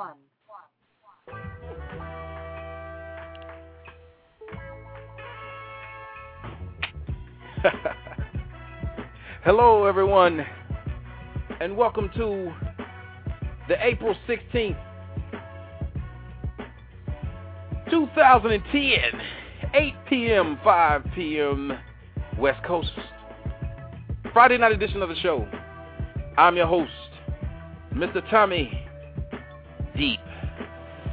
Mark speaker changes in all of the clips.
Speaker 1: one.
Speaker 2: Hello, everyone, and welcome to the April 16th, 2010, 8 p.m., 5 p.m., West Coast, Friday night edition of the show. I'm your host, Mr. Tommy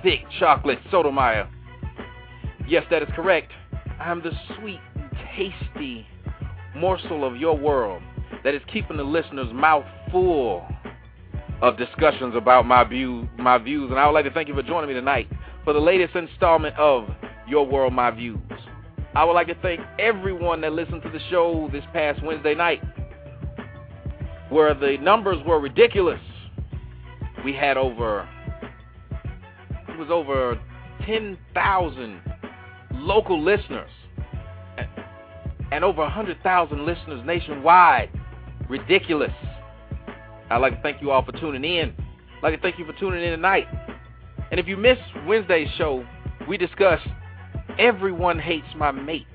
Speaker 2: Thick Chocolate Sotomayor. Yes, that is correct. I'm the sweet, tasty morsel of your world that is keeping the listener's mouth full of discussions about my view, my views. And I would like to thank you for joining me tonight for the latest installment of Your World, My Views. I would like to thank everyone that listened to the show this past Wednesday night, where the numbers were ridiculous. We had over, was over 10,000 local listeners and over 100,000 listeners nationwide. Ridiculous. I'd like to thank you all for tuning in. I'd like to thank you for tuning in tonight. And if you missed Wednesday's show, we discussed Everyone Hates My Mate,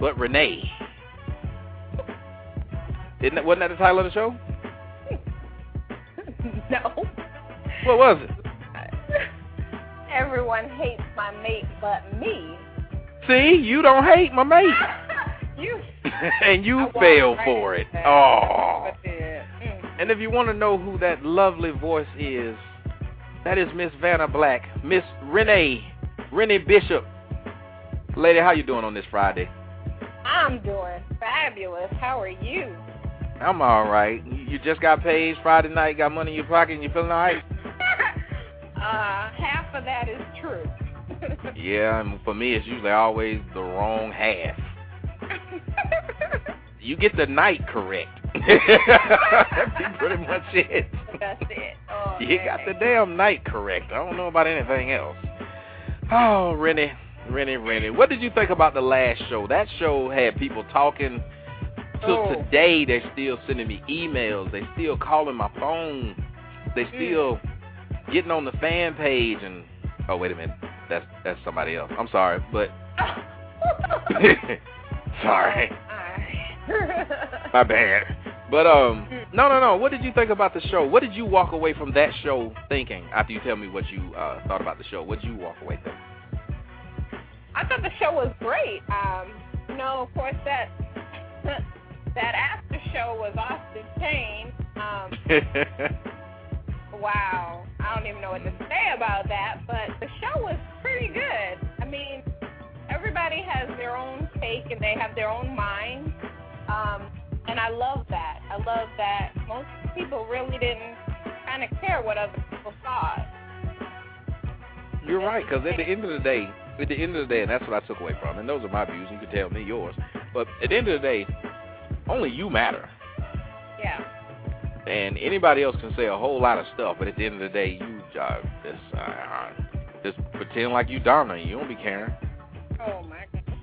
Speaker 2: but Renee. Didn't that, wasn't that the title of the show?
Speaker 3: No.
Speaker 2: What was it?
Speaker 3: Everyone hates my mate but me.
Speaker 2: See, you don't hate my mate.
Speaker 3: you.
Speaker 2: and you fell
Speaker 3: right
Speaker 2: for it.
Speaker 3: that.
Speaker 2: Oh.
Speaker 3: Mm.
Speaker 2: And if you want to know who that lovely voice is, that is Miss Vanna Black, Miss Renee, Renee Bishop. Lady, how you doing on this Friday?
Speaker 3: I'm doing fabulous. How are you?
Speaker 2: I'm all right. You you just got paid Friday night, got money in your pocket, and you feeling all right?
Speaker 3: Uh, half of that is true.
Speaker 2: Yeah, and for me, it's usually always the wrong half. You get the night correct. That's pretty much it.
Speaker 3: That's it. Oh,
Speaker 2: You got the damn night correct. I don't know about anything else. Oh, Rennie, Rennie, Rennie. What did you think about the last show? That show had people talking. Till
Speaker 3: Oh.
Speaker 2: today, they're still sending me emails. They still calling my phone. They
Speaker 3: Mm.
Speaker 2: Getting on the fan page and. Oh wait a minute, that's that's somebody else. I'm sorry, but sorry, my bad. But um, no, no, no. What did you think about the show? What did you walk away from that show thinking after you tell me what you uh, thought about the show? What did you walk away thinking?
Speaker 3: I thought the show was great. Um, you know, of course that that after show was Austin chain. Um, wow, I don't even know what to say about that, but the show was pretty good. I mean, everybody has their own take and they have their own mind, um, and I love that. I love that most people really didn't kind of care what other people thought.
Speaker 2: You're right, because at the end of the day, at the end of the day, and that's what I took away from, and those are my views. You can tell me yours, but at the end of the day, only you matter,
Speaker 3: Yeah.
Speaker 2: And anybody else can say a whole lot of stuff, but at the end of the day, you uh, just uh, just pretend like you Donna. You don't be caring.
Speaker 3: Oh my goodness.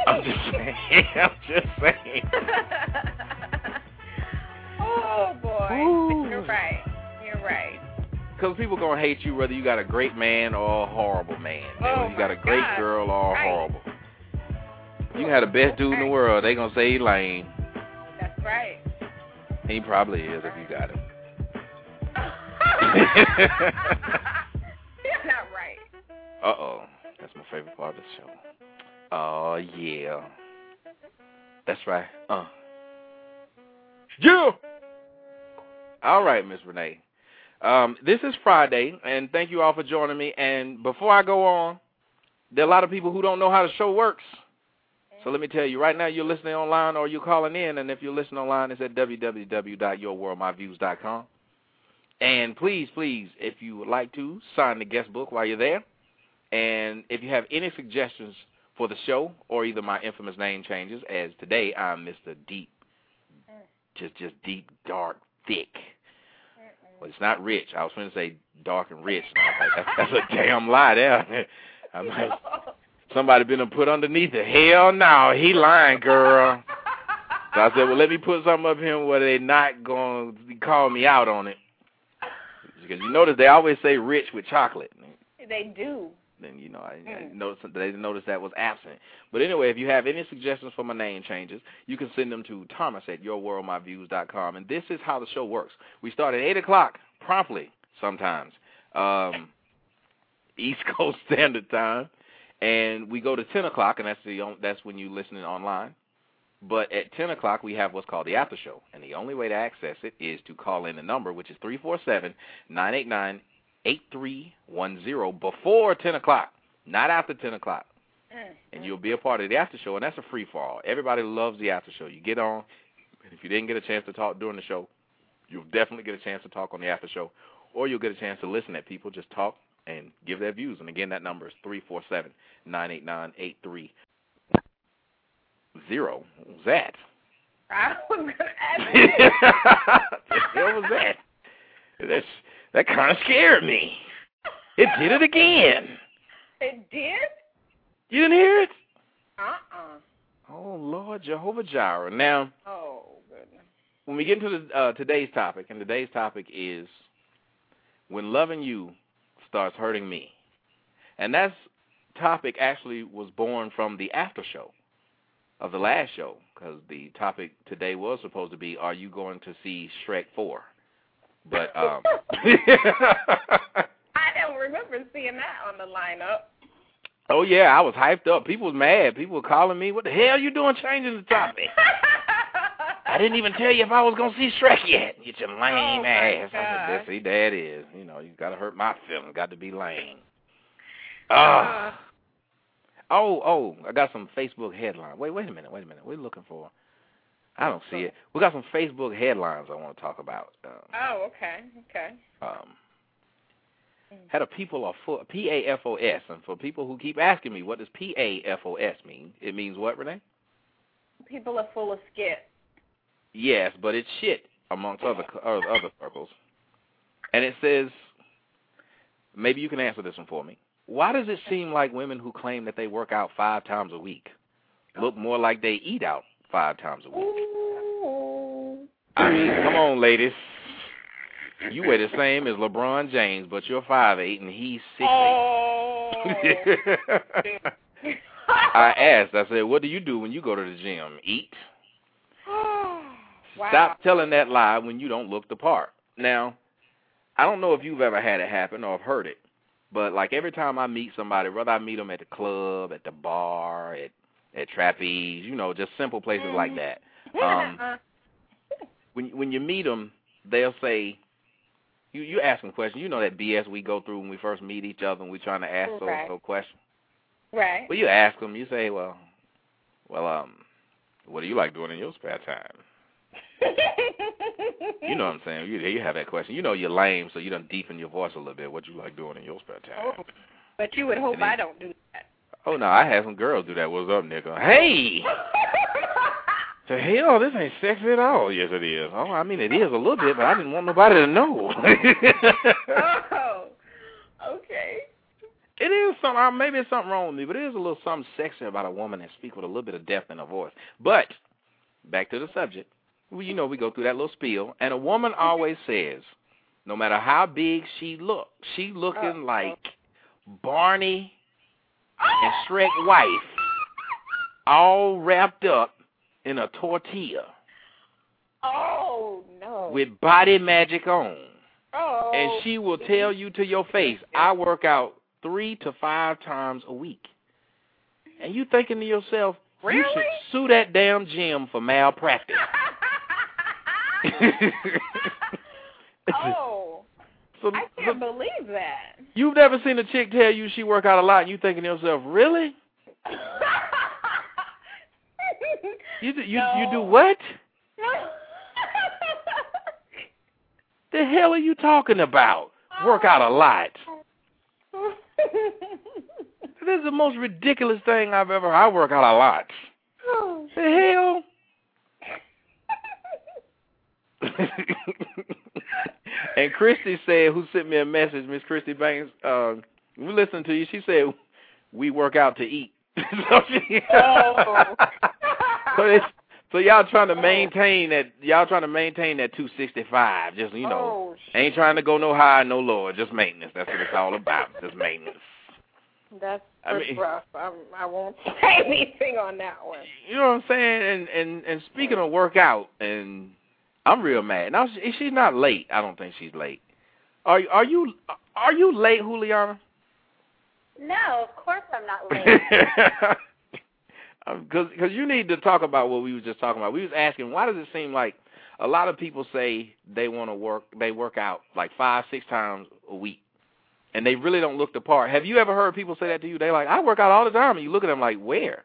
Speaker 2: I'm just saying. I'm just saying.
Speaker 3: oh boy.
Speaker 2: Ooh.
Speaker 3: You're right. You're right.
Speaker 2: Because people gonna hate you whether you got a great man or a horrible man.
Speaker 3: Oh,
Speaker 2: you got a great
Speaker 3: God.
Speaker 2: girl or
Speaker 3: Right.
Speaker 2: horrible. You can have the best dude in the world. They gonna say he lame.
Speaker 3: That's right.
Speaker 2: He probably is if you got him.
Speaker 3: You're not right.
Speaker 2: Uh oh, that's my favorite part of the show. Oh yeah, that's right. Uh. Yeah. All right, Miss Renee. Um, this is Friday, and thank you all for joining me. And before I go on, there are a lot of people who don't know how the show works. So let me tell you, right now you're listening online or you're calling in, and if you're listening online, it's at www.yourworldmyviews.com. And please, please, if you would like to, sign the guest book while you're there. And if you have any suggestions for the show or either my infamous name changes, as today I'm Mr. Deep, just just deep, dark, thick. Well, it's not rich. I was going to say dark and rich. And like, that's, that's a damn lie there. Like, somebody been put underneath it. Hell no, he lying, girl. So I said, well, let me put something up here where they not going to call me out on it. because you notice they always say rich with chocolate.
Speaker 3: They do.
Speaker 2: Then you know I, I
Speaker 3: Mm.
Speaker 2: noticed they noticed that was absent. But anyway, if you have any suggestions for my name changes, you can send them to Thomas at yourworldmyviews.com. And this is how the show works. We start at eight o'clock promptly sometimes, um, East Coast Standard Time, and we go to ten o'clock, and that's the that's when you're listening online. But at 10 o'clock, we have what's called the after show. And the only way to access it is to call in the number, which is 347 989 8310 before 10 o'clock, not after 10 o'clock.
Speaker 3: Mm.
Speaker 2: And you'll be a part of the after show, and that's a free for all. Everybody loves the after show. You get on, and if you didn't get a chance to talk during the show, you'll definitely get a chance to talk on the after show, or you'll get a chance to listen at people just talk and give their views. And again, that number is 347 989 8310. What was that?
Speaker 3: I was ask you.
Speaker 2: was that? That's, that kind of scared me. It did it again.
Speaker 3: It did?
Speaker 2: You didn't hear it?
Speaker 3: Uh-uh.
Speaker 2: Oh Lord, Jehovah Jireh. Now,
Speaker 3: Oh, goodness.
Speaker 2: when we get into the, uh, today's topic, and today's topic is when loving you starts hurting me, and that topic actually was born from the after show of the last show, because the topic today was supposed to be, "Are you going to see Shrek 4?" But um,
Speaker 3: I don't remember seeing that on the lineup.
Speaker 2: oh yeah, I was hyped up. People was mad. People were calling me, "What the hell you doing changing the topic?" I didn't even tell you if I was gonna see Shrek yet. You your lame
Speaker 3: Oh,
Speaker 2: ass. I said, see, that is. You know, you gotta hurt my feelings. Got to be lame. Ah. Oh, oh, I got some Facebook headlines. Wait, wait a minute, wait a minute. We're looking for. I don't see it. We got some Facebook headlines I want to talk about. Um,
Speaker 3: Oh, okay, okay.
Speaker 2: um, had a people of full P A F O S, and for people who keep asking me, what does P A F O S mean? It means what, Renee?
Speaker 3: People are full of skit.
Speaker 2: Yes, but it's shit amongst other other circles. And it says, maybe you can answer this one for me. Why does it seem like women who claim that they work out five times a week look more like they eat out five times a week? I mean, come on, ladies. You weigh the same as LeBron James, but you're five eight and he's six
Speaker 3: Oh.
Speaker 2: I asked. I said, "What do you do when you go to the gym? Eat."
Speaker 3: Wow.
Speaker 2: Stop telling that lie when you don't look the part. Now, I don't know if you've ever had it happen or have heard it, but like every time I meet somebody, whether I meet them at the club, at the bar, at at trapeze, you know, just simple places like that. Um, when when you meet them, they'll say, you you ask them questions. You know that BS we go through when we first meet each other and we're trying to ask those
Speaker 3: Right.
Speaker 2: those questions.
Speaker 3: right.
Speaker 2: Well, you ask them. You say, well, well, um, what do you like doing in your spare time? You know what I'm saying? You you have that question. You know you're lame, so you don't deepen your voice a little bit. What you like doing in your spare time?
Speaker 3: Oh, but you would hope
Speaker 2: then-
Speaker 3: I don't do that.
Speaker 2: Oh no, I had some girls do that. What's up, nigga? Hey, the hell, this ain't sexy at all. Yes, it is. Oh, I mean it is a little bit, but I didn't want nobody to know.
Speaker 3: oh, okay.
Speaker 2: it is something. uh, Maybe it's something wrong with me, but it is a little something sexy about a woman that speaks with a little bit of depth in her voice. But back to the subject. Well, you know, we go through that little spiel, and a woman always says, no matter how big she look, she looking like Barney and Shrek wife, all wrapped up in a tortilla
Speaker 3: Oh no.
Speaker 2: with body magic on.
Speaker 3: oh.
Speaker 2: And she will tell you to your face, I work out three to five times a week. And you thinking to yourself, you should sue that damn gym for malpractice.
Speaker 3: oh,
Speaker 2: so,
Speaker 3: I can't believe that.
Speaker 2: you've never seen a chick tell you she work out a lot and you thinking to yourself, really? You do, you you do what? The hell are you talking about? Work out a lot. This is the most ridiculous thing I've ever. I work out a lot. The hell? and Christy said, who sent me a message, Miss Christy Banks, uh, we listened to you. She said, we work out to eat. so she,
Speaker 3: Oh.
Speaker 2: so it's So y'all trying to maintain that y'all trying to maintain that 265. Just you know,
Speaker 3: oh,
Speaker 2: ain't trying to go no higher, no lower. Just maintenance. That's what it's all about. Just maintenance.
Speaker 3: That's
Speaker 2: I mean-
Speaker 3: rough. I'm, I won't say anything on that one.
Speaker 2: You know what I'm saying? And and and speaking of workout, and I'm real mad. Now she, she's not late. I don't think she's late. Are are you are you late, Juliana?
Speaker 1: No, of course I'm not late.
Speaker 2: Um, because cause you need to talk about what we was just talking about. We was asking why does it seem like a lot of people say they want to work they work out like five six times a week, and they really don't look the part. Have you ever heard people say that to you? They like I work out all the time, and you look at them like where?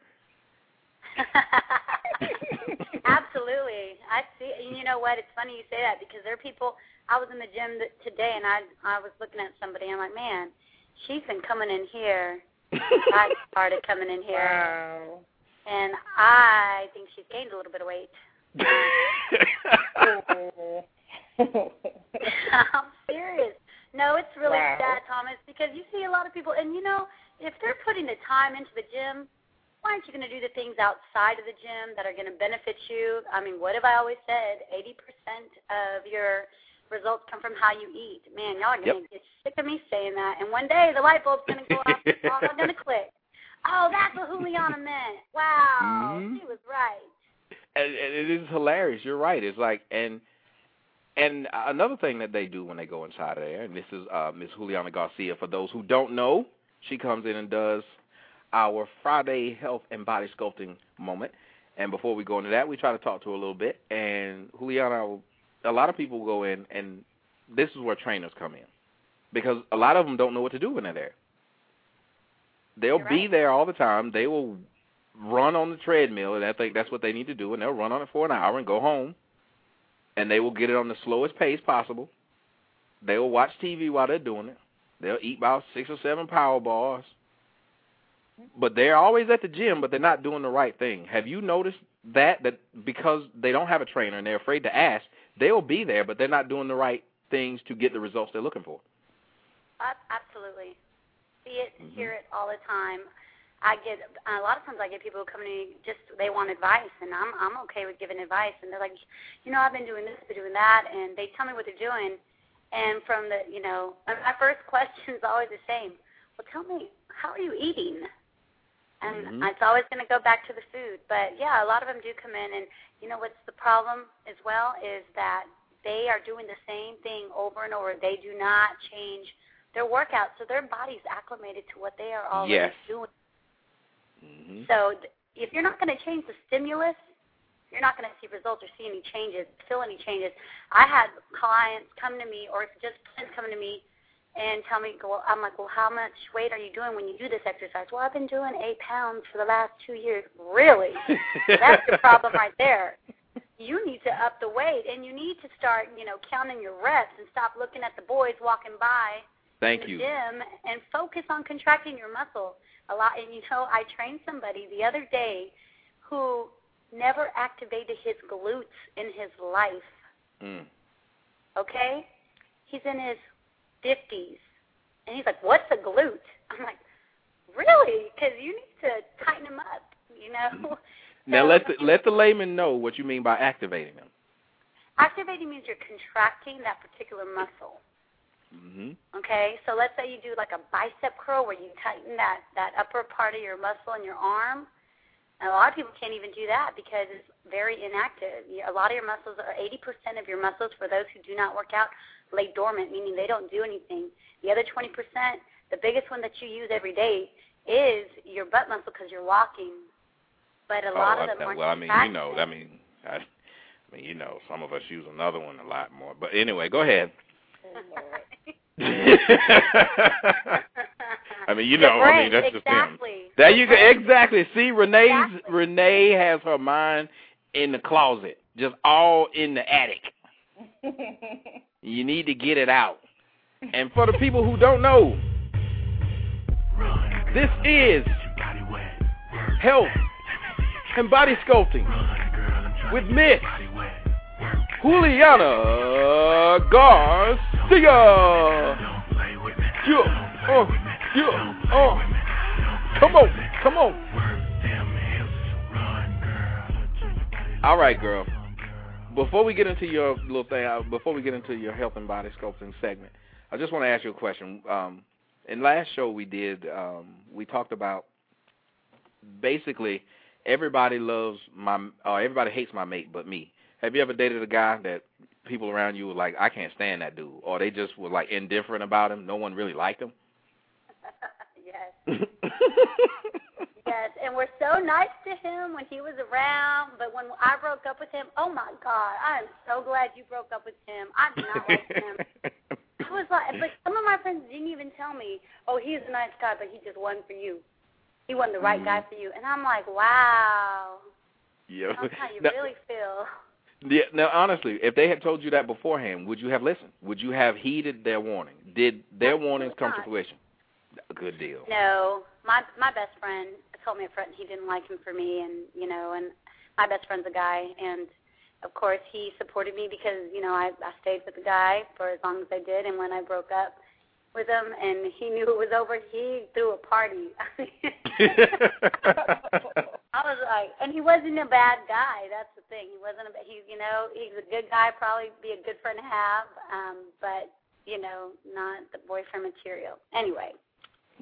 Speaker 1: Absolutely. I see. And you know what? It's funny you say that because there are people. I was in the gym th- today and I I was looking at somebody. I'm like, man, she's been coming in here. I started coming in here,
Speaker 3: Wow.
Speaker 1: and I think she's gained a little bit of weight. I'm serious. No, it's really
Speaker 3: Wow.
Speaker 1: sad, Thomas, because you see a lot of people, and you know, if they're putting the time into the gym, why aren't you going to do the things outside of the gym that are going to benefit you? I mean, what have I always said? 80% of your results come from how you eat. Man, y'all are going to get sick of me saying that. And one day the light bulb's going to go off. It's all going to click. Oh, that's what Juliana meant. Wow,
Speaker 2: Mhm.
Speaker 1: she was right.
Speaker 2: and, and it is hilarious. You're right. It's like and and another thing that they do when they go inside of there, and this is uh, Miss Juliana Garcia. For those who don't know, she comes in and does our Friday health and body sculpting moment. And before we go into that, we try to talk to her a little bit. And Juliana, a lot of people go in, and this is where trainers come in because a lot of them don't know what to do when they're there. They'll
Speaker 1: You're
Speaker 2: be there all the time. They will run on the treadmill, and I think that's what they need to do. And they'll run on it for an hour and go home, and they will get it on the slowest pace possible. They will watch TV while they're doing it. They'll eat about six or seven power bars. But they're always at the gym, but they're not doing the right thing. Have you noticed that? That because they don't have a trainer and they're afraid to ask, they'll be there, but they're not doing the right things to get the results they're looking for.
Speaker 1: Ab- Absolutely. See it,
Speaker 2: Mhm.
Speaker 1: hear it all the time. I get a lot of times I get people who come to me just they want advice and I'm I'm okay with giving advice and they're like, you know, I've been doing this, been doing that and they tell me what they're doing and from the you know my first question is always the same. Well tell me, how are you eating? And
Speaker 2: Mhm.
Speaker 1: it's always gonna go back to the food. But yeah, a lot of them do come in and you know what's the problem as well is that they are doing the same thing over and over. They do not change their workout, so their body's acclimated to what they are already
Speaker 2: Yes.
Speaker 1: doing.
Speaker 2: Mm-hmm.
Speaker 1: So th- if you're not going to change the stimulus, you're not going to see results or see any changes, feel any changes. I had clients come to me, or just friends coming to me, and tell me, well, I'm like, well, how much weight are you doing when you do this exercise? Well, I've been doing eight pounds for the last two years. Really? That's the problem right there. You need to up the weight, and you need to start, you know, counting your reps and stop looking at the boys walking by
Speaker 2: Thank
Speaker 1: in
Speaker 2: you.
Speaker 1: the gym and focus on contracting your muscle a lot. And you know, I trained somebody the other day who never activated his glutes in his life.
Speaker 2: Mm.
Speaker 1: Okay, he's in his fifties, and he's like, "What's a glute?" I'm like, "Really? Because you need to tighten them up." You know.
Speaker 2: Now
Speaker 1: So-
Speaker 2: let the let the layman know what you mean by activating them.
Speaker 1: Activating means you're contracting that particular muscle.
Speaker 2: Mm-hmm.
Speaker 1: Okay, so let's say you do like a bicep curl where you tighten that that upper part of your muscle in your arm. And a lot of people can't even do that because it's very inactive. A lot of your muscles are 80% of your muscles for those who do not work out lay dormant, meaning they don't do anything. The other 20%, the biggest one that you use every day is your butt muscle because you're walking. But a oh, lot
Speaker 2: oh,
Speaker 1: of them aren't
Speaker 2: well, I mean, you know, I mean, I, I mean, you know, some of us use another one a lot more. But anyway, go ahead. I mean, you know, I mean, that's just him.
Speaker 1: exactly.
Speaker 2: There you go. Exactly. See, Renee's
Speaker 1: Exactly.
Speaker 2: Renee has her mind in the closet, just all in the attic. You need to get it out. And for the people who don't know, this is health and body sculpting with Miss Juliana Garcia. Yeah, oh, yeah, oh. Come on, come on. All right, girl. Before we get into your little thing, uh, before we get into your health and body sculpting segment, I just want to ask you a question. Um, in last show we did, um, we talked about basically everybody loves my, or everybody hates my mate but me. Have you ever dated a guy that people around you were like, I can't stand that dude, or they just were like indifferent about him? No one really liked him.
Speaker 1: yes. yes, and we're so nice to him when he was around, but when I broke up with him, oh my God, I am so glad you broke up with him. I do not like him. I was like, but some of my friends didn't even tell me, oh, he's a nice guy, but he just wasn't for you. He wasn't the right mm. guy for you. And I'm like, wow.
Speaker 2: Yeah.
Speaker 1: That's how you now, really feel.
Speaker 2: Yeah. Now, honestly, if they had told you that beforehand, would you have listened? Would you have heeded their warning? Did their warnings come to fruition? Good deal.
Speaker 1: No, my my best friend told me up front he didn't like him for me, and you know, and my best friend's a guy, and of course he supported me because you know I I stayed with the guy for as long as I did, and when I broke up with him and he knew it was over, he threw a party. I was like, and he wasn't a bad guy. That's the thing. He wasn't a he. You know, he's a good guy. Probably be a good friend to have. Um, but you know, not the boyfriend material. Anyway.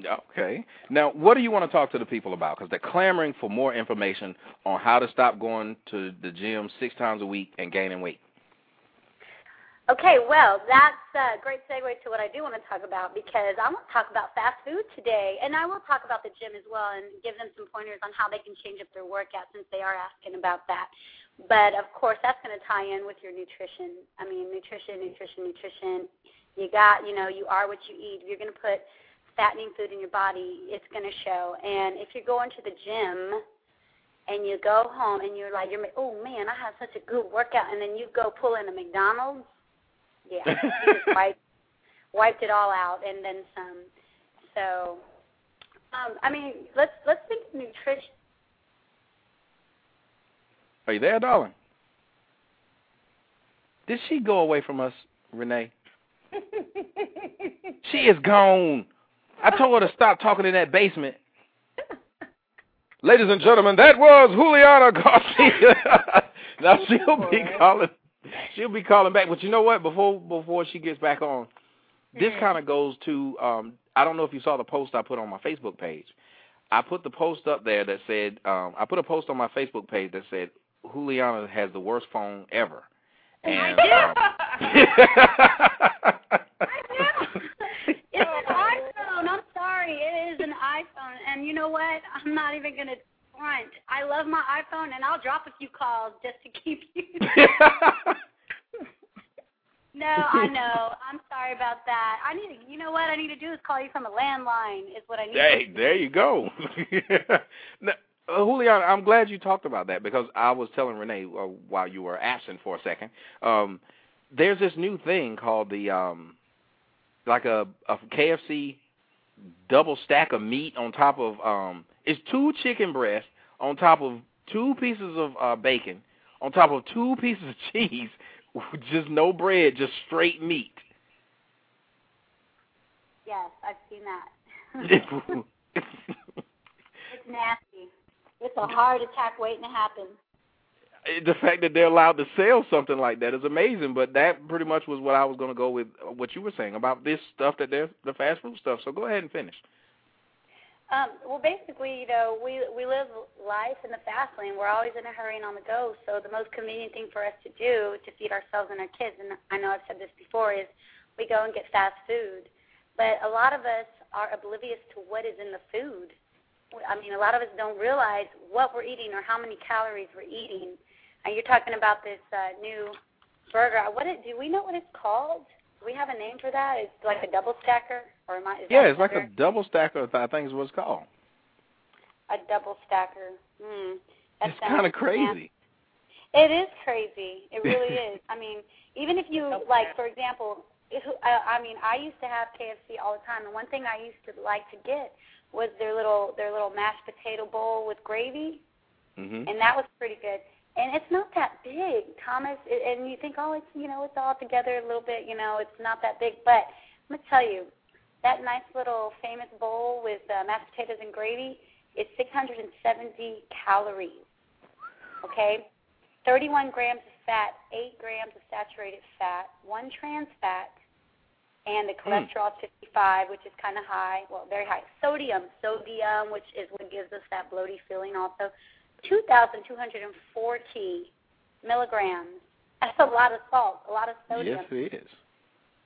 Speaker 2: Okay. Now, what do you want to talk to the people about? Because they're clamoring for more information on how to stop going to the gym six times a week and gaining weight.
Speaker 1: Okay, well, that's a great segue to what I do want to talk about because I want to talk about fast food today, and I will talk about the gym as well and give them some pointers on how they can change up their workout since they are asking about that. But of course, that's going to tie in with your nutrition. I mean, nutrition, nutrition, nutrition. You got, you know, you are what you eat. You're going to put fattening food in your body, it's going to show. And if you're going to the gym and you go home and you're like, you're, oh man, I had such a good workout, and then you go pull in a McDonald's yeah, he just wiped wiped it all out and then some. So, um, I mean, let's let's think of nutrition.
Speaker 2: Are you there, darling? Did she go away from us, Renee? she is gone. I told her to stop talking in that basement. Ladies and gentlemen, that was Juliana Garcia. now she'll be calling She'll be calling back, but you know what? Before before she gets back on, this mm-hmm. kind of goes to um I don't know if you saw the post I put on my Facebook page. I put the post up there that said um I put a post on my Facebook page that said Juliana has the worst phone ever. And
Speaker 1: I do. I do. It's an iPhone. I'm sorry. It is an iPhone. And you know what? I'm not even going to front. I love my iPhone, and I'll drop a few calls just to keep you. no, I know. I'm sorry about that. I need to. You know what I need to do is call you from a landline. Is what I need.
Speaker 2: Hey, there you go. now, uh, Julian, I'm glad you talked about that because I was telling Renee uh, while you were absent for a second. Um, there's this new thing called the um, like a, a KFC double stack of meat on top of um it's two chicken breasts on top of two pieces of uh bacon on top of two pieces of cheese just no bread just straight meat.
Speaker 1: Yes i've seen that. It's nasty. It's a heart attack waiting to happen
Speaker 2: the fact that they're allowed to sell something like that is amazing. But that pretty much was what I was going to go with. What you were saying about this stuff that they're the fast food stuff. So go ahead and finish.
Speaker 1: Um, well, basically, you know, we we live life in the fast lane. We're always in a hurry and on the go. So the most convenient thing for us to do to feed ourselves and our kids, and I know I've said this before, is we go and get fast food. But a lot of us are oblivious to what is in the food. I mean, a lot of us don't realize what we're eating or how many calories we're eating. And you're talking about this uh, new burger. What it, do we know what it's called? Do we have a name for that? It's like a double stacker, or am I?
Speaker 2: yeah, it's like a double stacker. I think is what it's called.
Speaker 1: A double stacker. Hmm.
Speaker 2: That it's kind of crazy.
Speaker 1: It is crazy. It really is. I mean, even if you like, for example, if, uh, I mean, I used to have KFC all the time, and one thing I used to like to get was their little their little mashed potato bowl with gravy,
Speaker 2: mm-hmm.
Speaker 1: and that was pretty good and it's not that big, Thomas. And you think, oh, it's you know, it's all together a little bit. You know, it's not that big. But I'm gonna tell you, that nice little famous bowl with uh, mashed potatoes and gravy is 670 calories. Okay, 31 grams of fat, 8 grams of saturated fat, 1 trans fat, and the
Speaker 2: Hmm.
Speaker 1: cholesterol is 55, which is kind of high, well, very high. Sodium, sodium, which is what gives us that bloaty feeling also, 2,240 milligrams. That's a lot of salt, a lot of sodium.
Speaker 2: Yes, it is.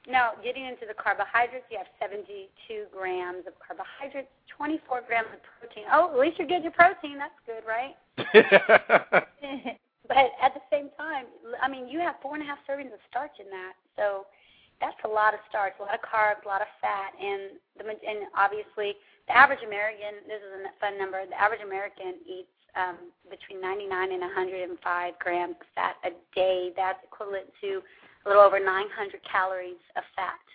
Speaker 1: Now, getting into the carbohydrates, you have 72 grams of carbohydrates, 24 grams of protein. Oh, at least you're getting your protein. That's good, right? but at the same time, I mean, you have four and a half servings of starch in that. So that's a lot of starch, a lot of carbs, a lot of fat, and the and obviously the average American. This is a fun number. The average American eats um, between 99 and 105 grams of fat a day. That's equivalent to a little over 900 calories of fat.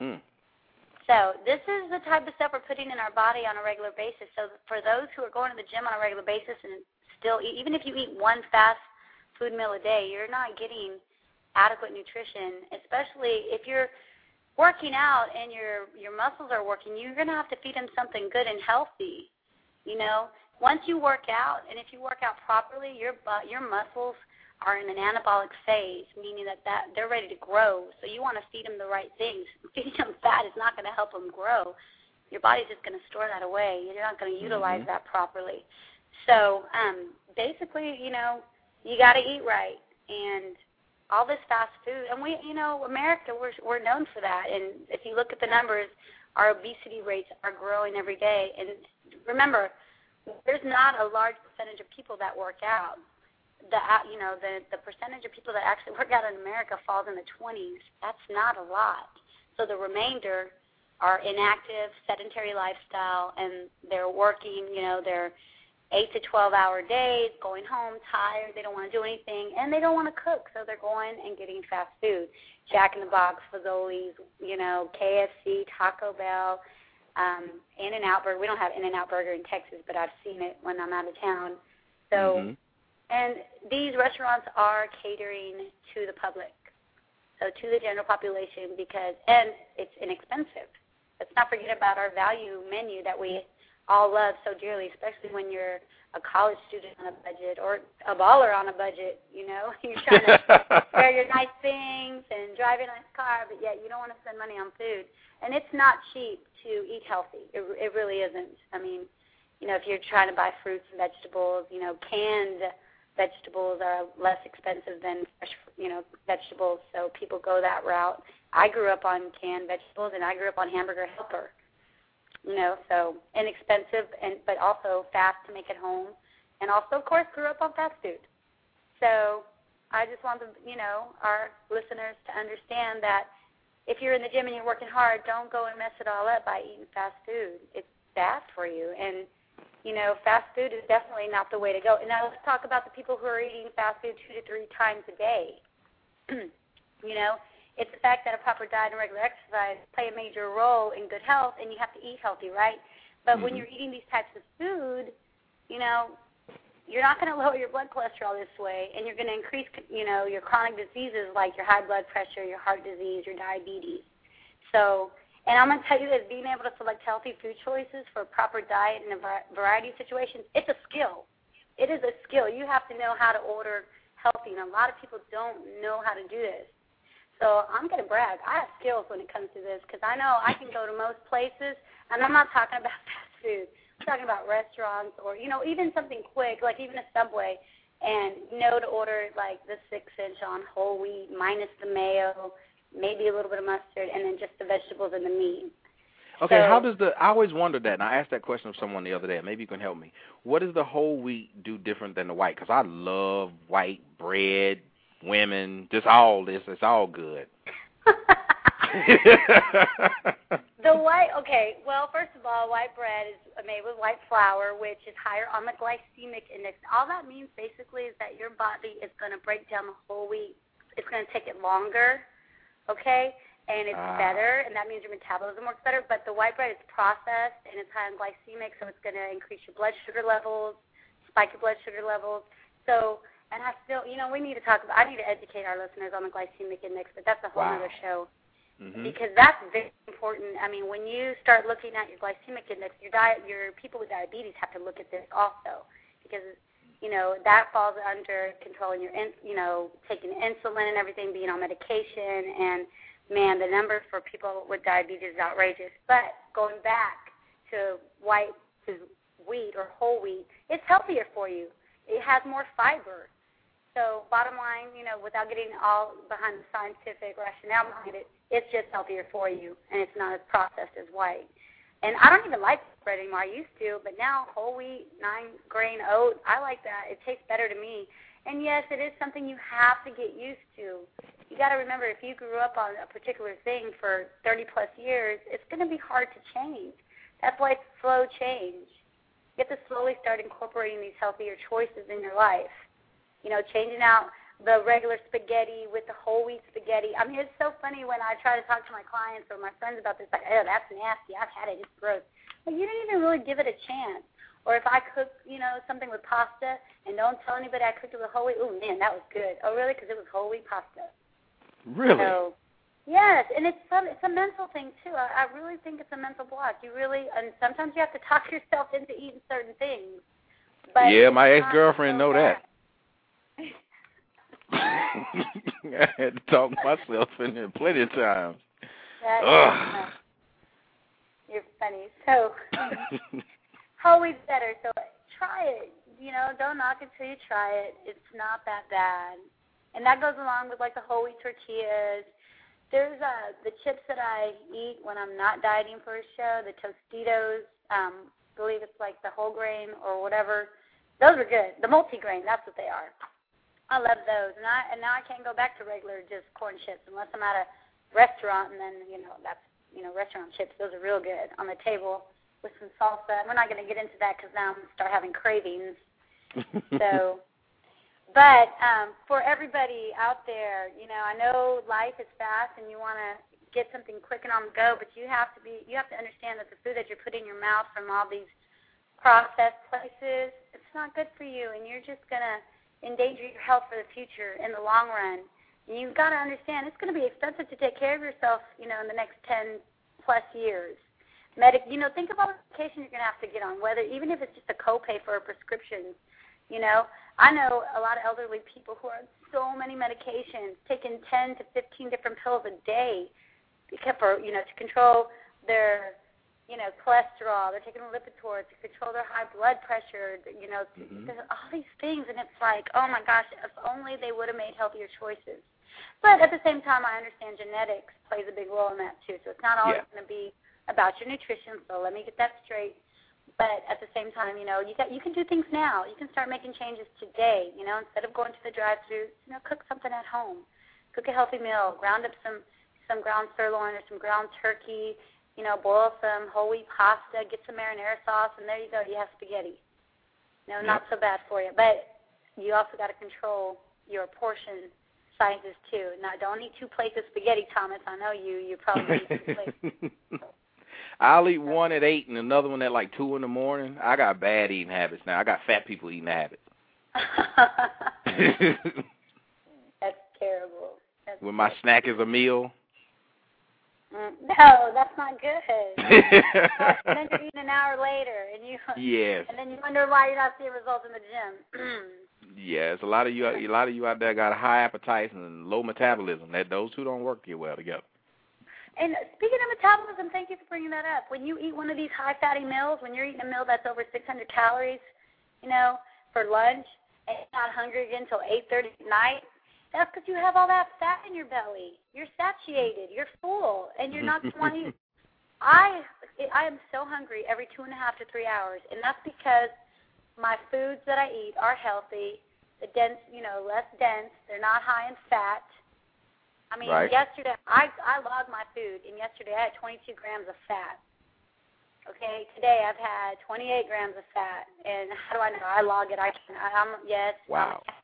Speaker 2: mm.
Speaker 1: So this is the type of stuff we're putting in our body on a regular basis. So for those who are going to the gym on a regular basis and still eat, even if you eat one fast food meal a day, you're not getting adequate nutrition, especially if you're working out and your your muscles are working, you're going to have to feed them something good and healthy. You know, once you work out and if you work out properly, your bu- your muscles are in an anabolic phase, meaning that, that they're ready to grow. So you want to feed them the right things. Feeding them fat is not going to help them grow. Your body's just going to store that away. You're not going to utilize
Speaker 2: Mhm.
Speaker 1: that properly. So um, basically, you know, you got to eat right, and all this fast food. And we, you know, America, we're we're known for that. And if you look at the numbers, our obesity rates are growing every day. And remember, there's not a large percentage of people that work out the uh, you know the the percentage of people that actually work out in America falls in the 20s. That's not a lot. So the remainder are inactive, sedentary lifestyle, and they're working. You know, they're eight to 12 hour days, going home tired. They don't want to do anything, and they don't want to cook, so they're going and getting fast food. Jack in the Box, Fazoli's, you know, KFC, Taco Bell, um, In and Out Burger. We don't have In and Out Burger in Texas, but I've seen it when I'm out of town. So.
Speaker 2: Mhm.
Speaker 1: And these restaurants are catering to the public, so to the general population because, and it's inexpensive. Let's not forget about our value menu that we all love so dearly, especially when you're a college student on a budget or a baller on a budget. You know, you're trying to wear your nice things and drive a nice car, but yet you don't want to spend money on food. And it's not cheap to eat healthy. It, it really isn't. I mean, you know, if you're trying to buy fruits and vegetables, you know, canned vegetables are less expensive than fresh, you know, vegetables. So people go that route. I grew up on canned vegetables, and I grew up on Hamburger Helper. You know, so inexpensive and but also fast to make at home, and also of course grew up on fast food. So I just want the you know our listeners to understand that if you're in the gym and you're working hard, don't go and mess it all up by eating fast food. It's bad for you and you know, fast food is definitely not the way to go. And now let's talk about the people who are eating fast food two to three times a day. you know, it's the fact that a proper diet and regular exercise play a major role in good health, and you have to eat healthy, right? But when
Speaker 2: Mhm.
Speaker 1: you're eating these types of food, you know, you're not going to lower your blood cholesterol this way, and you're going to increase, you know, your chronic diseases like your high blood pressure, your heart disease, your diabetes. So and I'm going to tell you this, being able to select healthy food choices for a proper diet in a variety of situations, it's a skill. It is a skill. You have to know how to order healthy, and a lot of people don't know how to do this. So I'm going to brag. I have skills when it comes to this because I know I can go to most places, and I'm not talking about fast food. I'm talking about restaurants or, you know, even something quick, like even a Subway, and know to order like the six inch on whole wheat minus the mayo, maybe a little bit of mustard, and then just the vegetables and the meat.
Speaker 2: Okay,
Speaker 1: So-
Speaker 2: how does the I always wondered that, and I asked that question of someone the other day. Maybe you can help me. What does the whole wheat do different than the white? Because I love white bread, women, just all this. It's all good.
Speaker 1: the white, okay, well, first of all, white bread is made with white flour, which is higher on the glycemic index. All that means basically is that your body is going to break down the whole wheat. It's going to take it longer, okay? And it's
Speaker 2: Ah.
Speaker 1: better, and that means your metabolism works better. But the white bread is processed, and it's high on glycemic, so it's going to increase your blood sugar levels, spike your blood sugar levels. So, and I still, you know, we need to talk about, I need to educate our listeners on the glycemic index, but that's a whole
Speaker 2: Wow.
Speaker 1: other show
Speaker 2: hmm
Speaker 1: because that's very important. I mean, when you start looking at your glycemic index, your diet, your people with diabetes have to look at this also because you know, that falls under controlling your, in, you know, taking insulin and everything, being on medication, and man, the numbers for people with diabetes is outrageous. But going back to white to wheat or whole wheat, it's healthier for you. It has more fiber. So bottom line, you know, without getting all behind the scientific rationale behind it, it's just healthier for you, and it's not as processed as white. And I don't even like bread anymore. I used to, but now whole wheat, nine grain oat, I like that. It tastes better to me. And yes, it is something you have to get used to. You got to remember, if you grew up on a particular thing for 30 plus years, it's going to be hard to change. That's why it's slow change. You have to slowly start incorporating these healthier choices in your life. You know, changing out the regular spaghetti with the whole wheat spaghetti. I mean, it's so funny when I try to talk to my clients or my friends about this, like, oh, that's nasty. I've had it. It's gross. But you didn't even really give it a chance. Or if I cook, you know, something with pasta and don't tell anybody I cooked it with whole wheat, oh man, that was good. Oh really? Because it was whole wheat pasta.
Speaker 2: Really?
Speaker 1: So, yes, and it's some, it's a mental thing too. I, I really think it's a mental block. You really, and sometimes you have to talk yourself into eating certain things. But
Speaker 2: yeah, my ex girlfriend know that. I had to talk myself in there plenty of times.
Speaker 1: You're funny. So always better. So try it. You know, don't knock it till you try it. It's not that bad. And that goes along with like the whole wheat tortillas. There's uh the chips that I eat when I'm not dieting for a show, the Tostitos, um, I believe it's like the whole grain or whatever. Those are good. The multi-grain, that's what they are. I love those, and I and now I can't go back to regular just corn chips unless I'm at a restaurant, and then you know that's you know restaurant chips. Those are real good on the table with some salsa. We're not going to get into that because now I'm going to start having cravings. so, but um, for everybody out there, you know, I know life is fast, and you want to get something quick and on the go, but you have to be you have to understand that the food that you're putting in your mouth from all these processed places, it's not good for you, and you're just gonna endanger your health for the future in the long run. And you've got to understand it's going to be expensive to take care of yourself, you know, in the next 10 plus years. Medic, you know, think all the medication you're going to have to get on, whether even if it's just a copay for a prescription. You know, I know a lot of elderly people who are on so many medications, taking 10 to 15 different pills a day, for you know to control their you know, cholesterol. They're taking Lipitor to control their high blood pressure. You know, mm-hmm. all these things, and it's like, oh my gosh, if only they would have made healthier choices. But at the same time, I understand genetics plays a big role in that too. So it's not always yeah. going to be about your nutrition. So let me get that straight. But at the same time, you know, you got you can do things now. You can start making changes today. You know, instead of going to the drive-through, you know, cook something at home. Cook a healthy meal. Ground up some some ground sirloin or some ground turkey you know, boil some whole wheat pasta, get some marinara sauce, and there you go. You have spaghetti. No, yep. not so bad for you. But you also got to control your portion sizes too. Now, don't eat two plates of spaghetti, Thomas. I know you. You probably eat two plates.
Speaker 2: I'll eat one at eight and another one at like two in the morning. I got bad eating habits now. I got fat people eating habits.
Speaker 1: That's terrible. That's
Speaker 2: when my snack is a meal,
Speaker 1: no, that's not good. uh, and then you're eating an hour later, and you
Speaker 2: yes.
Speaker 1: and then you wonder why you're not seeing results in the gym.
Speaker 2: yes, a lot of you, a lot of you out there got high appetite and low metabolism. That those two don't work too well together.
Speaker 1: And speaking of metabolism, thank you for bringing that up. When you eat one of these high fatty meals, when you're eating a meal that's over 600 calories, you know, for lunch, and you're not hungry again until 8:30 at night, that's because you have all that fat in your belly. You're satiated. You're full, and you're not wanting. I I am so hungry every two and a half to three hours, and that's because my foods that I eat are healthy. The dense, you know, less dense. They're not high in fat. I mean,
Speaker 2: right.
Speaker 1: yesterday I I log my food, and yesterday I had 22 grams of fat. Okay, today I've had 28 grams of fat, and how do I know? I log it. I can. I, I'm yes.
Speaker 2: Wow.
Speaker 1: I'm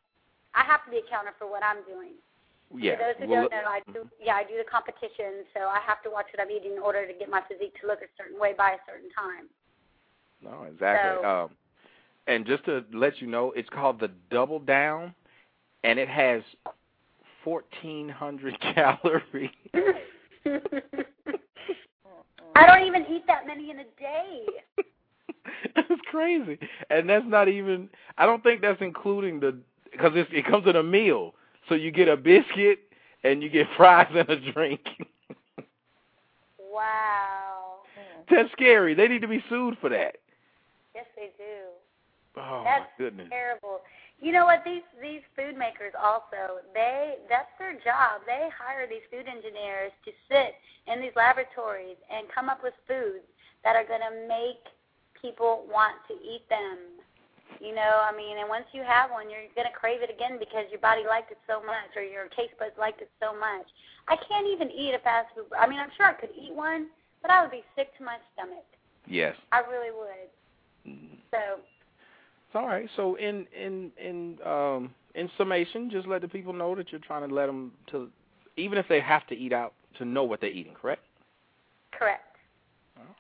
Speaker 1: I have to be accounted for what I'm doing.
Speaker 2: Yeah.
Speaker 1: For those who
Speaker 2: well,
Speaker 1: don't know, I do. Yeah, I do the competition, so I have to watch what I'm eating in order to get my physique to look a certain way by a certain time.
Speaker 2: No, exactly.
Speaker 1: So,
Speaker 2: um, and just to let you know, it's called the Double Down, and it has 1,400 calories.
Speaker 1: I don't even eat that many in a day.
Speaker 2: it's crazy, and that's not even. I don't think that's including the because it comes in a meal. So you get a biscuit and you get fries and a drink.
Speaker 1: wow.
Speaker 2: That's scary. They need to be sued for that.
Speaker 1: Yes, they do.
Speaker 2: Oh
Speaker 1: that's
Speaker 2: my goodness.
Speaker 1: terrible. You know what? These these food makers also they that's their job. They hire these food engineers to sit in these laboratories and come up with foods that are going to make people want to eat them. You know, I mean, and once you have one, you're going to crave it again because your body liked it so much or your taste buds liked it so much. I can't even eat a fast food. I mean, I'm sure I could eat one, but I would be sick to my stomach.
Speaker 2: Yes.
Speaker 1: I really would.
Speaker 2: Mm.
Speaker 1: So.
Speaker 2: It's all right. So in in in um in summation, just let the people know that you're trying to let them to, even if they have to eat out, to know what they're eating. Correct.
Speaker 1: Correct.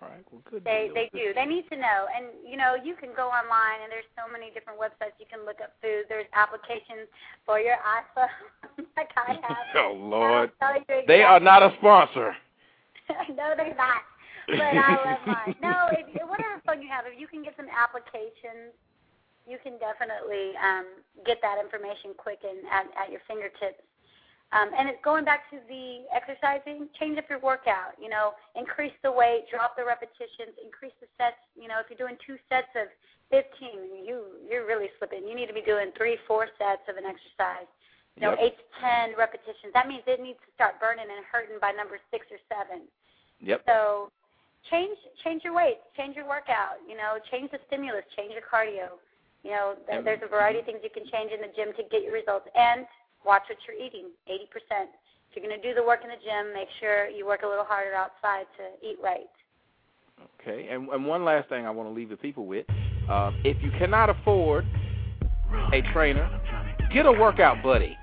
Speaker 2: All right. Well, good.
Speaker 1: They
Speaker 2: deal.
Speaker 1: they do. They need to know. And you know, you can go online and there's so many different websites you can look up food. There's applications for your iPhone like I have.
Speaker 2: oh Lord.
Speaker 1: Exactly.
Speaker 2: They are not a sponsor.
Speaker 1: no, they're not. But I love mine. No, if, whatever phone you have, if you can get some applications, you can definitely um, get that information quick and at, at your fingertips. Um, and it's going back to the exercising, change up your workout. You know, increase the weight, drop the repetitions, increase the sets. You know, if you're doing two sets of 15, you you're really slipping. You need to be doing three, four sets of an exercise. You know,
Speaker 2: Yep.
Speaker 1: eight to ten repetitions. That means it needs to start burning and hurting by number six or seven.
Speaker 2: Yep.
Speaker 1: So change change your weight, change your workout. You know, change the stimulus, change your cardio. You know, th- there's a variety of things you can change in the gym to get your results. And watch what you're eating. 80%. If you're going to do the work in the gym, make sure you work a little harder outside to eat right.
Speaker 2: Okay. And and one last thing I want to leave the people with: uh, if you cannot afford a trainer, get a workout buddy.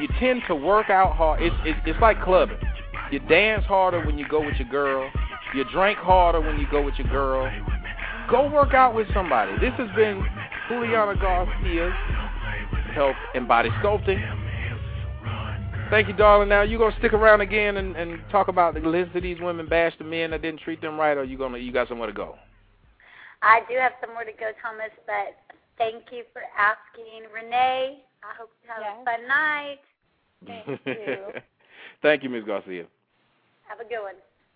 Speaker 2: You tend to work out hard. It's it's, it's like clubbing. You dance harder when you go with your girl. You drink harder when you go with your girl. Go work out with somebody. This has been Juliana Garcia, Health and Body Sculpting. Thank you, darling. Now you gonna stick around again and, and talk about the list of these women bash the men that didn't treat them right, or you gonna you got somewhere to go?
Speaker 1: I do have somewhere to go, Thomas, but thank you for asking. Renee, I hope you have
Speaker 3: Yes.
Speaker 1: a fun night.
Speaker 3: Thank you.
Speaker 2: Thank you, Ms. Garcia.
Speaker 1: Have a good one.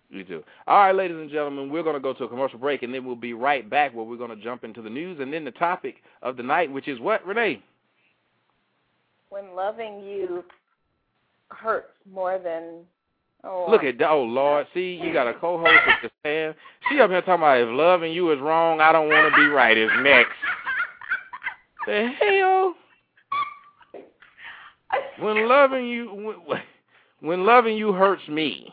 Speaker 2: You too. All right, ladies and gentlemen, we're going to go to a commercial break, and then we'll be right back where we're going to jump into the news and then the topic of the night, which is what, Renee?
Speaker 3: When loving you hurts more than oh
Speaker 2: Look at that. Oh, Lord. See, you got a co-host with this Sam. She up here talking about if loving you is wrong, I don't want to be right is next. The hell? When loving you, when, when loving you hurts me,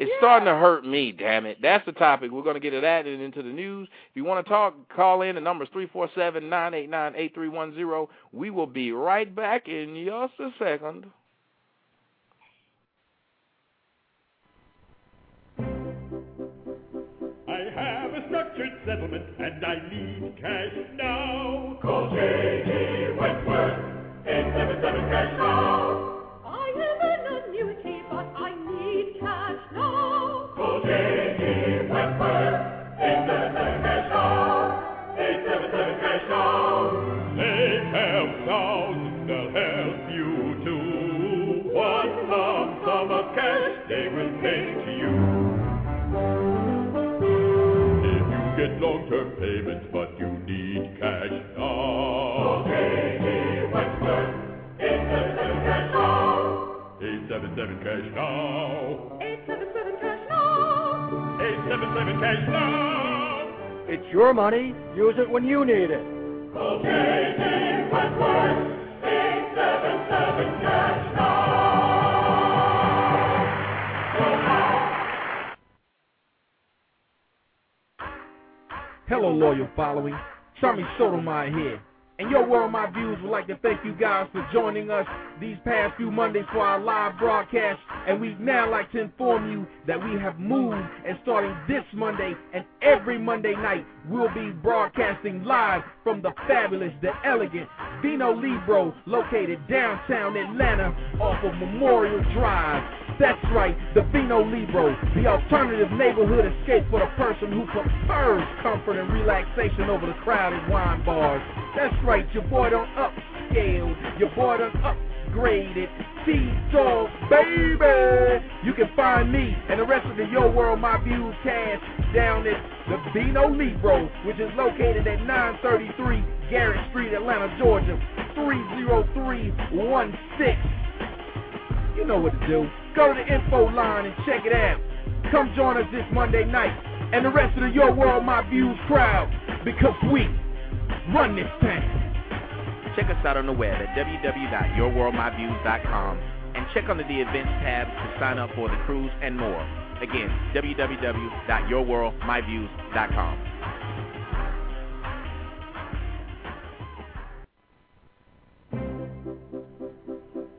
Speaker 2: it's starting to hurt me. Damn it! That's the topic. We're going to get to that and into the news. If you want to talk, call in. The number is three four seven nine eight nine eight three one zero. We will be right back in just a second.
Speaker 4: I have a structured settlement and I need cash now. Call J.G. Wentworth, 877 cash now.
Speaker 5: Cash now.
Speaker 4: 877 cash now. 877 cash now.
Speaker 6: It's your money. Use it when you need it.
Speaker 4: Call J.G. Wentworth, 877 cash now.
Speaker 7: Hello, loyal following. Tommy Sotomayor here. And your World My Views would like to thank you guys for joining us these past few Mondays for our live broadcast. And we'd now like to inform you that we have moved and starting this Monday and every Monday night, we'll be broadcasting live from the fabulous, the elegant, Vino Libro, located downtown Atlanta off of Memorial Drive. That's right, the Vino Libro, the alternative neighborhood escape for the person who prefers comfort and relaxation over the crowded wine bars. That's right, your boy done upscaled, your boy done upgraded. T-Dog, baby! You can find me and the rest of the Yo World My Views cast down at the Vino Libro, which is located at 933 Garrett Street, Atlanta, Georgia, 30316. You know what to do. Go to the info line and check it out. Come join us this Monday night and the rest of the Your World My Views crowd because we run this town.
Speaker 2: Check us out on the web at www.yourworldmyviews.com and check under the events tab to sign up for the cruise and more. Again, www.yourworldmyviews.com.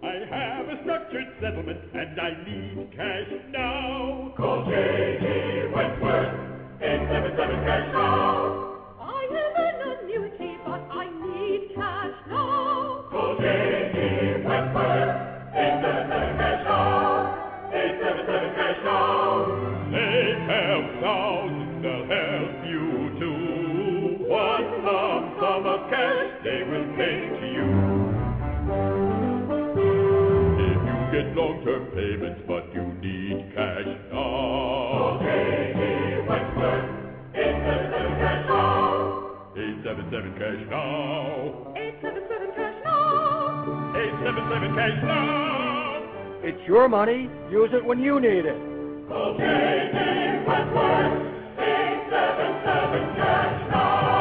Speaker 4: I have a structured settlement and I need cash now. Call J.G. Wentworth, 877 cash now. Okay, Wentworth, 877 cash now. 877 cash now.
Speaker 6: It's your money. Use it when you need it.
Speaker 4: Okay, Wentworth, 877 cash now.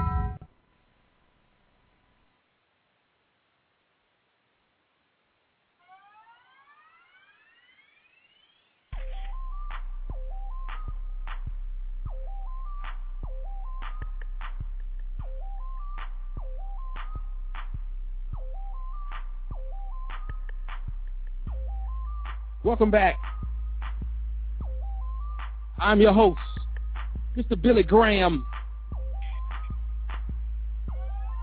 Speaker 2: Welcome back. I'm your host, Mr. Billy Graham.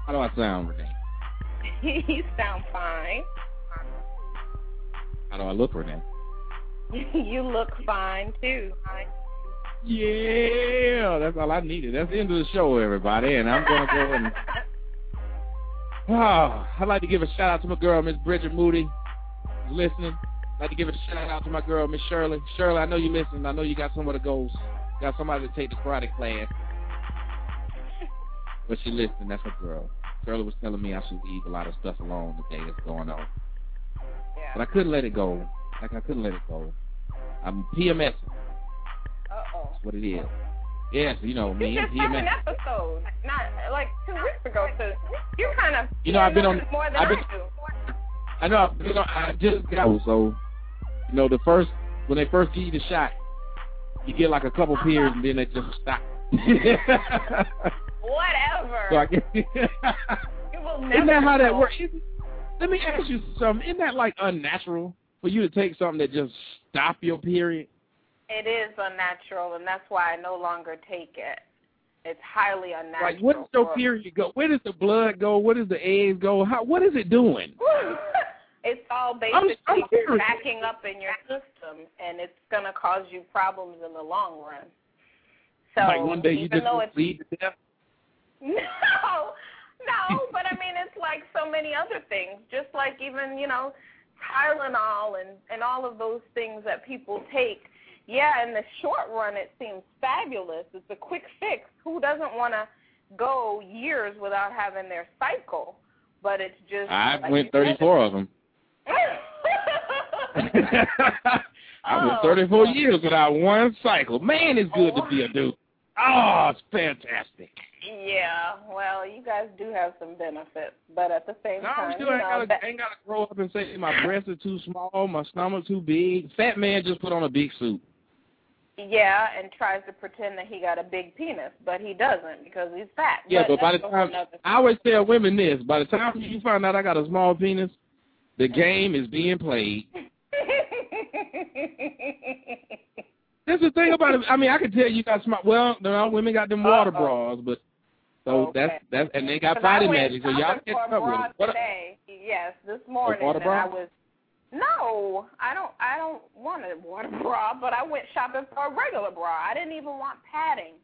Speaker 2: How do I sound, Renee?
Speaker 3: you sound fine.
Speaker 2: How do I look, Renee?
Speaker 3: you look fine too.
Speaker 2: Yeah, that's all I needed. That's the end of the show, everybody, and I'm going to go and... Oh, I'd like to give a shout out to my girl, Miss Bridget Moody, listening. I'd like to give a shout out to my girl, Miss Shirley. Shirley, I know you listen. I know you got somewhere to go. Got somebody to take the karate class. But she listening. That's my girl. Shirley was telling me I should leave a lot of stuff alone today that's going on.
Speaker 3: Yeah.
Speaker 2: But I couldn't let it go. Like I couldn't let it go. I'm PMS.
Speaker 3: Uh-oh.
Speaker 2: That's what it is. Yes, you know
Speaker 3: You
Speaker 2: me and
Speaker 3: just had an episode, not like two weeks ago. So you kind of
Speaker 2: You know, I've been on-
Speaker 3: more than
Speaker 2: I've been-
Speaker 3: I do.
Speaker 2: I know. You know, I just got so. You know, the first when they first give you the shot, you get like a couple periods and then they just stop.
Speaker 3: Whatever.
Speaker 2: so I guess.
Speaker 3: you will never
Speaker 2: Isn't that how that works? Isn't- Let me ask you something. Isn't that like unnatural for you to take something that just stop your period?
Speaker 3: It is unnatural, and that's why I no longer take it. It's highly unnatural.
Speaker 2: Like, where does your period go? Where does the blood go? Where does the eggs go? How? What is it doing?
Speaker 3: it's all
Speaker 2: I'm-
Speaker 3: basically
Speaker 2: I'm
Speaker 3: backing up in your system, and it's going to cause you problems in the long run. So
Speaker 2: like one day you
Speaker 3: even
Speaker 2: just
Speaker 3: though it's
Speaker 2: bleed to death.
Speaker 3: no, no, but I mean it's like so many other things. Just like even you know Tylenol and and all of those things that people take. Yeah, in the short run it seems fabulous. It's a quick fix. Who doesn't want to go years without having their cycle? But it's just
Speaker 2: I
Speaker 3: like
Speaker 2: went
Speaker 3: you said,
Speaker 2: 34 of them. I
Speaker 3: Oh,
Speaker 2: 34
Speaker 3: God.
Speaker 2: years without one cycle. Man, it's good to be a dude. Oh, it's fantastic.
Speaker 3: Yeah, well, you guys do have some benefits, but at the same
Speaker 2: No,
Speaker 3: time,
Speaker 2: I'm still
Speaker 3: you
Speaker 2: ain't gotta, ain't gotta grow up and say my breasts are too small, my stomach too big. Fat man just put on a big suit.
Speaker 3: yeah, and tries to pretend that he got a big penis, but he doesn't because he's fat.
Speaker 2: Yeah, but by the time I always tell women this, by the time you find out I got a small penis, the game is being played. That's the thing about it. I mean, I can tell you got smart. Well, no, women got them water
Speaker 3: Uh-oh.
Speaker 2: bras, but so
Speaker 3: Okay.
Speaker 2: that's that's and they got body magic, so y'all
Speaker 3: shopping
Speaker 2: can't
Speaker 3: for a
Speaker 2: cover
Speaker 3: bra
Speaker 2: it. What,
Speaker 3: today. Yes, this morning,
Speaker 2: water bra?
Speaker 3: I was. No, I don't. I don't want a water bra, but I went shopping for a regular bra. I didn't even want padding,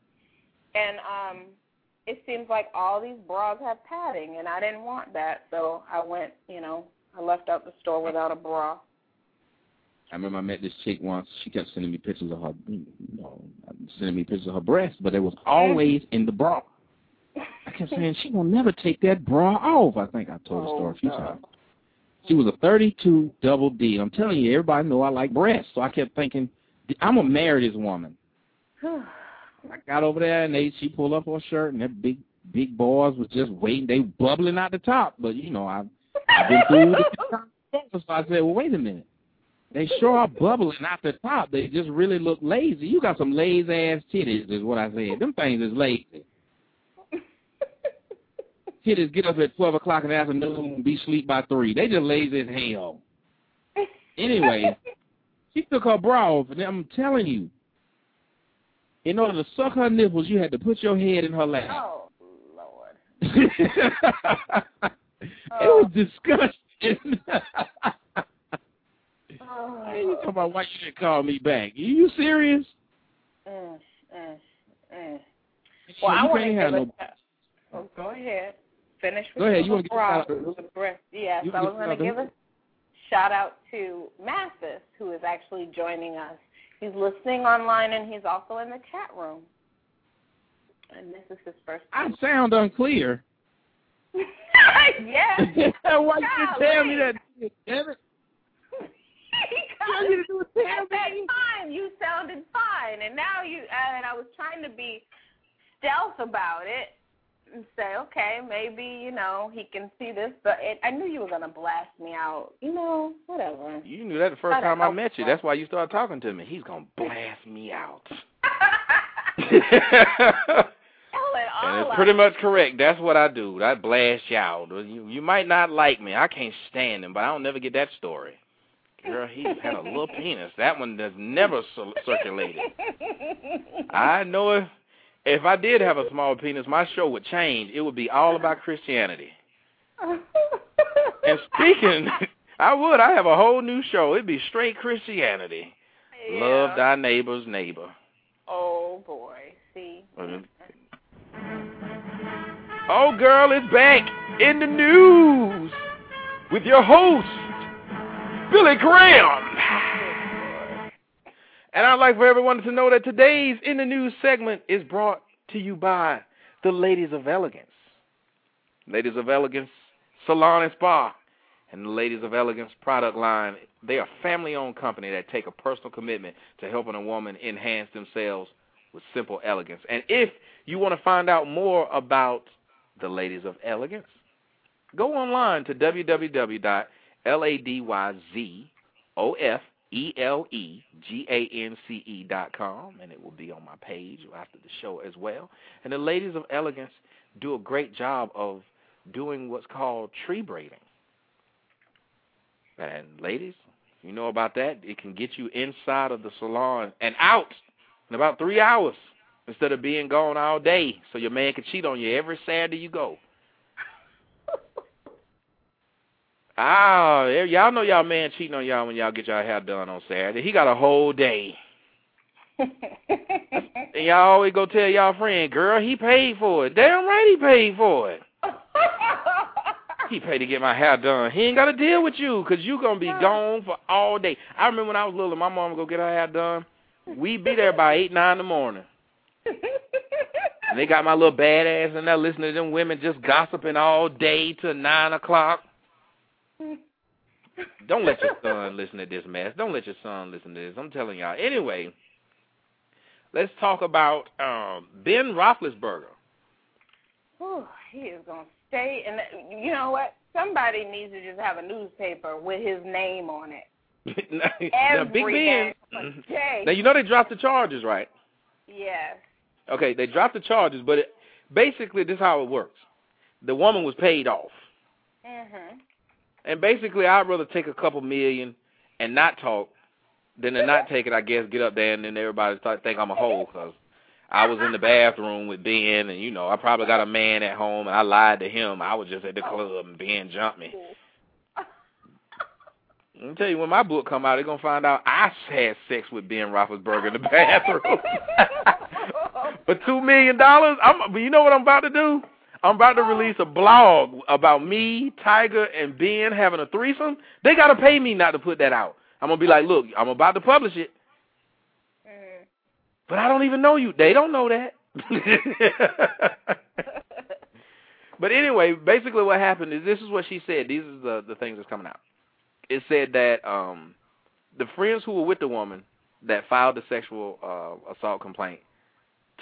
Speaker 3: and um, it seems like all these bras have padding, and I didn't want that, so I went. You know, I left out the store without a bra.
Speaker 2: I remember I met this chick once. She kept sending me pictures of her, you know, sending me pictures of her breasts, but it was always in the bra. I kept saying she will never take that bra off. I think I told the oh, story a few
Speaker 3: Oh,
Speaker 2: times. She was a 32 double D. I'm telling you, everybody know I like breasts, so I kept thinking, I'm gonna marry this woman. I got over there and they she pulled up her shirt and that big big boys was just waiting. They bubbling out the top, but you know I I've been through. So I said, well, wait a minute. They sure are bubbling out the top. They just really look lazy. You got some lazy ass titties, is what I said. Them things is lazy. Titties get up at twelve o'clock in the afternoon and be asleep by three. They just lazy as hell. Anyway, she took her bra off, and I'm telling you, in order to suck her nipples, you had to put your head in her lap.
Speaker 3: Oh Lord.
Speaker 2: it was disgusting.
Speaker 3: Oh.
Speaker 2: Hey, you talking about why you didn't call me back? Are you serious?
Speaker 3: Mm, mm, mm. Well, I want to give
Speaker 2: have
Speaker 3: a
Speaker 2: no.
Speaker 3: Oh, go ahead. Finish with
Speaker 2: Go ahead. You want to give a shout out
Speaker 3: The breast. Yes, I was going to give a shout out to Mathis, who is actually joining us. He's listening online and he's also in the chat room. And this is his first
Speaker 2: I sound unclear.
Speaker 3: Yes.
Speaker 2: why you didn't tell me that? Damn it. You to do it
Speaker 3: at that time you sounded fine, and now you uh, and I was trying to be stealth about it and say, okay, maybe you know he can see this, but it, I knew you were gonna blast me out. You know, whatever.
Speaker 2: You knew that the first
Speaker 3: I don't
Speaker 2: time I met you. That's why you started talking to me. He's gonna blast me out. And it's pretty much correct. That's what I do. I blast you out. You you might not like me. I can't stand him, but I don't never get that story. Girl, he had a little penis. That one does never cir- circulated. I know if if I did have a small penis, my show would change. It would be all about Christianity. And speaking, I would. I have a whole new show. It'd be straight Christianity.
Speaker 3: Yeah.
Speaker 2: Love thy neighbor's neighbor.
Speaker 3: Oh boy, see.
Speaker 2: Oh, girl, it's back in the news with your host, Billy Graham. And I'd like for everyone to know that today's In the News segment is brought to you by the Ladies of Elegance. Ladies of Elegance Salon and Spa and the Ladies of Elegance product line. They are family-owned company that take a personal commitment to helping a woman enhance themselves with simple elegance. And if you want to find out more about the Ladies of Elegance, go online to www.ladyzofelegancE.com, and it will be on my page after the show as well. And the Ladies of Elegance do a great job of doing what's called tree braiding. And ladies, you know about that. It can get you inside of the salon and out in about three hours instead of being gone all day so your man can cheat on you every Saturday you go. Ah, y'all know y'all man cheating on y'all when y'all get y'all hair done on Saturday. He got a whole day. And y'all always go tell y'all friend, girl, he paid for it. Damn right he paid for it. He paid to get my hair done. He ain't got to deal with you because you going to be gone for all day. I remember when I was little and my mom would go get her hair done. We'd be there by 8, 9 in the morning. And they got my little badass in there listening to them women just gossiping all day till 9 o'clock. Don't let your son listen to this mess. Don't let your son listen to this. I'm telling y'all. Anyway, let's talk about um, Ben Roethlisberger.
Speaker 3: Whew, he is gonna stay, and you know what? Somebody needs to just have a newspaper with his name on it.
Speaker 2: now,
Speaker 3: Every
Speaker 2: Big Ben. Now you know they dropped the charges, right?
Speaker 3: Yes.
Speaker 2: Okay, they dropped the charges, but it, basically this is how it works. The woman was paid off,
Speaker 3: Mhm.
Speaker 2: and basically I'd rather take a couple million and not talk than to not take it. I guess get up there and then everybody start think I'm a hoe because I was in the bathroom with Ben, and you know I probably got a man at home, and I lied to him. I was just at the club, and Ben jumped me. Let me tell you, when my book come out, they're gonna find out I had sex with Ben Roethlisberger in the bathroom. For two million dollars, I'm. But you know what I'm about to do? I'm about to release a blog about me, Tiger, and Ben having a threesome. They gotta pay me not to put that out. I'm gonna be like, look, I'm about to publish it, but I don't even know you. They don't know that. but anyway, basically what happened is this is what she said. These are the the things that's coming out. It said that um the friends who were with the woman that filed the sexual uh, assault complaint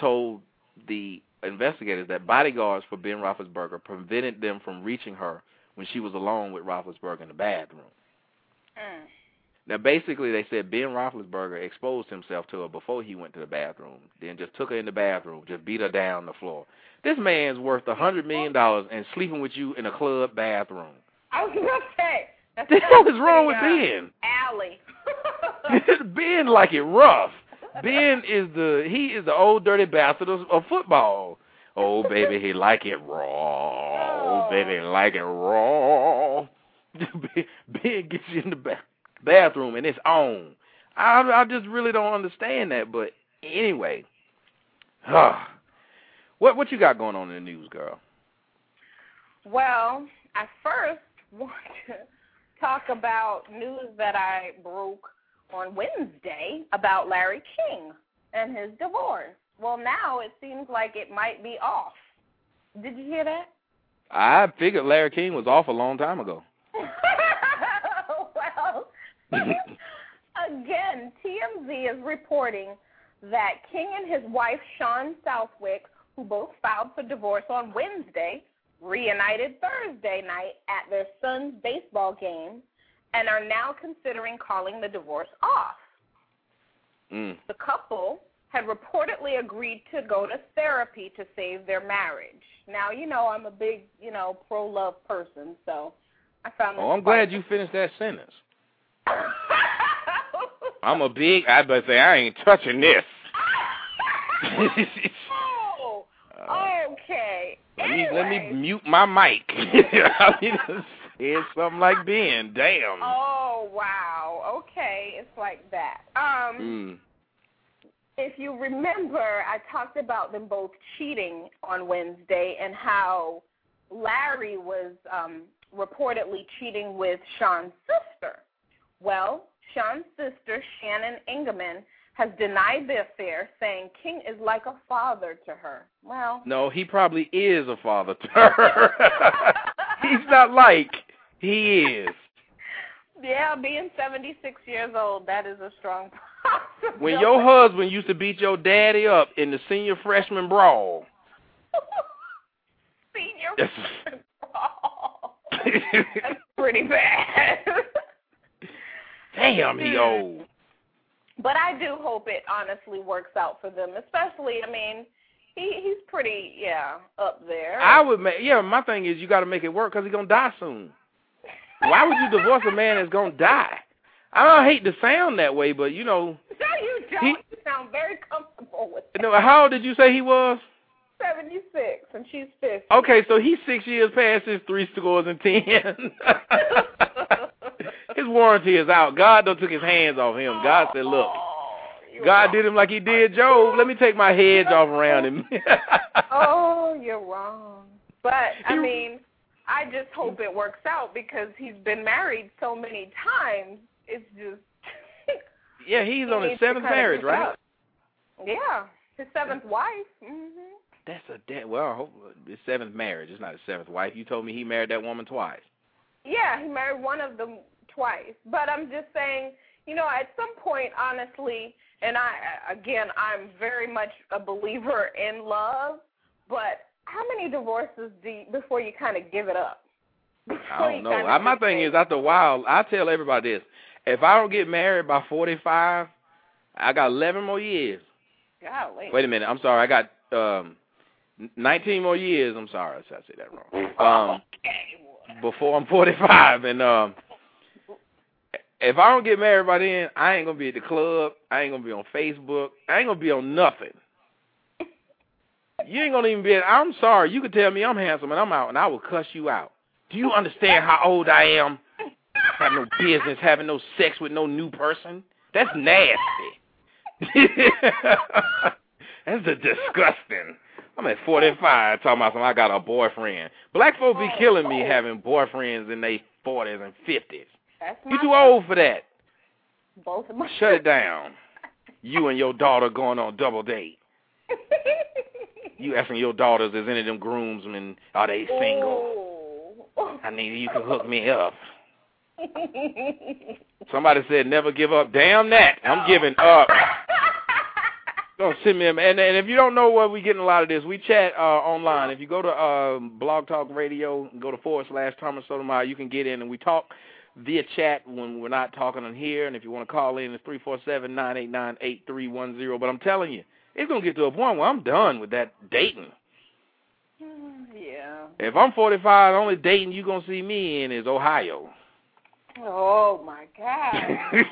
Speaker 2: told the investigators that bodyguards for Ben Roethlisberger prevented them from reaching her when she was alone with Roethlisberger in the bathroom.
Speaker 3: Mm.
Speaker 2: Now, basically, they said Ben Roethlisberger exposed himself to her before he went to the bathroom, then just took her in the bathroom, just beat her down on the floor. This man's worth a hundred million dollars and sleeping with you in a club bathroom.
Speaker 3: I was gonna say.
Speaker 2: Hell is wrong with
Speaker 3: uh,
Speaker 2: Ben?
Speaker 3: Alley.
Speaker 2: ben like it rough. Ben is the he is the old dirty bastard of, of football. Oh baby, he like it raw. Oh baby, like it raw. ben gets you in the ba- bathroom and it's on. I I just really don't understand that. But anyway, Huh. what what you got going on in the news, girl?
Speaker 3: Well, I first want to talk about news that I broke on Wednesday about Larry King and his divorce. Well, now it seems like it might be off. Did you hear that?
Speaker 2: I figured Larry King was off a long time ago.
Speaker 3: well, again, TMZ is reporting that King and his wife, Shawn Southwick, who both filed for divorce on Wednesday, reunited Thursday night at their son's baseball game and are now considering calling the divorce off.
Speaker 2: Mm.
Speaker 3: The couple had reportedly agreed to go to therapy to save their marriage. Now, you know, I'm a big, you know, pro love person, so I found
Speaker 2: Oh, I'm glad you finished that sentence. I'm a big. I better say I ain't touching this.
Speaker 3: oh, okay.
Speaker 2: let me let me mute my mic. I mean, said something like Ben. Damn.
Speaker 3: Oh wow. Okay, it's like that. Um,
Speaker 2: Mm.
Speaker 3: if you remember, I talked about them both cheating on Wednesday and how Larry was um, reportedly cheating with Shawn's sister. Well, Shawn's sister, Shannon Engemann, has denied the affair, saying King is like a father to her. Well,
Speaker 2: No, he probably is a father to her. He's not like he is.
Speaker 3: yeah, being 76 years old, that is a strong possibility.
Speaker 2: When your husband used to beat your daddy up in the senior freshman brawl.
Speaker 3: senior
Speaker 2: That's-
Speaker 3: That's pretty bad.
Speaker 2: Damn, he old.
Speaker 3: But I do hope it honestly works out for them, especially. I mean, he he's pretty yeah up there.
Speaker 2: I would make. Yeah, my thing is you got to make it work because he's gonna die soon. Why would you divorce a man that's gonna die? I don't hate to sound that way, but you know,
Speaker 3: no, you don't.
Speaker 2: He-
Speaker 3: you sound very comfortable with
Speaker 2: you know, how old did you say he was?
Speaker 3: seventy six, and she's fifty.
Speaker 2: Okay, so he's six years past his three scores and ten. his warranty is out. God don't took his hands off him. God said, "Look,
Speaker 3: Oh,
Speaker 2: God did him like He did Job. Let me take my hedge off around him."
Speaker 3: oh, you're wrong. But I mean, I just hope it works out because he's been married so many times. It's just
Speaker 2: yeah, he's
Speaker 3: he
Speaker 2: on his seventh marriage, right?
Speaker 3: up. Yeah, his seventh wife. hmm
Speaker 2: That's a dead. Well, I hope his seventh marriage. It's not his seventh wife. You told me he married that woman twice.
Speaker 3: Yeah, he married one of them twice. But I'm just saying, you know, at some point, honestly, and I again, I'm very much a believer in love. But how many divorces do you, before you kind of give it up?
Speaker 2: I don't know. I, my thing is, after a while, I tell everybody this: if I don't get married by 45, I got 11 more years.
Speaker 3: Golly.
Speaker 2: Wait a minute. I'm sorry. I got um 19 more years. I'm sorry. I said that wrong. Um,
Speaker 3: okay.
Speaker 2: before I'm 45, and um, if I don't get married by then, I ain't gonna be at the club. I ain't gonna be on Facebook. I ain't gonna be on nothing. You ain't gonna even be. I'm sorry. You could tell me I'm handsome and I'm out, and I will cuss you out. Do you understand how old I am? I Have no business having no sex with no new person. That's nasty. That's a disgusting. I'm at 45 talking about something. I got a boyfriend. Black folks be killing me having boyfriends in their 40s and 50s.
Speaker 3: That's
Speaker 2: You too old for that.
Speaker 3: both of my
Speaker 2: Shut it down. You and your daughter going on double date. You asking your daughters, is any of them groomsmen, are they single?
Speaker 3: Oh.
Speaker 2: I need you can hook me up. Somebody said never give up. Damn that. I'm giving up. Don't send me a, and and if you don't know where we getting a lot of this, we chat uh online. If you go to uh, Blog Talk Radio, go to forward slash Thomas Sotomayor, you can get in and we talk via chat when we're not talking on here. And if you want to call in, it's three four seven nine eight nine eight three one zero. But I'm telling you, it's gonna get to a point where I'm done with that dating.
Speaker 3: Mm, yeah.
Speaker 2: If I'm 45, the only dating you gonna see me in is Ohio.
Speaker 3: Oh my God.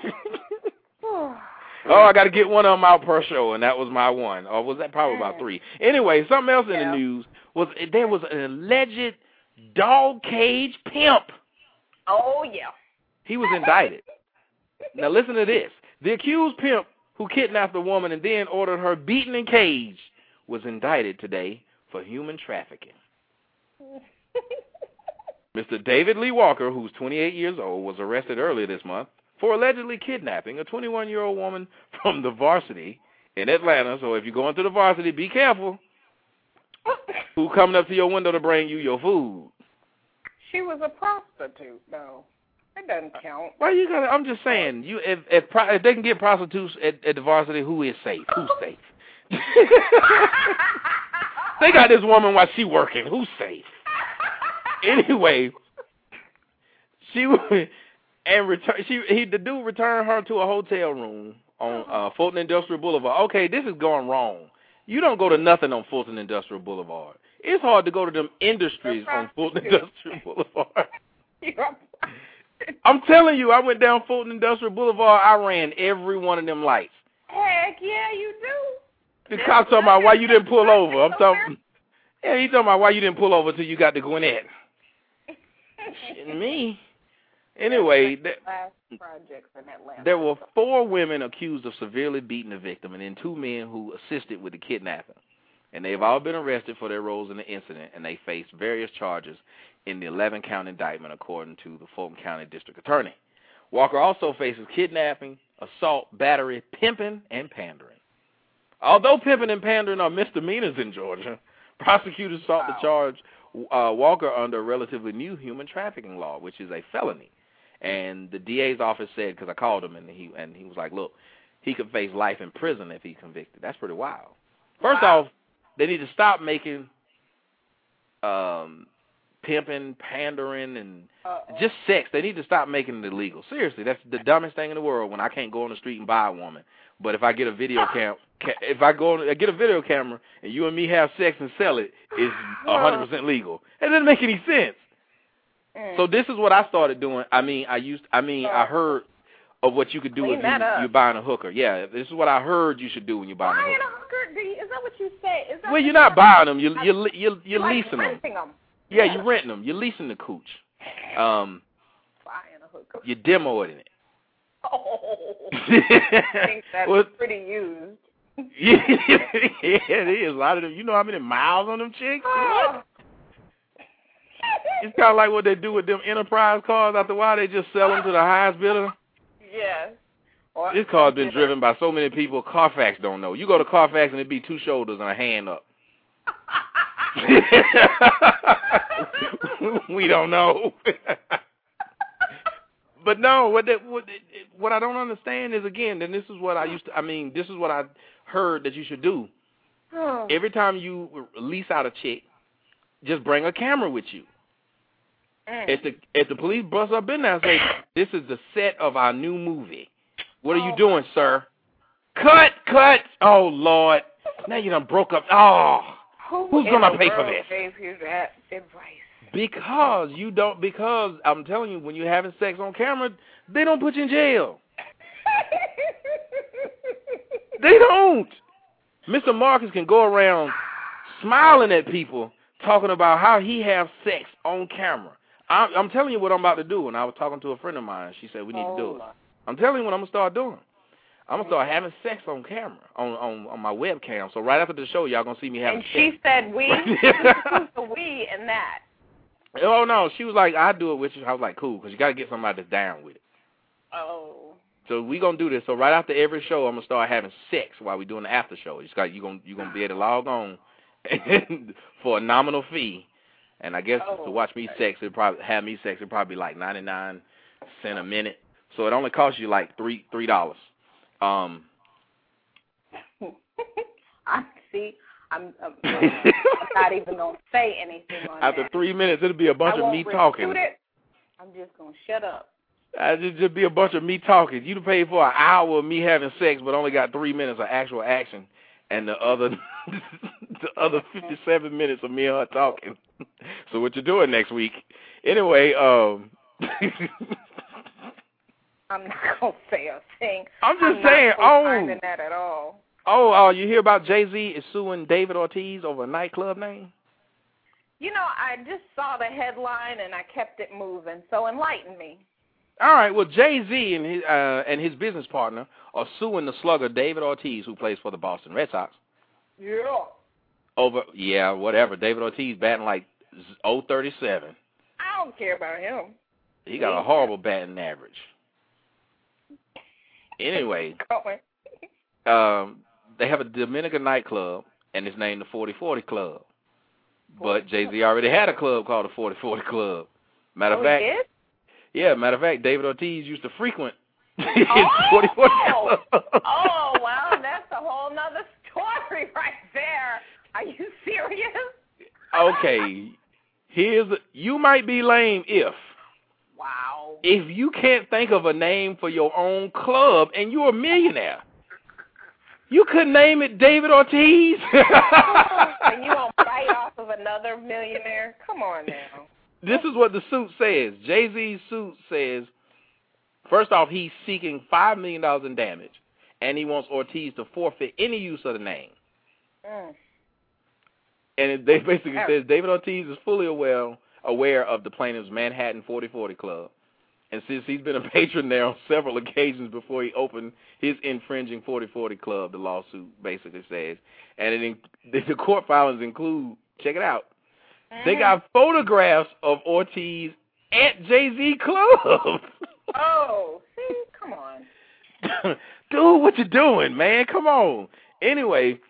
Speaker 2: Oh, I got to get one of them out per show, and that was my one. Or was that probably about mm. three? Anyway, something else in
Speaker 3: Yeah.
Speaker 2: the news was there was an alleged dog cage pimp.
Speaker 3: oh yeah.
Speaker 2: He was indicted. Now listen to this: the accused pimp who kidnapped a woman and then ordered her beaten and caged was indicted today for human trafficking. Mr. David Lee Walker, who's 28 years old, was arrested earlier this month for allegedly kidnapping a 21-year-old woman from the varsity in Atlanta. So if you're going to the varsity, be careful. Who coming up to your window to bring you your food?
Speaker 3: She was a prostitute, though. It doesn't count.
Speaker 2: Why you gotta? I'm just saying, you if if, pro, if they can get prostitutes at, at the varsity, who is safe? Who's safe? they got this woman while she working. Who's safe? Anyway, she and return. She he the dude returned her to a hotel room on uh Fulton Industrial Boulevard. Okay, this is going wrong. You don't go to nothing on Fulton Industrial Boulevard. It's hard to go to them industries on Fulton Industrial Boulevard. I'm telling you, I went down Fulton Industrial Boulevard. I ran every one of them lights.
Speaker 3: Heck yeah, you do.
Speaker 2: The cop talking about why you didn't pull over. I'm talking. Yeah, he talking about why you didn't pull over till you got to Gwinnett. Shitting me. Anyway, th-
Speaker 3: Last projects in Atlanta.
Speaker 2: there were four women accused of severely beating the victim, and then two men who assisted with the kidnapping. And they've all been arrested for their roles in the incident, and they face various charges in the 11 count indictment, according to the Fulton County District Attorney. Walker also faces kidnapping, assault, battery, pimping, and pandering. Although pimping and pandering are misdemeanors in Georgia, prosecutors sought to charge uh, Walker under a relatively new human trafficking law, which is a felony. And the DA's office said, because I called him, and he and he was like, "Look, he could face life in prison if he's convicted. That's pretty wild." First off, they need to stop making um, pimping, pandering, and
Speaker 3: Uh-oh.
Speaker 2: just sex. They need to stop making it illegal. Seriously, that's the dumbest thing in the world. When I can't go on the street and buy a woman, but if I get a video cam, if I go, on, I get a video camera and you and me have sex and sell it, it's a hundred percent legal. It doesn't make any sense.
Speaker 3: Mm.
Speaker 2: So this is what I started doing. I mean, I used. I mean, I heard of what you could do
Speaker 3: Clean
Speaker 2: if you, you're buying a hooker. Yeah, this is what I heard you should do when you're buying a
Speaker 3: Buying
Speaker 2: hooker.
Speaker 3: a hooker? You, is that what you say? Is that
Speaker 2: Well, you're not buying them. You you you you're
Speaker 3: you're
Speaker 2: leasing them.
Speaker 3: them.
Speaker 2: Yeah, you're renting them. You're leasing the cooch. Um,
Speaker 3: Buying a hooker.
Speaker 2: you're demoing it.
Speaker 3: Oh. I think that's
Speaker 2: Well-
Speaker 3: pretty used.
Speaker 2: yeah, it is. A lot of them. You know how many miles on them chicks? What? It's kind of like what they do with them enterprise cars. After a while, they just sell them to the highest bidder.
Speaker 3: Yes. Or,
Speaker 2: This car's been driven by so many people. Carfax don't know. You go to Carfax and it be two shoulders and a hand up. we don't know. but no, what that what what I don't understand is again, and this is what I used to. I mean, this is what I heard that you should do. Every time you lease out a chick, just bring a camera with you.
Speaker 3: Mm.
Speaker 2: If the if the police bust up in there and say, "This is the set of our new movie," what are you
Speaker 3: Oh,
Speaker 2: doing, sir? Cut, cut. Oh Lord, now you done broke up. Oh,
Speaker 3: Who
Speaker 2: Who's gonna pay for this?
Speaker 3: Gave you that advice.
Speaker 2: because you don't. Because I'm telling you, when you're having sex on camera, they don't put you in jail. They don't. Mr. Marcus can go around smiling at people talking about how he have sex on camera. I'm, I'm telling you what I'm about to do. And I was talking to a friend of mine. She said we need to do it. Oh, I'm telling you what I'm gonna start doing. I'm gonna start having sex on camera on on on my webcam. So right after the show, y'all gonna see me having
Speaker 3: and
Speaker 2: sex.
Speaker 3: she said we. The we in that?
Speaker 2: Oh no, she was like, I do it with you. I was like, cool, because you got to get somebody that's down with it.
Speaker 3: Oh.
Speaker 2: So we gonna do this. So right after every show, I'm gonna start having sex while we doing the after show. You got you gonna you gonna be able to log on for a nominal fee, and I guess
Speaker 3: Oh,
Speaker 2: to watch me sex, it probably have me sex. It probably be like 99 cent a minute. So it only costs you like three three dollars. Um,
Speaker 3: I see. I'm, I'm, I'm not even gonna say anything on
Speaker 2: after
Speaker 3: that.
Speaker 2: three minutes, it'll be a bunch
Speaker 3: I
Speaker 2: of me talking.
Speaker 3: It. I'm just gonna shut up.
Speaker 2: Uh, just, just be a bunch of me talking. You'd pay for an hour of me having sex, but only got three minutes of actual action, and the other the other fifty seven minutes of me and her talking. so what you doing next week? Anyway, um,
Speaker 3: I'm not gonna say a thing.
Speaker 2: I'm just
Speaker 3: I'm
Speaker 2: saying. Oh,
Speaker 3: that at all.
Speaker 2: oh, uh, you hear about Jay Z is suing David Ortiz over a nightclub name?
Speaker 3: You know, I just saw the headline and I kept it moving. So enlighten me.
Speaker 2: All right. Well, Jay Z and his uh, and his business partner are suing the slugger David Ortiz, who plays for the Boston Red Sox.
Speaker 3: Yeah.
Speaker 2: Over, yeah, whatever. David Ortiz batting like 037.
Speaker 3: I don't care about him.
Speaker 2: He got a horrible batting average. Anyway, um, they have a Dominican nightclub, and it's named the 4040 Club. But Jay Z already had a club called the 4040 Club. Matter of
Speaker 3: oh,
Speaker 2: fact, yeah, matter of fact, David Ortiz used to frequent
Speaker 3: Oh!
Speaker 2: 4040 Club.
Speaker 3: Oh, well, that's a whole nother story right there. Are you serious?
Speaker 2: okay, here's you might be lame if
Speaker 3: Wow.
Speaker 2: If you can't think of a name for your own club and you're a millionaire. You couldn't name it David Ortiz.
Speaker 3: and you won't bite off of another millionaire? Come on now.
Speaker 2: this is what the suit says. Jay Z's suit says, first off, he's seeking five million dollars in damage, and he wants Ortiz to forfeit any use of the name.
Speaker 3: Mm.
Speaker 2: And it, they basically says David Ortiz is fully aware aware of the plaintiff's Manhattan 4040 Club, and since he's been a patron there on several occasions before he opened his infringing 4040 Club, the lawsuit basically says, and it in, the court filings include check it out. They got photographs of Ortiz at Jay Z Club.
Speaker 3: Oh, see, come on.
Speaker 2: Dude, what you doing, man? Come on. Anyway,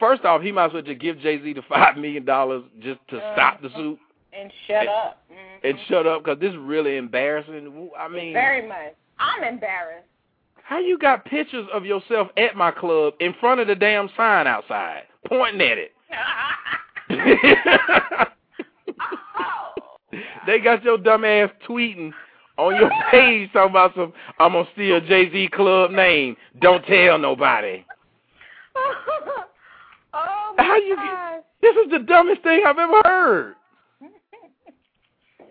Speaker 2: first off, he might as well just give Jay Z the five million dollars just to
Speaker 3: Uh,
Speaker 2: stop the suit
Speaker 3: And shut up. Mhm.
Speaker 2: and shut up because this is really embarrassing. I mean,
Speaker 3: Very much. I'm embarrassed.
Speaker 2: how you got pictures of yourself at my club in front of the damn sign outside, pointing at it? they got your dumb ass tweeting on your page talking about some I'm gonna steal Jay Z club name. Don't tell nobody.
Speaker 3: oh my
Speaker 2: How you
Speaker 3: God.
Speaker 2: This is the dumbest thing I've ever heard.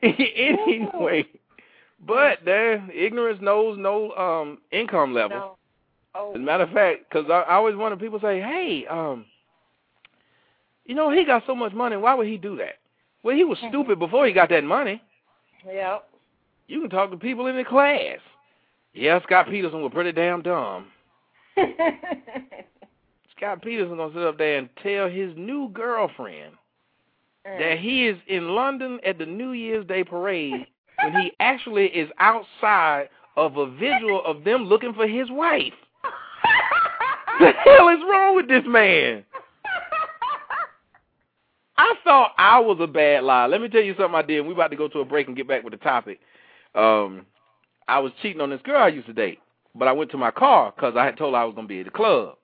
Speaker 2: anyway, but there, ignorance knows no um income level.
Speaker 3: No. Oh.
Speaker 2: As a matter of fact, because I, I always wonder, people say, "Hey, um, you know, he got so much money. Why would he do that?" Well, he was stupid before he got that money.
Speaker 3: Yep.
Speaker 2: You can talk to people in the class. Yeah, Scott Peterson was pretty damn dumb. Scott Peterson gonna sit up there and tell his new girlfriend that he is in London at the New Year's Day parade when he actually is outside of a visual of them looking for his wife. the hell is wrong with this man? I thought I was a bad lie. Let me tell you something I did. We about to go to a break and get back with the topic. Um, I was cheating on this girl I used to date, but I went to my car because I had told her I was gonna be at the club.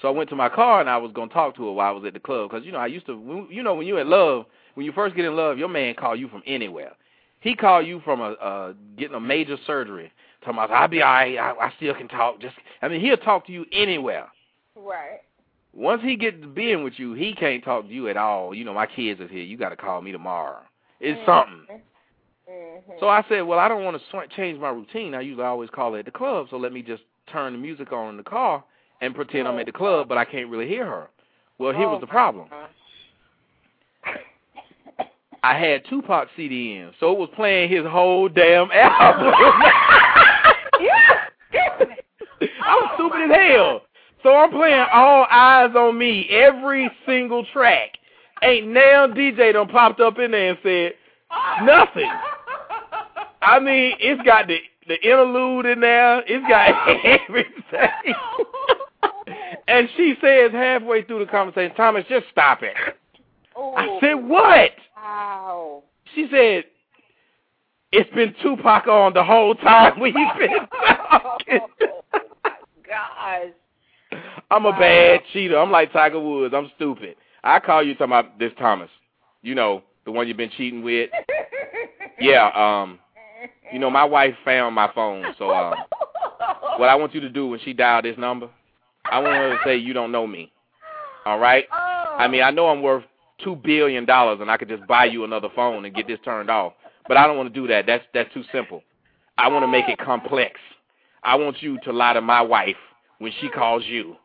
Speaker 2: So I went to my car and I was gonna talk to her while I was at the club because you know I used to, you know, when you're in love, when you first get in love, your man call you from anywhere. He called you from a uh, getting a major surgery. Talking about I'll be all right. I, I still can talk. Just I mean he'll talk to you anywhere.
Speaker 3: Right.
Speaker 2: Once he gets to being with you, he can't talk to you at all. You know, my kids is here. You got to call me tomorrow. It's something.
Speaker 3: Mm-hmm.
Speaker 2: So I said, well, I don't want to change my routine. I usually always call her at the club, so let me just turn the music on in the car and pretend I'm at the oh, club, but I can't really hear her. Well, here was oh, the problem. I had Tupac CD in, so it was playing his whole damn album. I was stupid as hell. So I'm playing All Eyes on Me, every single track. Ain't now DJ done popped up in there and said nothing. I mean, it's got the the interlude in there. It's got everything. And she says halfway through the conversation, Thomas, just stop it. I said, what?
Speaker 3: Wow.
Speaker 2: She said, it's been Tupac on the whole time we've been talking.
Speaker 3: Gosh.
Speaker 2: I'm a bad cheater. I'm like Tiger Woods. I'm stupid. I call you talking about this Thomas. You know, the one you've been cheating with. Yeah, um, you know, my wife found my phone, so um, what I want you to do when she dialed this number, I want her to say you don't know me. All right? I mean, I oh. know I'm worth two billion dollars, and I could just buy you another phone and get this turned off. But I don't want to do that. That's that's too simple. I want to make it complex. I want you to lie to my wife when she calls you.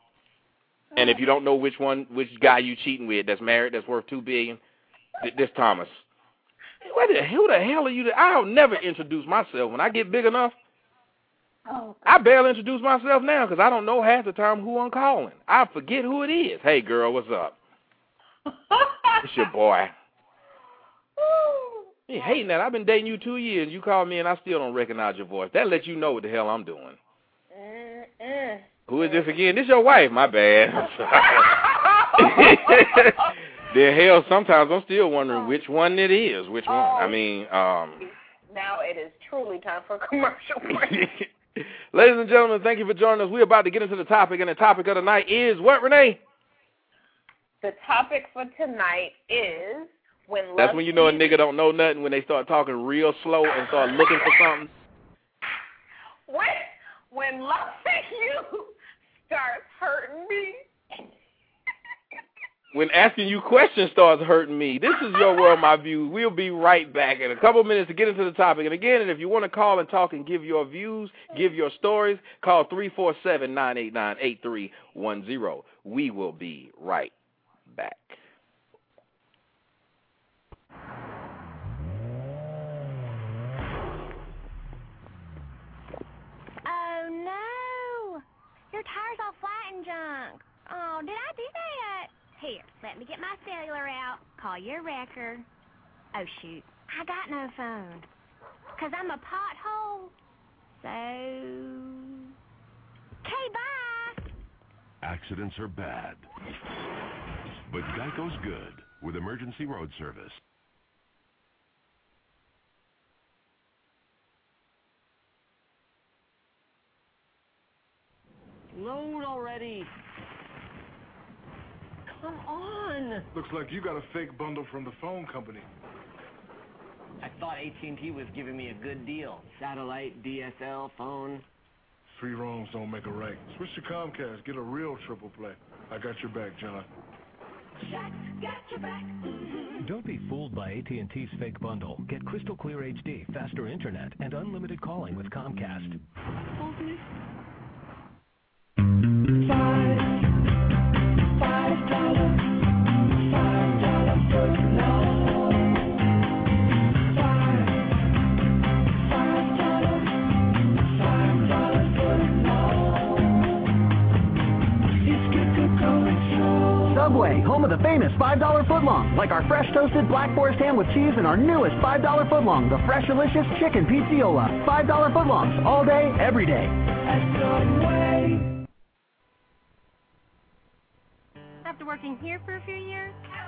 Speaker 2: And if you don't know which one, which guy you cheating with that's married, that's worth two billion, th- this Thomas. What the who the hell are you? I'll never introduce myself. When I get big enough,
Speaker 3: Oh.
Speaker 2: I barely introduce myself now because I don't know half the time who I'm calling. I forget who it is. Hey, girl, what's up? It's your boy. You ain't hating that. I've been dating you two years. You call me and I still don't recognize your voice. That lets you know what the hell I'm doing.
Speaker 3: Mm-mm.
Speaker 2: Who is this again? This your wife. My bad. the hell, sometimes I'm still wondering which one it is. Which one? I mean, um.
Speaker 3: Now it is truly time for a commercial break.
Speaker 2: Ladies and gentlemen, thank you for joining us. We're about to get into the topic, and the topic of the night is what, Renee?
Speaker 3: the topic for tonight is when love
Speaker 2: That's when you know a nigga don't know nothing when they start talking real slow and start looking for something.
Speaker 3: when when loving you starts hurting me.
Speaker 2: When asking you questions starts hurting me. This is your world, my views. We'll be right back in a couple minutes to get into the topic. And again, if you want to call and talk and give your views, give your stories, call 347-989-8310. We will be right back.
Speaker 8: Oh no! Your tire's all flat and junk. Oh, did I do that? Here, let me get my cellular out. Call your wrecker. Oh shoot, I got no phone. Cause I'm a pothole. So. Okay, bye.
Speaker 9: Accidents are bad. But Geico's good with emergency road service.
Speaker 10: Load already. Come on.
Speaker 11: Looks like you got a fake bundle from the phone company.
Speaker 10: I thought AT&T was giving me a good deal. Satellite, DSL, phone.
Speaker 11: Three wrongs don't make a right. Switch to Comcast. Get a real triple play. I got your back, John. Got your back. Mm-hmm.
Speaker 12: Don't be fooled by AT&T's fake bundle. Get crystal clear HD, faster internet, and unlimited calling with Comcast.
Speaker 13: The famous $5 footlong, like our fresh toasted black forest ham with cheese and our newest $5 footlong, the fresh delicious chicken pizziola. $5 footlongs, all day, every day.
Speaker 8: After working here for a few years, I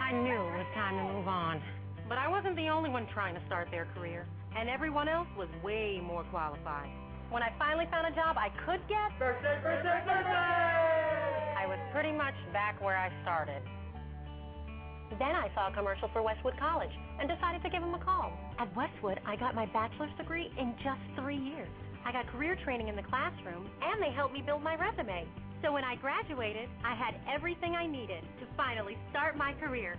Speaker 14: I knew it was time to move on. But I wasn't the only one trying to start their career, and everyone else was way more qualified. When I finally found a job I could get, birthday, birthday, birthday! I was pretty much back where I started. Then I saw a commercial for Westwood College and decided to give them a call. At Westwood, I got my bachelor's degree in just three years. I got career training in the classroom, and they helped me build my resume. So when I graduated, I had everything I needed to finally start my career.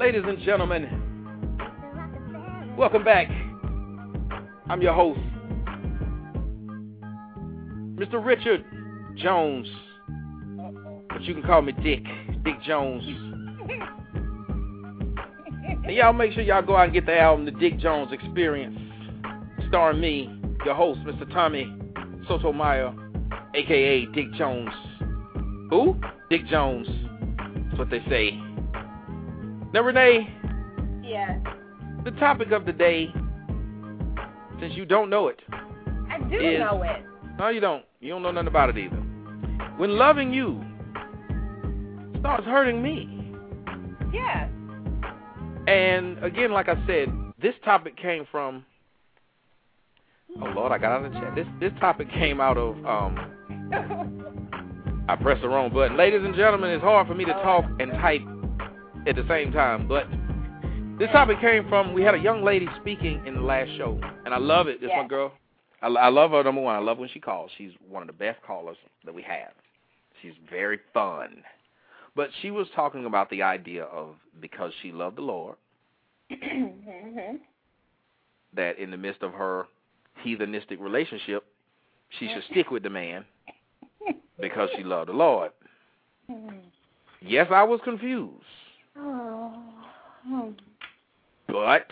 Speaker 2: Ladies and gentlemen, welcome back. I'm your host, Mr. Richard Jones, but you can call me Dick, Dick Jones. And y'all make sure y'all go out and get the album, The Dick Jones Experience, starring me, your host, Mr. Tommy Sotomayor, aka Dick Jones. Who? Dick Jones. That's what they say. Now, Renee.
Speaker 3: Yes.
Speaker 2: The topic of the day, since you don't know it.
Speaker 3: I do
Speaker 2: is,
Speaker 3: know it.
Speaker 2: No, you don't. You don't know nothing about it either. When loving you starts hurting me.
Speaker 3: Yes.
Speaker 2: And again, like I said, this topic came from. Oh Lord, I got out of the chat. This this topic came out of um. I pressed the wrong button. Ladies and gentlemen, it's hard for me to talk and type at the same time. But this topic came from we had a young lady speaking in the last show, and I love it. This
Speaker 3: Yes.
Speaker 2: one girl, I, I love her. Number one, I love when she calls. She's one of the best callers that we have. She's very fun. But she was talking about the idea of because she loved the Lord,
Speaker 3: mm-hmm.
Speaker 2: that in the midst of her heathenistic relationship, she should stick with the man because she loved the Lord. Yes, I was confused.
Speaker 3: Oh. Hmm.
Speaker 2: But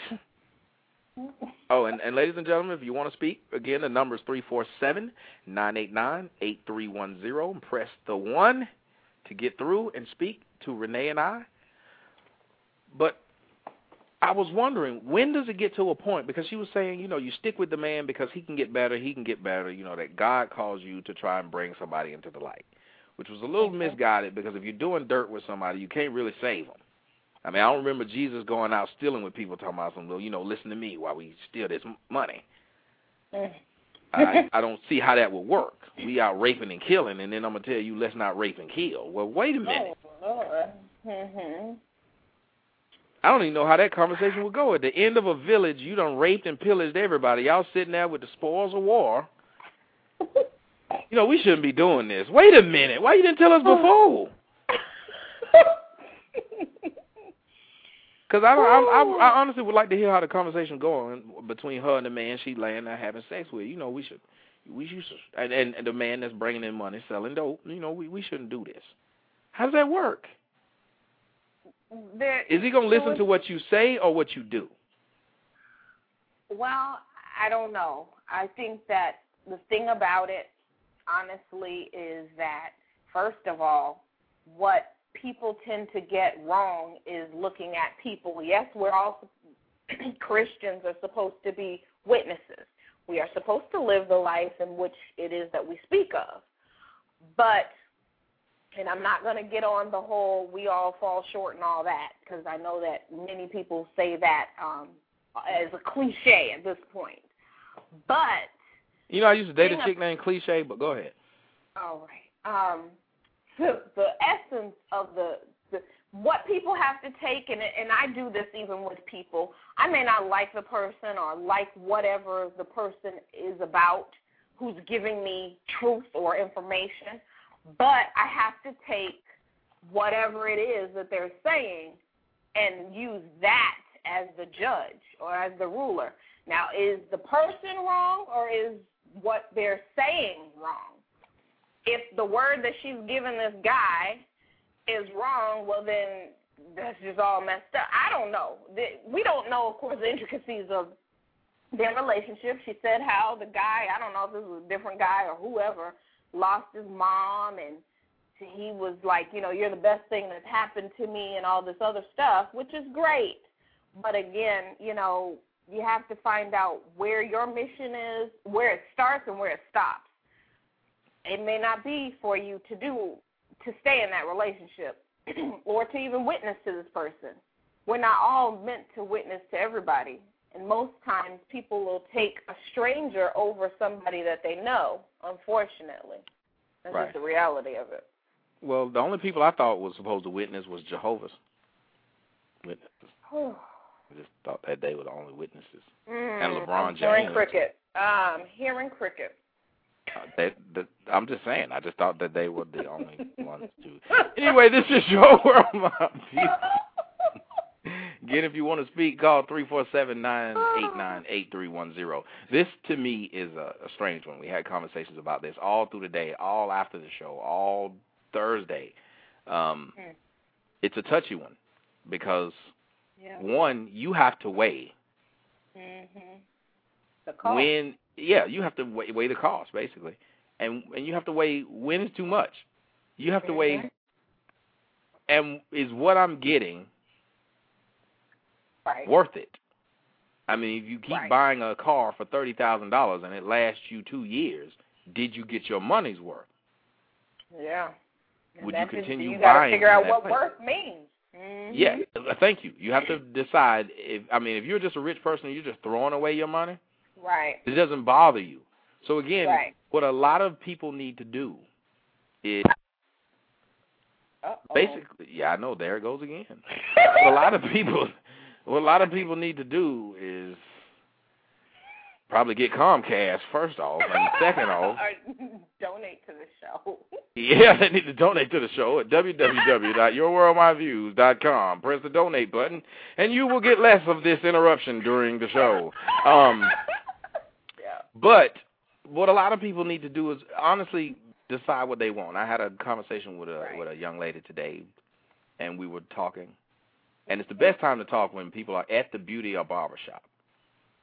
Speaker 2: oh, and, and ladies and gentlemen, if you want to speak, again, the number is three four seven nine eight nine eight three one zero. And press the one to get through and speak to Renee and I. But I was wondering, when does it get to a point? Because she was saying, you know, you stick with the man because he can get better, he can get better. You know that God calls you to try and bring somebody into the light, which was a little misguided because if you're doing dirt with somebody, you can't really save them. I mean, I don't remember Jesus going out stealing with people, talking about some little, you know, listen to me while we steal this money. I, I don't see how that would work. We out raping and killing, and then I'm gonna tell you, let's not rape and kill. Well, wait a minute.
Speaker 3: Oh, Lord. Mm-hmm.
Speaker 2: I don't even know how that conversation would go. At the end of a village, you done raped and pillaged everybody. Y'all sitting there with the spoils of war. You know, we shouldn't be doing this. Wait a minute. Why you didn't tell us before? Because I, don't, I, I, I honestly would like to hear how the conversation going between her and the man she laying there having sex with. You know, we should, we should, and, and, the man that's bringing in money selling dope. You know, we we shouldn't do this. How does that work?
Speaker 3: There,
Speaker 2: Is he gonna listen to what you say or what you do?
Speaker 3: Well, I don't know. I think that the thing about it, honestly, is that first of all, what people tend to get wrong is looking at people. Yes, we're all Christians are supposed to be witnesses. We are supposed to live the life in which it is that we speak of. But and I'm not going to get on the whole we all fall short and all that because I know that many people say that um as a cliche at this point. But
Speaker 2: You know, I used to date a chick named Cliche, but go ahead.
Speaker 3: all right. Um, the the essence of the, the what people have to take, and and I do this even with people. I may not like the person or like whatever the person is about, who's giving me truth or information, but I have to take whatever it is that they're saying and use that as the judge or as the ruler. Now, is the person wrong or is what they're saying wrong? If the word that she's given this guy is wrong, well, then that's just all messed up. I don't know. We don't know, of course, the intricacies of their relationship. She said how the guy, I don't know if this was a different guy or whoever, lost his mom and he was like, you know, you're the best thing that's happened to me and all this other stuff, which is great. But again, you know, you have to find out where your mission is, where it starts and where it stops. It may not be for you to do to stay in that relationship or to even witness to this person. We're not all meant to witness to everybody. And most times people will take a stranger over somebody that they know, unfortunately. That's
Speaker 2: Right.
Speaker 3: just the reality of it.
Speaker 2: Well, the only people I thought was supposed to witness was Jehovah's witnesses. I just thought that they were the only witnesses.
Speaker 3: Mm,
Speaker 2: And LeBron
Speaker 3: I'm hearing
Speaker 2: James.
Speaker 3: cricket. Um, hearing cricket.
Speaker 2: They, the, I'm just saying. I just thought that they were the only ones to. Anyway, this is your world, my people. Again, if you want to speak, call three four seven nine eight nine eight three one zero. This to me is a, a strange one. We had conversations about this all through the day, all after the show, all Thursday. Um,
Speaker 3: Hmm.
Speaker 2: it's a touchy one because
Speaker 3: Yeah.
Speaker 2: one, you have to weigh
Speaker 3: Mhm. The cost.
Speaker 2: when yeah you have to weigh, weigh the cost basically and and you have to weigh when is too much you have to weigh and is what i'm getting
Speaker 3: Right.
Speaker 2: worth it i mean if you keep
Speaker 3: Right.
Speaker 2: buying a car for thirty thousand dollars and it lasts you two years did you get your money's worth
Speaker 3: Yeah. And
Speaker 2: Would you
Speaker 3: that's just-
Speaker 2: continue
Speaker 3: You got to
Speaker 2: buying
Speaker 3: figure out what
Speaker 2: place?
Speaker 3: worth means. Mhm.
Speaker 2: yeah thank you you have to decide if i mean if you're just a rich person and you're just throwing away your money
Speaker 3: Right.
Speaker 2: It doesn't bother you. So again,
Speaker 3: Right.
Speaker 2: what a lot of people need to do is
Speaker 3: Uh-oh.
Speaker 2: basically, yeah, I know there it goes again. a lot of people, what a lot of people need to do is probably get Comcast first off, and second off,
Speaker 3: donate to the show.
Speaker 2: yeah, they need to donate to the show at www.yourworldmyviews.com. Press the donate button, and you will get less of this interruption during the show. Um. But what a lot of people need to do is honestly decide what they want. I had a conversation with a
Speaker 3: Right.
Speaker 2: with a young lady today, and we were talking. And it's the best time to talk when people are at the beauty or barber shop.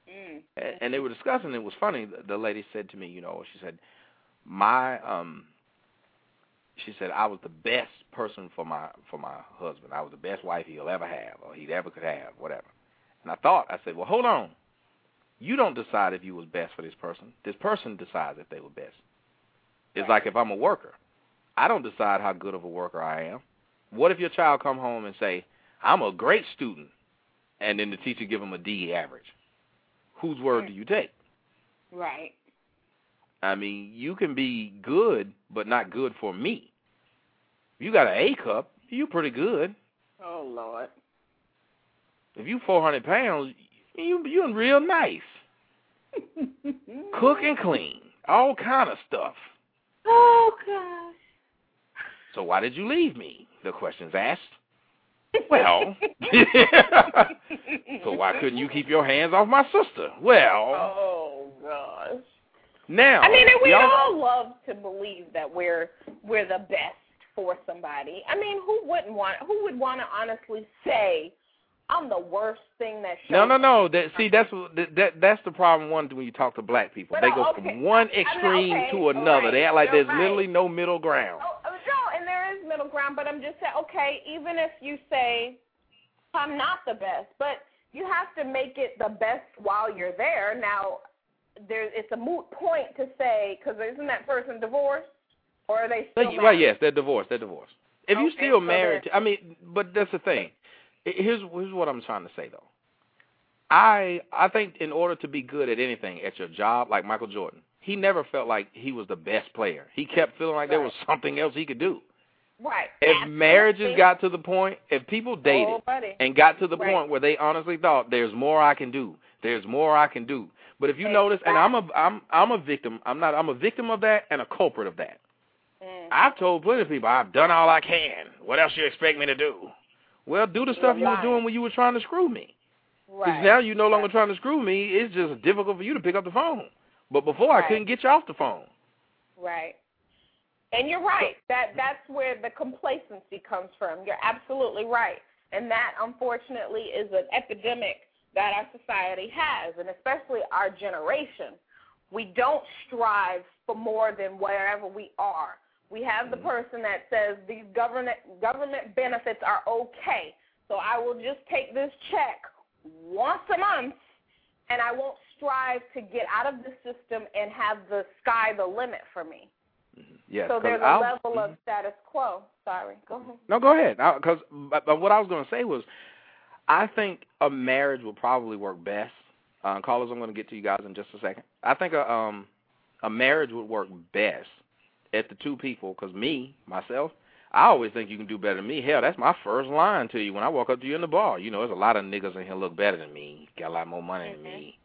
Speaker 3: Mm.
Speaker 2: And, and they were discussing. It was funny. The, the lady said to me, you know, she said, my um. She said I was the best person for my for my husband. I was the best wife he'll ever have, or he'd ever could have, whatever. And I thought, I said, well, hold on. You don't decide if you was best for this person. This person decides if they were best. It's like if I'm a worker, I don't decide how good of a worker I am. What if your child come home and say, "I'm a great student," and then the teacher give them a D average? Whose word do you take?
Speaker 3: Right.
Speaker 2: I mean, you can be good, but not good for me. If you got an A cup, you pretty good.
Speaker 3: Oh Lord.
Speaker 2: If you 400 pounds, you you real nice. Cook and clean, all kind of stuff.
Speaker 3: Oh gosh.
Speaker 2: So why did you leave me? The question's asked. Well, so why couldn't you keep your hands off my sister? Well,
Speaker 3: Oh gosh.
Speaker 2: now
Speaker 3: I mean, and we all love to believe that we're we're the best for somebody. I mean, who wouldn't want? Who would want to honestly say, "I'm the worst thing that shows
Speaker 2: No, no, no. That see, that's what- that, that that's the problem. One when you talk to black people,
Speaker 3: But,
Speaker 2: they go
Speaker 3: okay.
Speaker 2: from one
Speaker 3: I mean,
Speaker 2: extreme
Speaker 3: okay,
Speaker 2: to another.
Speaker 3: right,
Speaker 2: They act like there's
Speaker 3: right.
Speaker 2: literally no middle ground.
Speaker 3: Oh, oh, no, and there is middle ground, but I'm just saying, okay, even if you say I'm not the best, but you have to make it the best while you're there. Now, there, it's a moot point to say because isn't that person divorced or are they still
Speaker 2: Well,
Speaker 3: married?
Speaker 2: yes, they're divorced. They're divorced. If you
Speaker 3: Okay,
Speaker 2: still
Speaker 3: so
Speaker 2: married, to, I mean, but that's the thing. Here's here's what I'm trying to say though. I I think in order to be good at anything at your job, like Michael Jordan, he never felt like he was the best player. He kept feeling like there was something else he could do.
Speaker 3: Right.
Speaker 2: If marriages got to the point, if people dated
Speaker 3: Oh,
Speaker 2: and got to the
Speaker 3: Right.
Speaker 2: point where they honestly thought there's more I can do, there's more I can do. But if you notice, and I'm a I'm I'm a victim. I'm not. I'm a victim of that and a culprit of that.
Speaker 3: Mm.
Speaker 2: I've told plenty of people I've done all I can. What else you expect me to do? Well, do the stuff you were doing when you were trying to screw me. Because
Speaker 3: Right.
Speaker 2: now you're no longer trying to screw me. It's just difficult for you to pick up the phone. But before I couldn't get you off the phone.
Speaker 3: Right. And you're right. That that's where the complacency comes from. You're absolutely right. And that unfortunately is an epidemic that our society has and especially our generation. We don't strive for more than wherever we are. We have the person that says these government government benefits are okay. So I will just take this check once a month and I won't strive to get out of the system and have the sky the limit for me.
Speaker 2: Yeah.
Speaker 3: so
Speaker 2: 'cause
Speaker 3: there's a
Speaker 2: I'll-
Speaker 3: level of status quo. Sorry, go ahead.
Speaker 2: No, go ahead. Because but, but what I was going to say was, I think a marriage would probably work best. Uh, callers, I'm going to get to you guys in just a second. I think a um a marriage would work best at the two people. Because me myself, I always think you can do better than me. Hell, that's my first line to you when I walk up to you in the bar. You know, there's a lot of niggas in here look better than me, got a lot more money than me.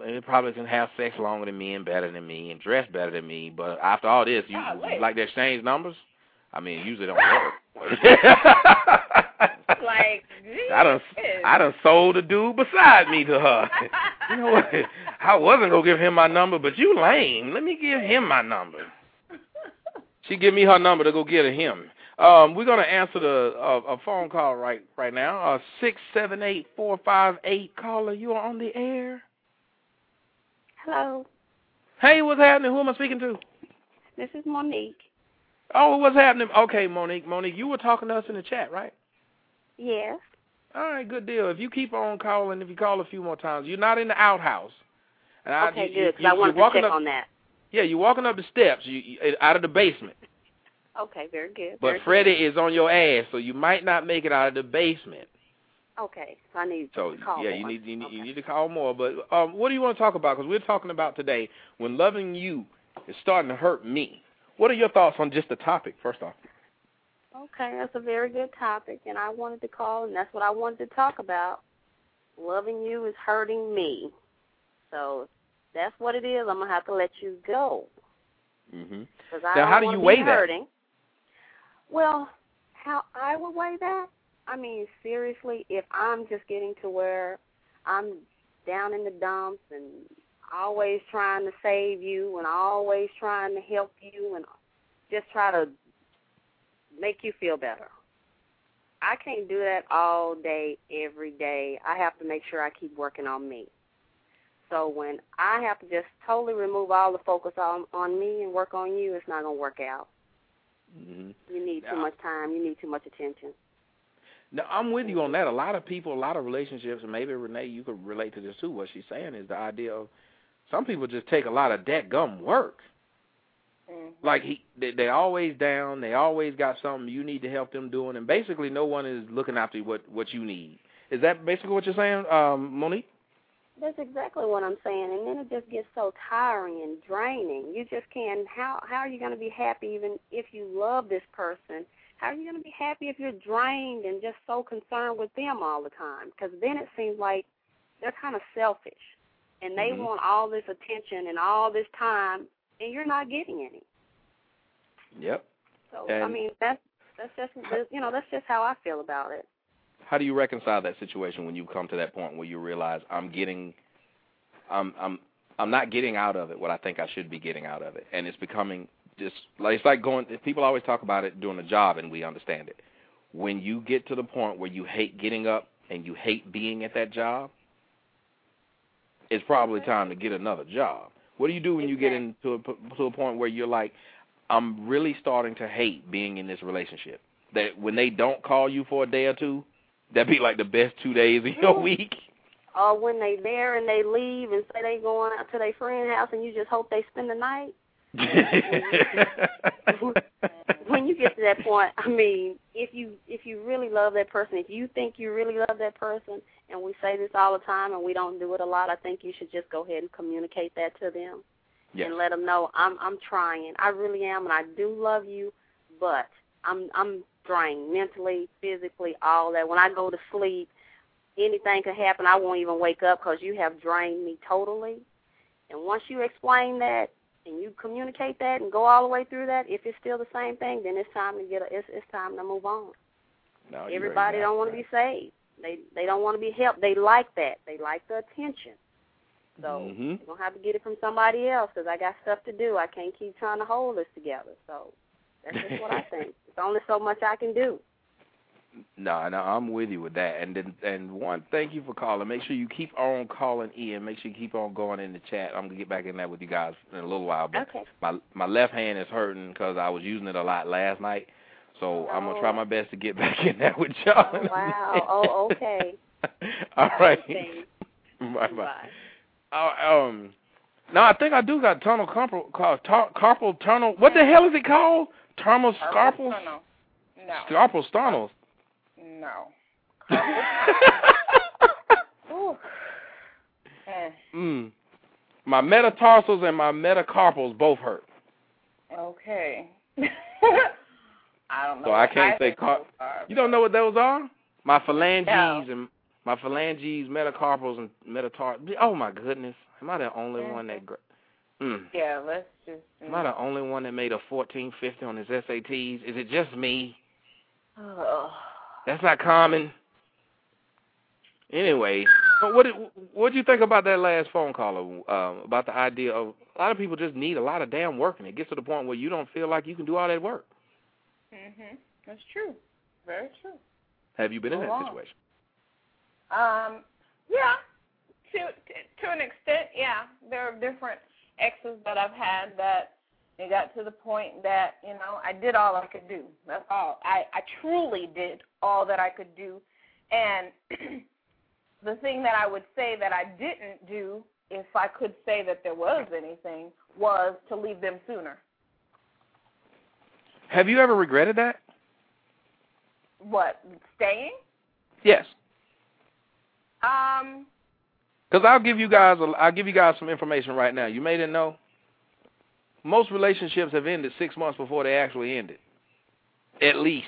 Speaker 2: They probably can have sex longer than me and better than me and dress better than me. But after all this, you, you like to exchange numbers? I mean, usually don't work.
Speaker 3: like
Speaker 2: I done I done sold a dude beside me to her. you know what? I wasn't gonna give him my number, but you lame. Let me give him my number. She give me her number to go get him. Um, we're gonna answer the uh, a phone call right right now. Uh, six seven eight four five eight caller. You are on the air.
Speaker 15: Hello,
Speaker 2: Hey, what's happening? Who am I speaking to?
Speaker 15: this is Monique.
Speaker 2: Oh, what's happening? Okay, Monique. Monique, you were talking to us in the chat, right?
Speaker 15: Yes.
Speaker 2: All right, good deal. If you keep on calling, if you call a few more times, you're not in the outhouse. And I,
Speaker 15: Okay,
Speaker 2: you,
Speaker 15: good, 'cause
Speaker 2: you,
Speaker 15: I wanted to check
Speaker 2: up,
Speaker 15: on that.
Speaker 2: Yeah, you're walking up the steps you, you, out of the basement.
Speaker 15: Okay, very good.
Speaker 2: But
Speaker 15: very
Speaker 2: Freddie is on your ass, so you might not make it out of the basement.
Speaker 15: Okay, so I need
Speaker 2: So
Speaker 15: to call
Speaker 2: yeah,
Speaker 15: more.
Speaker 2: you need you need, you need to call more. But um, what do you want to talk about? Because we're talking about today when loving you is starting to hurt me. What are your thoughts on just the topic? First off.
Speaker 15: Okay, that's a very good topic, and I wanted to call, and that's what I wanted to talk about. Loving you is hurting me. So that's what it is. I'm gonna have to let you go
Speaker 2: hmm Now, how do you weigh that?
Speaker 15: Well, how I would weigh that? I mean, seriously, if I'm just getting to where I'm down in the dumps and always trying to save you and always trying to help you and just try to make you feel better. I can't do that all day, every day. I have to make sure I keep working on me. So when I have to just totally remove all the focus on on me and work on you, it's not gonna work out.
Speaker 2: hmm
Speaker 15: You need too much time. You need too much attention.
Speaker 2: Now I'm with you on that. A lot of people, a lot of relationships, and maybe Renee, you could relate to this too. What she's saying is the idea of some people just take a lot of that gum work. Like he, they, they always down. They always got something you need to help them doing, and basically no one is looking after what what you need. Is that basically what you're saying, um, Monique?
Speaker 15: That's exactly what I'm saying. And then it just gets so tiring and draining. You just can't. How how are you going to be happy even if you love this person? How are you going to be happy if you're drained and just so concerned with them all the time? Because then it seems like they're kind of selfish, and they
Speaker 2: Mhm.
Speaker 15: want all this attention and all this time, and you're not getting any.
Speaker 2: Yep.
Speaker 15: So I mean, that's that's just you know that's just how I feel about it.
Speaker 2: How do you reconcile that situation when you come to that point where you realize I'm getting, I'm I'm I'm not getting out of it what I think I should be getting out of it, and it's becoming just like it's like going. People always talk about it doing a job, and we understand it. When you get to the point where you hate getting up and you hate being at that job, it's probably time to get another job. What do you do when you get into a, to a point where you're like, I'm really starting to hate being in this relationship? That when they don't call you for a day or two, that'd be like the best two days of your week.
Speaker 15: Or when they there and they leave and say they going out to their friend's house, and you just hope they spend the night. when you get to that point, I mean, if you if you really love that person, if you think you really love that person, and we say this all the time and we don't do it a lot, I think you should just go ahead and communicate that to them
Speaker 2: Yes.
Speaker 15: and let them know I'm I'm trying. I really am, and I do love you, but I'm I'm drained mentally, physically, all that. When I go to sleep, anything could happen. I won't even wake up because you have drained me totally. And once you explain that and you communicate that and go all the way through that, if it's still the same thing, then it's time to get. A, it's it's time to move on.
Speaker 2: No,
Speaker 15: Everybody don't want to be saved. They they don't want to be helped. They like that. They like the attention. So
Speaker 2: Mhm.
Speaker 15: you're gonna have to get it from somebody else because I got stuff to do. I can't keep trying to hold this together. So that's just what I think. It's only so much I can do.
Speaker 2: No, no, I'm with you with that. And then, and one, thank you for calling. Make sure you keep on calling Ian. Make sure you keep on going in the chat. I'm gonna get back in that with you guys in a little while. But
Speaker 15: Okay.
Speaker 2: my my left hand is hurting because I was using it a lot last night. So I'm gonna try
Speaker 15: Oh.
Speaker 2: my best to get back in that with y'all.
Speaker 15: Oh, wow. Oh, okay.
Speaker 2: All right. Bye bye. Oh, um, no, I think I do got tunnel carpal, car, carpal tunnel. What the hell is it called? Termal scarpal?
Speaker 3: No,
Speaker 2: Scarpal sternal.
Speaker 3: No. Ooh. Eh,
Speaker 2: Mm. My metatarsals and my metacarpals both hurt.
Speaker 3: okay. I don't know.
Speaker 2: So I can't say car-
Speaker 3: are.
Speaker 2: You don't know what those are? My phalanges
Speaker 3: No.
Speaker 2: and my phalanges, metacarpals and metatar. Oh my goodness. Am I the only one that mm.
Speaker 3: Yeah, let's just.
Speaker 2: Am I the only one that made a 1450 on his SATs? Is it just me?
Speaker 3: Oh.
Speaker 2: That's not common. Anyway, so what did what do you think about that last phone caller? Um, about the idea of a lot of people just need a lot of damn work, and it gets to the point where you don't feel like you can do all that work.
Speaker 3: Mhm. That's true. Very true.
Speaker 2: Have you been in that
Speaker 3: on.
Speaker 2: situation?
Speaker 3: Um, yeah, to to an extent, yeah. There are different exes that I've had that it got to the point that you know I did all I could do. That's all. I I truly did all that I could do, and the thing that I would say that I didn't do, if I could say that there was anything, was to leave them sooner.
Speaker 2: Have you ever regretted that?
Speaker 3: What staying?
Speaker 2: Yes.
Speaker 3: Um,
Speaker 2: Because I'll give you guys a, I'll give you guys some information right now. You may didn't know. Most relationships have ended six months before they actually ended. At least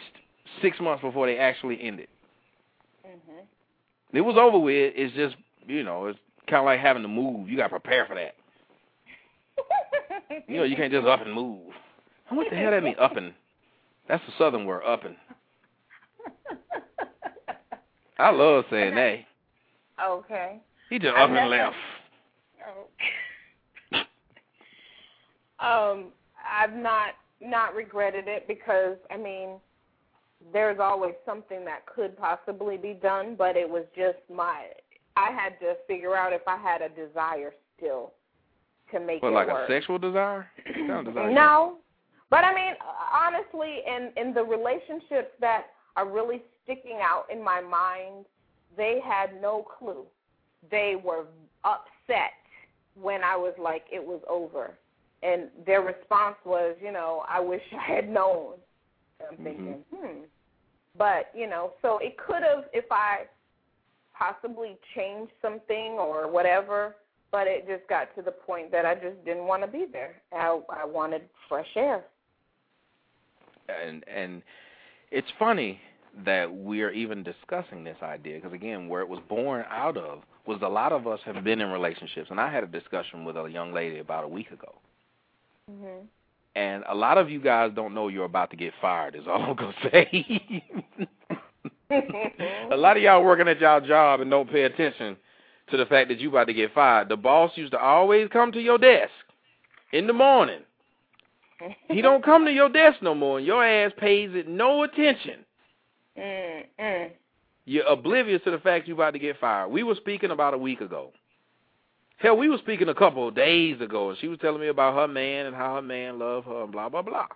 Speaker 2: six months before they actually ended.
Speaker 3: mhm.
Speaker 2: It was over with. It's just you know it's kind of like having to move. You got to prepare for that. You know you can't just up and move. What the hell that mean upping? That's the southern word upping. I love saying that.
Speaker 3: Okay.
Speaker 2: He just up and left.
Speaker 3: Um, I've not not regretted it because I mean, there's always something that could possibly be done, but it was just my. I had to figure out if I had a desire still to make
Speaker 2: What
Speaker 3: it
Speaker 2: like
Speaker 3: work.
Speaker 2: a sexual desire?
Speaker 3: No, but I mean, honestly, in in the relationships that are really sticking out in my mind, they had no clue. They were upset when I was like it was over, and their response was, you know, I wish I had known. And I'm thinking, hmm. But you know, so it could have if I possibly changed something or whatever but it just got to the point that I just didn't want to be there. I I wanted fresh air.
Speaker 2: and and it's funny that we're even discussing this idea because again where it was born out of was a lot of us have been in relationships and I had a discussion with a young lady about a week ago
Speaker 3: Mhm.
Speaker 2: and a lot of you guys don't know you're about to get fired is all I'm going to say a lot of y'all working at y'all job and don't pay attention to the fact that you about to get fired the boss used to always come to your desk in the morning he don't come to your desk no more and your ass pays it no attention
Speaker 3: Mm mm.
Speaker 2: you're oblivious to the fact you're about to get fired. We were speaking about a week ago. Hell, we were speaking a couple of days ago, and she was telling me about her man and how her man loved her and blah, blah, blah.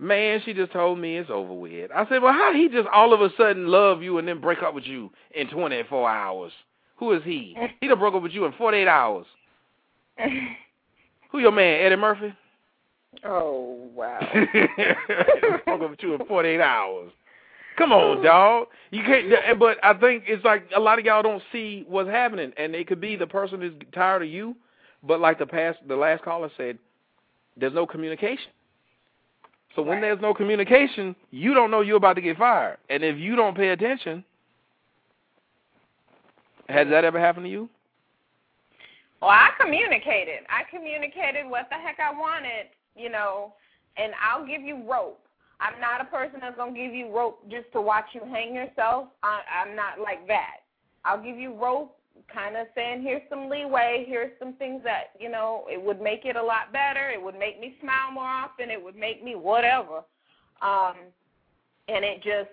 Speaker 2: Man, she just told me it's over with. I said, well, how he just all of a sudden love you and then break up with you in 24 hours? Who is he? He done broke up with you in 48 hours. Who your man, Eddie Murphy?
Speaker 3: Oh wow.
Speaker 2: broke up with you in 48 hours. Come on, dog. You can't. But I think it's like a lot of y'all don't see what's happening, and it could be the person is tired of you. But like the past, the last caller said, there's no communication. So when there's no communication, you don't know you're about to get fired. And if you don't pay attention, has that ever happened to you?
Speaker 3: Well, I communicated. I communicated what the heck I wanted, you know, and I'll give you rope. I'm not a person that's gonna give you rope just to watch you hang yourself. I, I'm not like that. I'll give you rope, kind of saying, here's some leeway, here's some things that you know it would make it a lot better. It would make me smile more often. It would make me whatever. Um, and it just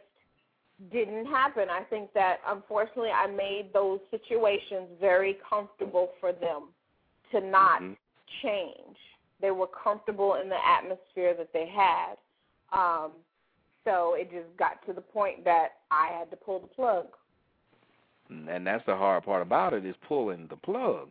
Speaker 3: didn't happen. I think that unfortunately I made those situations very comfortable for them to not
Speaker 2: Mm-hmm.
Speaker 3: change. They were comfortable in the atmosphere that they had. Um, so it just got to the point that I had to pull the plug.
Speaker 2: Mm, and that's the hard part about it is pulling the plug.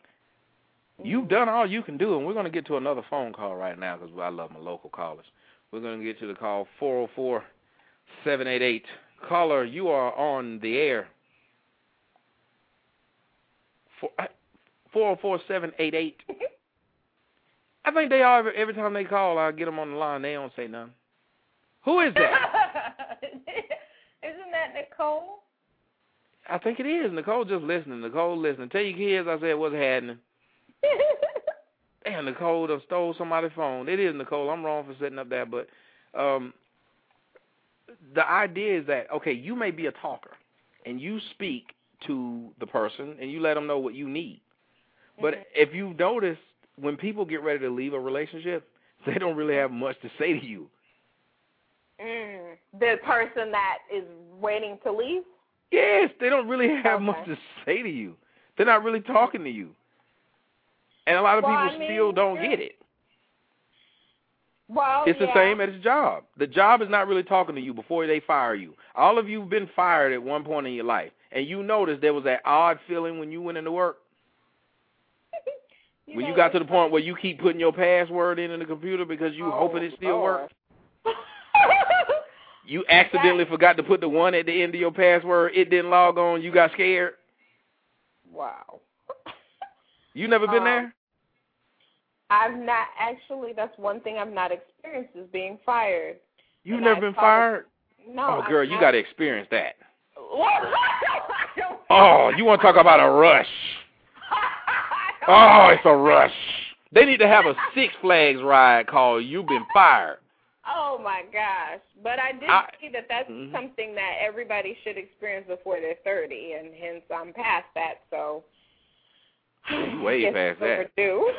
Speaker 2: You've mm-hmm. done all you can do, and we're going to get to another phone call right now because I love my local callers. We're going to get to the call 404-788. Caller, you are on the air. Four- uh, I- 404-788. I think they are every, every time they call. I get them on the line. They don't say nothing. Who is that?
Speaker 3: Isn't that Nicole?
Speaker 2: I think it is. Nicole just listening. Nicole listening. Tell your kids I said what's happening. Damn, Nicole done stole somebody's phone. It is Nicole. I'm wrong for setting up that, but um the idea is that okay, you may be a talker and you speak to the person and you let them know what you need. But if you've noticed when people get ready to leave a relationship, they don't really have much to say to you.
Speaker 3: Mm, the person that is waiting to leave?
Speaker 2: Yes, they don't really have much to say to you. They're not really talking to you. And a lot of
Speaker 3: Well,
Speaker 2: people
Speaker 3: I mean,
Speaker 2: still don't get it.
Speaker 3: Well,
Speaker 2: It's the
Speaker 3: yeah.
Speaker 2: same as a job. The job is not really talking to you before they fire you. All of you have been fired at one point in your life, and you noticed there was that odd feeling when you went into work. when you got to the point where you keep putting your password in in the computer because you hoping it still works. You accidentally forgot to put the one at the end of your password. It didn't log on. You got scared.
Speaker 3: Wow.
Speaker 2: You never been
Speaker 3: Um,
Speaker 2: there?
Speaker 3: I've not actually. That's one thing I've not experienced is being fired.
Speaker 2: You've
Speaker 3: and
Speaker 2: never
Speaker 3: I
Speaker 2: been fired?
Speaker 3: No.
Speaker 2: oh, girl,
Speaker 3: I've
Speaker 2: you got to experience that. Oh, you want to talk about a rush? Oh, it's a rush. They need to have a Six Flags ride called "You've Been Fired."
Speaker 3: Oh my gosh! But I did
Speaker 2: I-
Speaker 3: see that that's
Speaker 2: Mhm.
Speaker 3: something that everybody should experience before they're thirty, and hence I'm past that. So
Speaker 2: You way past that.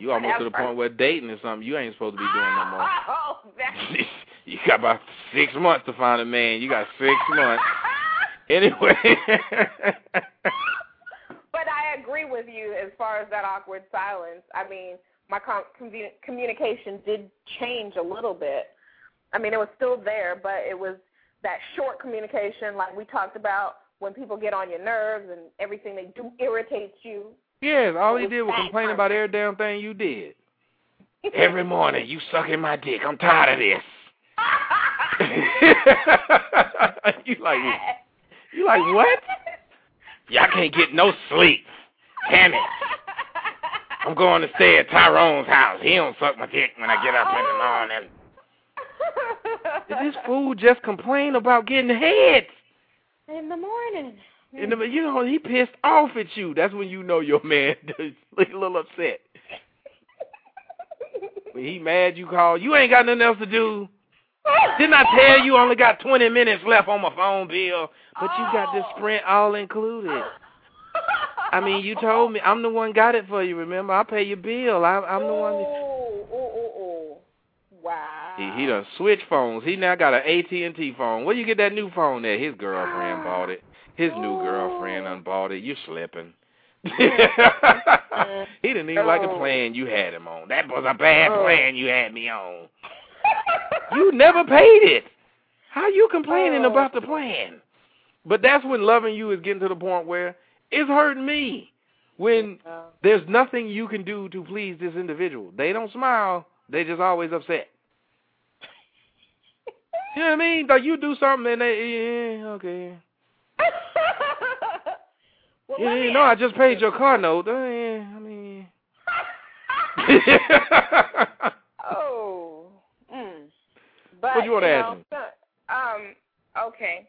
Speaker 2: You almost to the point where dating is something you ain't supposed to be doing no more.
Speaker 3: Oh, that.
Speaker 2: you got about six months to find a man. You got six months. Anyway.
Speaker 3: But I agree with you as far as that awkward silence. I mean, my com- commu- communication did change a little bit. I mean, it was still there, but it was that short communication, like we talked about, when people get on your nerves and everything they do irritates you.
Speaker 2: yes, all he did was complain
Speaker 3: kind
Speaker 2: about every damn thing you did. Every morning, you sucking my dick. I'm tired of this. you like you like what? Y'all can't get no sleep. Damn it. I'm going to stay at Tyrone's house. He don't suck my dick when I get up in the morning. Did this fool just complain about getting head?
Speaker 3: In the morning.
Speaker 2: And the, you know, he pissed off at you. That's when you know your man is a little upset. When he mad, you call. You ain't got nothing else to do. Didn't I tell you I only got 20 minutes left on my phone bill? But you got this oh. Sprint all included. I mean, you told me I'm the one got it for you. Remember, I pay your bill. I, I'm the one. That,
Speaker 3: Oh, oh, oh, oh. Wow.
Speaker 2: he, he done switched phones. He now got an AT&T phone. Where you get that new phone at? His girlfriend ah. bought it. His new girlfriend unbought it. You slipping. he didn't even like the oh. plan you had him on. That was a bad
Speaker 3: Oh.
Speaker 2: plan you had me on. You never paid it. How you complaining
Speaker 3: Oh.
Speaker 2: about the plan? But that's when loving you is getting to the point where it's hurting me. When there's nothing you can do to please this individual. They don't smile. They just always upset. You know what I mean? Like you do something and they, yeah, okay.
Speaker 3: Well,
Speaker 2: Yeah, you know, I just paid your car note. Uh, yeah, I mean.
Speaker 3: Oh. Mm. but
Speaker 2: what you want to
Speaker 3: know,
Speaker 2: ask me?
Speaker 3: um, okay.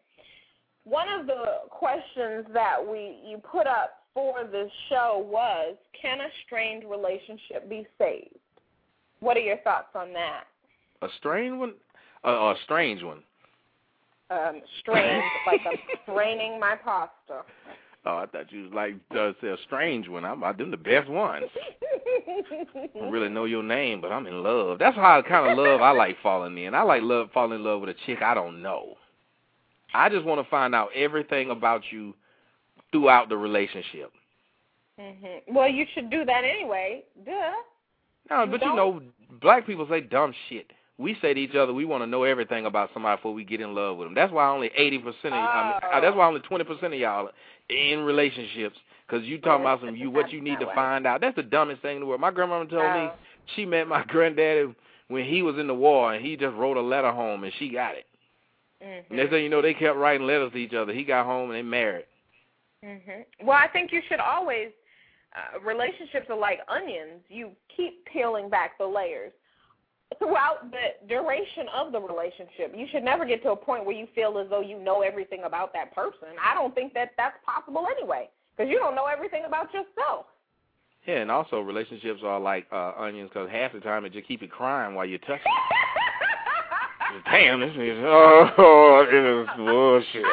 Speaker 3: One of the questions that we you put up for this show was, can a strained relationship be saved? What are your thoughts on that?
Speaker 2: A strained one? Uh, a strange one.
Speaker 3: Um, strained, like I'm straining my pasta.
Speaker 2: Oh, I thought you was like uh, say a strange one. I'm them the best ones. I don't really know your name, but I'm in love. That's how kind of love I like falling in. I like love falling in love with a chick I don't know. I just want to find out everything about you throughout the relationship.
Speaker 3: hmm Well, you should do that anyway. Duh.
Speaker 2: No,
Speaker 3: You
Speaker 2: but you
Speaker 3: don't?
Speaker 2: know, black people say dumb shit. We say to each other, we want to know everything about somebody before we get in love with them. That's why only eighty percent of I mean, uh, that's why only twenty percent of y'all are in relationships because you talking about some you what you need to find out. That's the dumbest thing in the world. My grandmama told me
Speaker 3: Oh.
Speaker 2: she met my granddaddy when he was in the war and he just wrote a letter home and she got it.
Speaker 3: Mm-hmm.
Speaker 2: Next thing you know, they kept writing letters to each other. He got home and they married.
Speaker 3: hmm Well, I think you should always. Uh, relationships are like onions. You keep peeling back the layers throughout the duration of the relationship. You should never get to a point where you feel as though you know everything about that person. I don't think that that's possible anyway, because you don't know everything about yourself.
Speaker 2: Yeah, and also relationships are like uh, onions because half the time it just keep it crying while you touch it. Damn, this is oh, this it is bullshit.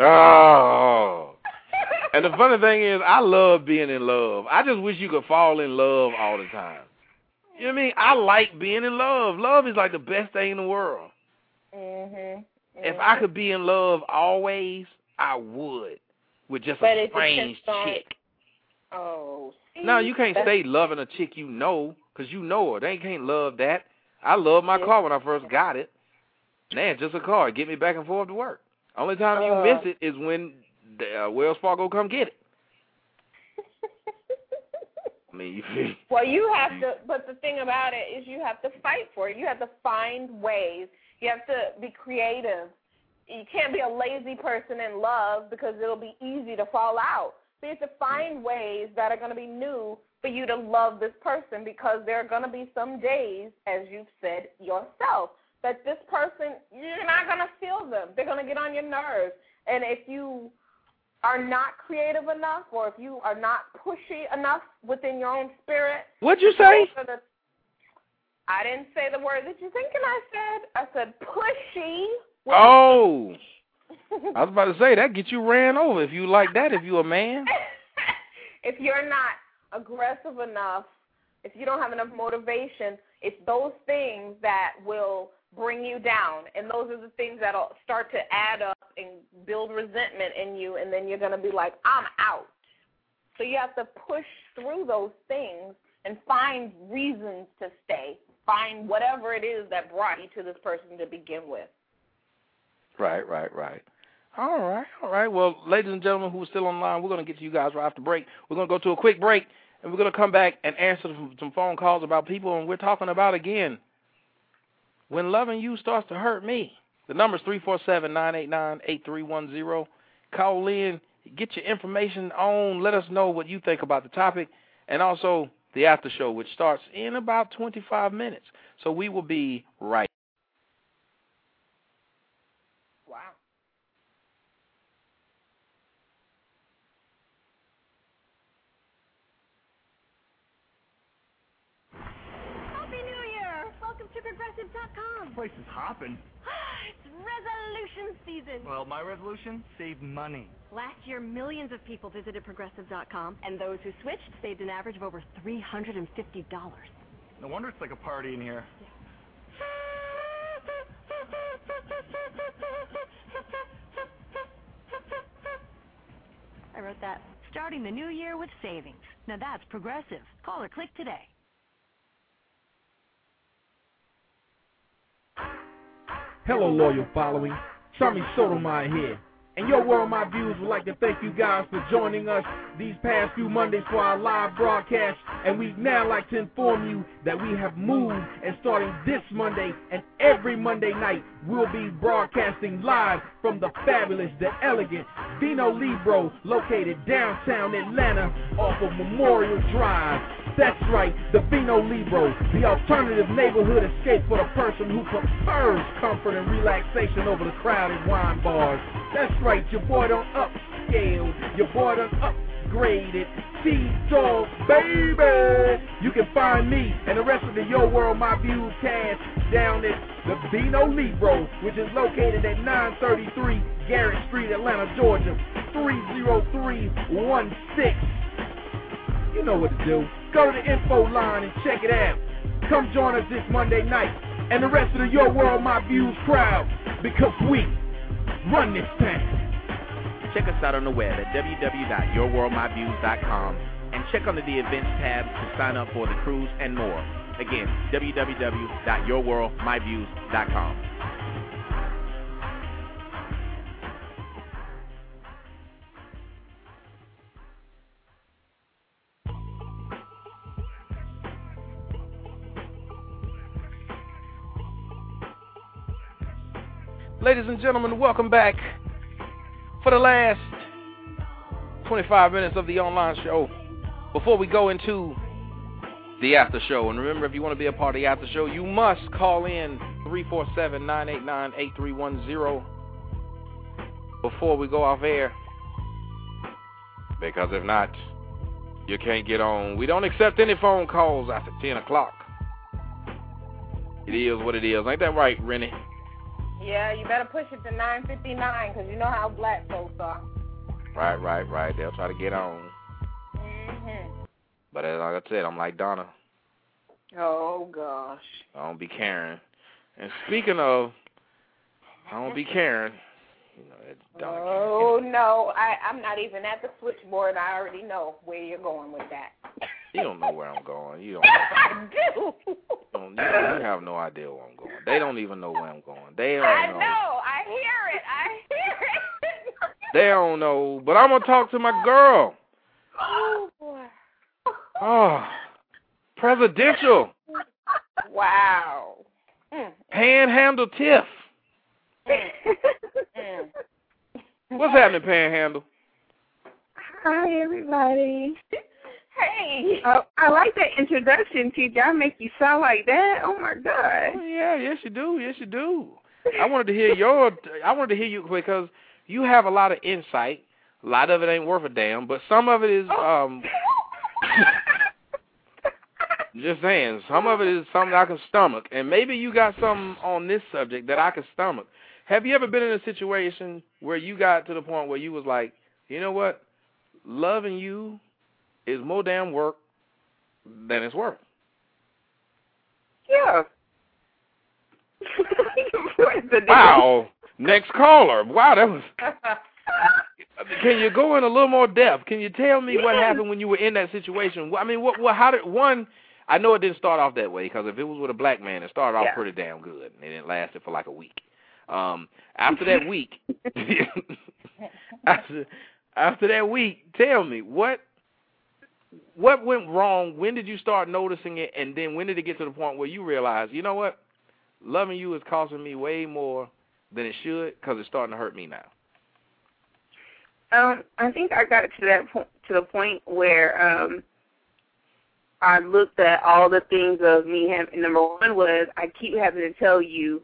Speaker 2: oh. And the funny thing is, I love being in love. I just wish you could fall in love all the time. You know what I mean? I like being in love. Love is like the best thing in the world.
Speaker 3: Mhm.
Speaker 2: If I could be in love always, I would. With just
Speaker 3: But
Speaker 2: a strange chick.
Speaker 3: Oh.
Speaker 2: No, you can't stay loving a chick you know, 'cause you know her. They can't love that. I loved my car when I first got it. Man, just a car. Get me back and forth to work. Only time you
Speaker 3: Uh.
Speaker 2: miss it is when the, uh, Wells Fargo come get it. I mean, you feel
Speaker 3: Well, you have to, but the thing about it is you have to fight for it. You have to find ways. You have to be creative. You can't be a lazy person in love because it'll be easy to fall out. So you have to find ways that are going to be new for you to love this person because there are going to be some days, as you've said yourself, that this person, you're not going to feel them. They're going to get on your nerves. And if you are not creative enough or if you are not pushy enough within your own spirit.
Speaker 2: What'd you say?
Speaker 3: the- I didn't say the word that you're thinking I said. I said pushy.
Speaker 2: Oh, I was about to say that gets you ran over if you like that. If you're a man,
Speaker 3: if you're not aggressive enough, if you don't have enough motivation, it's those things that will bring you down. And those are the things that'll start to add up and build resentment in you. And then you're going to be like, I'm out. So you have to push through those things and find reasons to stay. Find whatever it is that brought you to this person to begin with.
Speaker 2: right, right, right. All right, all right. Well, ladies and gentlemen who are still online, we're going to get to you guys right after break. We're going to go to a quick break, and we're going to come back and answer some, phone calls about people, and we're talking about again when loving you starts to hurt me. The number's three four seven nine eight nine eight three one zero. Call in, get your information on. Let us know what you think about the topic, and also the after show, which starts in about 25 minutes. So we will be right.
Speaker 3: Wow.
Speaker 8: Happy New Progressive.com.
Speaker 16: Place is hopping.
Speaker 8: it's resolution season.
Speaker 16: Well, my resolution: save money.
Speaker 17: Last year, millions of people visited Progressive.com, and those who switched saved an average of over $350.
Speaker 16: No wonder it's like a party in here.
Speaker 17: I wrote that. Starting the new year with savings. Now that's Progressive. Call or click today.
Speaker 7: Hello, loyal following. Tommy Sotomayor here. And your world, my views would like to thank you guys for joining us these past few Mondays for our live broadcast. And we'd now like to inform you that we have moved and starting this Monday and every Monday night, we'll be broadcasting live from the fabulous, the elegant, Vino Libro, located downtown Atlanta off of Memorial Drive. That's right, the Vino Libro, the alternative neighborhood escape for the person who prefers comfort and relaxation over the crowded wine bars. That's right, your boy done upscale, your boy done upgraded. T-Dog, baby! You can find me and the rest of the Yo World My Views cast down at the Vino Libro, which is located at 933 Garrett Street, Atlanta, Georgia, 30316. You know what to do. Go to the info line and check it out. Come join us this Monday night and the rest of the Your World My Views crowd because we run this town.
Speaker 2: Check us out on the web at www.yourworldmyviews.com and check under the events tab to sign up for the cruise and more. Again, www.yourworldmyviews.com. Ladies and gentlemen, welcome back for the last 25 minutes of the online show. Before we go into the after show, and remember, if you want to be a part of the after show, you must call in 347-989-8310 before we go off air. Because if not, you can't get on. We don't accept any phone calls after 10 o'clock. It is what it is. Ain't that right, Rennie?
Speaker 3: Yeah, you better push it to 9:59 because you know how black folks are.
Speaker 2: Right, right, right. They'll try to get on.
Speaker 3: Mhm.
Speaker 2: But as like I said, I'm like Donna.
Speaker 3: Oh gosh.
Speaker 2: I don't be caring. And speaking of, I don't be caring. You know, it's Donna.
Speaker 3: Oh no, I I'm not even at the switchboard. I already know where you're going with that.
Speaker 2: You don't know where I'm going. You don't.
Speaker 3: I do.
Speaker 2: You, don't, you, you have no idea where I'm going. They don't even know where I'm going. They don't
Speaker 3: I
Speaker 2: know.
Speaker 3: know. I hear it. I hear it.
Speaker 2: They don't know. But I'm gonna talk to my girl.
Speaker 3: oh boy.
Speaker 2: Oh, presidential
Speaker 3: Wow. Mm,
Speaker 2: panhandle Tiff.
Speaker 3: mm.
Speaker 2: What's happening, panhandle?
Speaker 18: Hi, everybody.
Speaker 3: Hey.
Speaker 18: Oh, I like that introduction, TJ. I make you sound like that. Oh my god.
Speaker 2: Oh, yeah, yes you do. Yes you do. I wanted to hear your. I wanted to hear you because you have a lot of insight. A lot of it ain't worth a damn, but some of it is. um Just saying, some of it is something I can stomach, and maybe you got something on this subject that I can stomach. Have you ever been in a situation where you got to the point where you was like, you know what, loving you is more damn work than it's worth?
Speaker 18: Yeah.
Speaker 2: Wow. Next caller. Wow, that was. Can you go in a little more depth? Can you tell me what happened when you were in that situation? I mean, what, what, how did one? I know it didn't start off that way because if it was with a black man, it started off
Speaker 18: Yeah.
Speaker 2: pretty damn good, and it lasted for like a week. Um, after that week, after after that week, tell me what what went wrong? When did you start noticing it, and then when did it get to the point where you realized, you know what, loving you is costing me way more than it should because it's starting to hurt me now.
Speaker 18: Um, I think I got to that point to the point where um I looked at all the things of me having number one was I keep having to tell you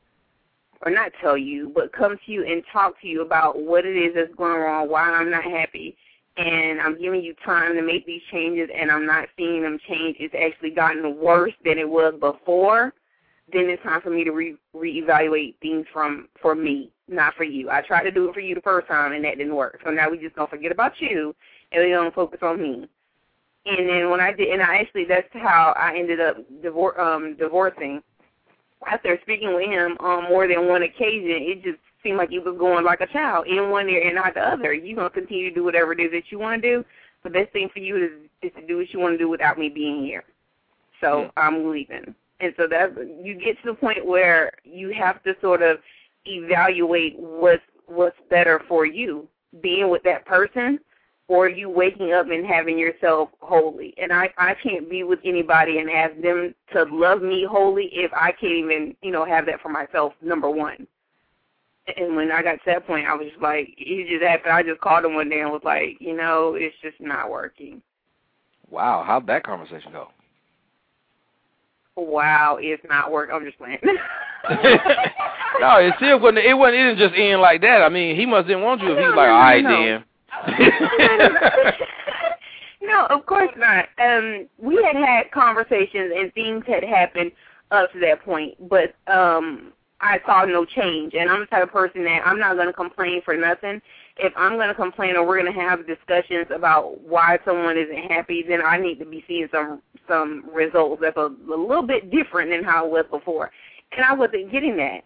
Speaker 18: or not tell you, but come to you and talk to you about what it is that's going wrong, why I'm not happy. And I'm giving you time to make these changes and I'm not seeing them change. It's actually gotten worse than it was before. Then it's time for me to re reevaluate things from for me, not for you. I tried to do it for you the first time and that didn't work. So now we just gonna forget about you and we're gonna focus on me. And then when I did, and I actually that's how I ended up divor- um, divorcing. After speaking with him on more than one occasion, it just seemed like you was going like a child, in one ear and not the other. You're gonna continue to do whatever it is that you want to do. The best thing for you is, is to do what you want to do without me being here. So mm-hmm. I'm leaving. And so that you get to the point where you have to sort of evaluate what's what's better for you, being with that person or you waking up and having yourself holy. And I I can't be with anybody and ask them to love me wholly if I can't even, you know, have that for myself number 1. And when I got to that point, I was just like, it just happened. I just called him one day and was like, you know, it's just not working.
Speaker 2: Wow, how'd that conversation go?
Speaker 18: Wow, it's not working. I'm just playing.
Speaker 2: no, it still wasn't. It wasn't. It didn't just end like that. I mean, he must didn't want you if he was like, all right
Speaker 18: no.
Speaker 2: then.
Speaker 18: no, of course not. Um, we had had conversations and things had happened up to that point, but um, I saw no change. And I'm the type of person that I'm not going to complain for nothing. If I'm going to complain or we're going to have discussions about why someone isn't happy, then I need to be seeing some some results that's a, a little bit different than how it was before. And I wasn't getting that.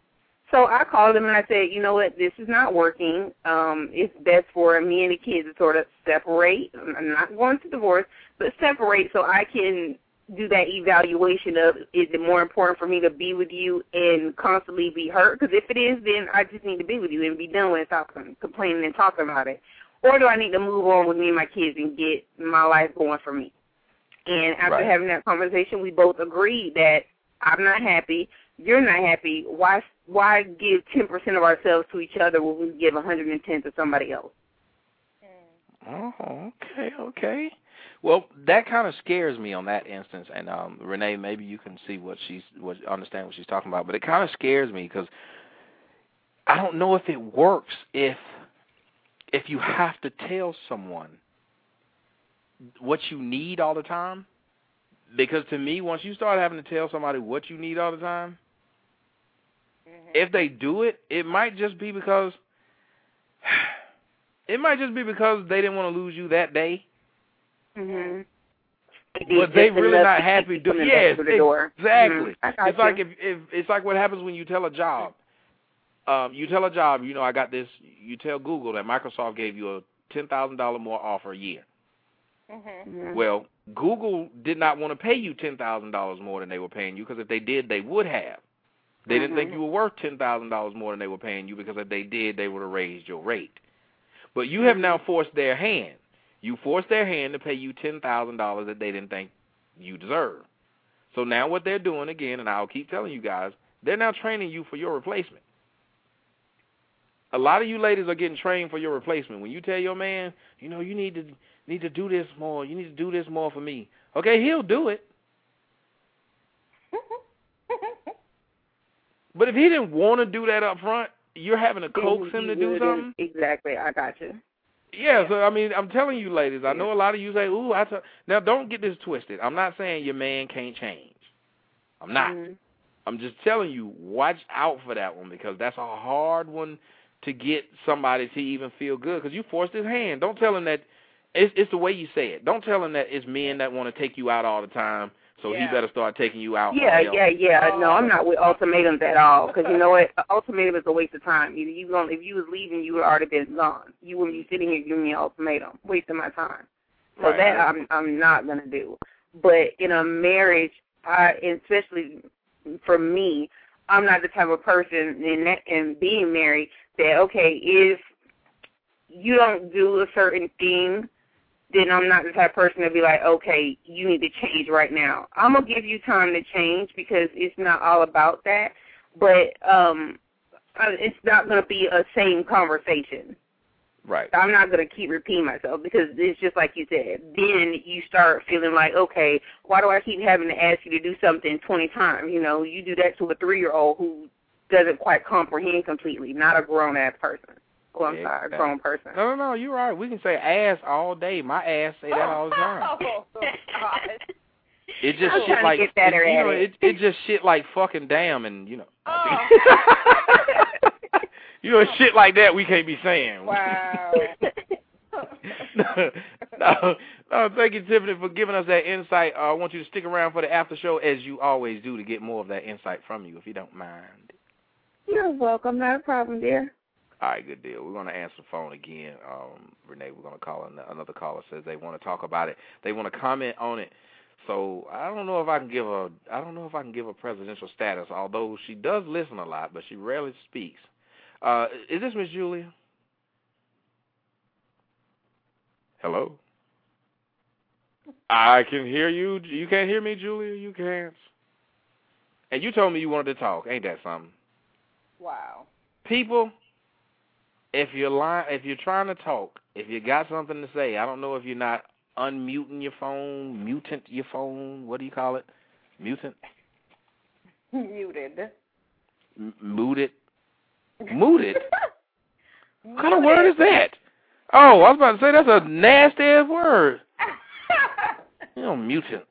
Speaker 18: So I called him and I said, you know what, this is not working. Um, it's best for me and the kids to sort of separate. I'm not going to divorce, but separate so I can do that evaluation of is it more important for me to be with you and constantly be hurt? Because if it is, then I just need to be with you and be done with talking, complaining and talking about it. Or do I need to move on with me and my kids and get my life going for me? And after
Speaker 2: Right.
Speaker 18: having that conversation, we both agreed that I'm not happy, you're not happy. Why why give 10% of ourselves to each other when we give 110 to somebody else?
Speaker 2: Oh, okay, okay. Well, that kind of scares me on that instance, and um, Renee, maybe you can see what she's, what understand what she's talking about. But it kind of scares me because I don't know if it works if if you have to tell someone what you need all the time. Because to me, once you start having to tell somebody what you need all the time, if they do it, it might just be because it might just be because they didn't want to lose you that day.
Speaker 18: Mhm.
Speaker 2: But they really not happy doing yes,
Speaker 18: through the door.
Speaker 2: exactly.
Speaker 18: Mhm. I got
Speaker 2: It's like if if it's like what happens when you tell a job. Um, you tell a job, you know, I got this. You tell Google that Microsoft gave you a ten thousand dollar more offer a year.
Speaker 18: Mhm.
Speaker 2: Well, Google did not want to pay you ten thousand dollars more than they were paying you because if they did, they would have. They didn't think
Speaker 18: Mhm.
Speaker 2: you were worth ten thousand dollars more than they were paying you because if they did, they would have raised your rate. But you have now forced their hand. You forced their hand to pay you ten thousand dollars that they didn't think you deserve. So now what they're doing again, and I'll keep telling you guys, they're now training you for your replacement. A lot of you ladies are getting trained for your replacement. When you tell your man, you know, you need to need to do this more, you need to do this more for me. Okay, he'll do it. But if he didn't want to do that up front, you're having to coax him to do something.
Speaker 18: Exactly. I got you.
Speaker 2: Yeah, so I mean, I'm telling you, ladies. I know a lot of you say, "Ooh, I." T-. Now, don't get this twisted. I'm not saying your man can't change. I'm not.
Speaker 18: Mhm.
Speaker 2: I'm just telling you, watch out for that one because that's a hard one to get somebody to even feel good because you forced his hand. Don't tell him that. It's, it's the way you say it. Don't tell him that it's men that want to take you out all the time, so he better start taking you out.
Speaker 18: Yeah,
Speaker 2: or
Speaker 18: yeah, yeah. No, I'm not with oh. ultimatums at all because you know what? An ultimatum is a waste of time. Either you going if you was leaving, you would already been gone. You wouldn't be sitting here giving me an ultimatum, wasting my time. So
Speaker 2: Right.
Speaker 18: that I'm I'm not gonna do. But in a marriage, I especially for me, I'm not the type of person in that in being married that okay if you don't do a certain thing then I'm not the type of person to be like, okay, you need to change right now. I'm gonna give you time to change because it's not all about that, but um, it's not gonna be a same conversation.
Speaker 2: Right.
Speaker 18: I'm not gonna keep repeating myself because it's just like you said. Then you start feeling like, okay, why do I keep having to ask you to do something 20 times? You know, you do that to a three year old who doesn't quite comprehend completely, not a grown ass person. Oh, I'm sorry, a grown person.
Speaker 2: No, no, no. You're right. We can say ass all day. My ass say that all the time.
Speaker 3: Oh, God.
Speaker 2: It just
Speaker 18: I'm
Speaker 2: shit like
Speaker 18: get better
Speaker 2: it, you know,
Speaker 18: it.
Speaker 2: it. It just shit like fucking damn, and you know,
Speaker 3: Oh.
Speaker 2: you know, shit like that we can't be saying.
Speaker 3: Wow.
Speaker 2: no, no, no, thank you, Tiffany, for giving us that insight. Uh, I want you to stick around for the after show as you always do to get more of that insight from you, if you don't mind.
Speaker 18: You're welcome. Not a problem, dear.
Speaker 2: All right, good deal. We're going to answer the phone again. Um, Renee, we're going to call an- another caller says they want to talk about it. They want to comment on it. So I don't know if I can give a I don't know if I can give a presidential status. Although she does listen a lot, but she rarely speaks. Uh, is this Miss Julia? Hello. I can hear you. You can't hear me, Julia. You can't. And you told me you wanted to talk. Ain't that something?
Speaker 3: Wow.
Speaker 2: People, if you're lying, if you're trying to talk, if you got something to say, I don't know if you're not unmuting your phone, mutant your phone. What do you call it? Mutant,
Speaker 3: Muted.
Speaker 2: M- muted, muted. What kind of word is that? Oh, I was about to say that's a nasty ass word. You know, mutant.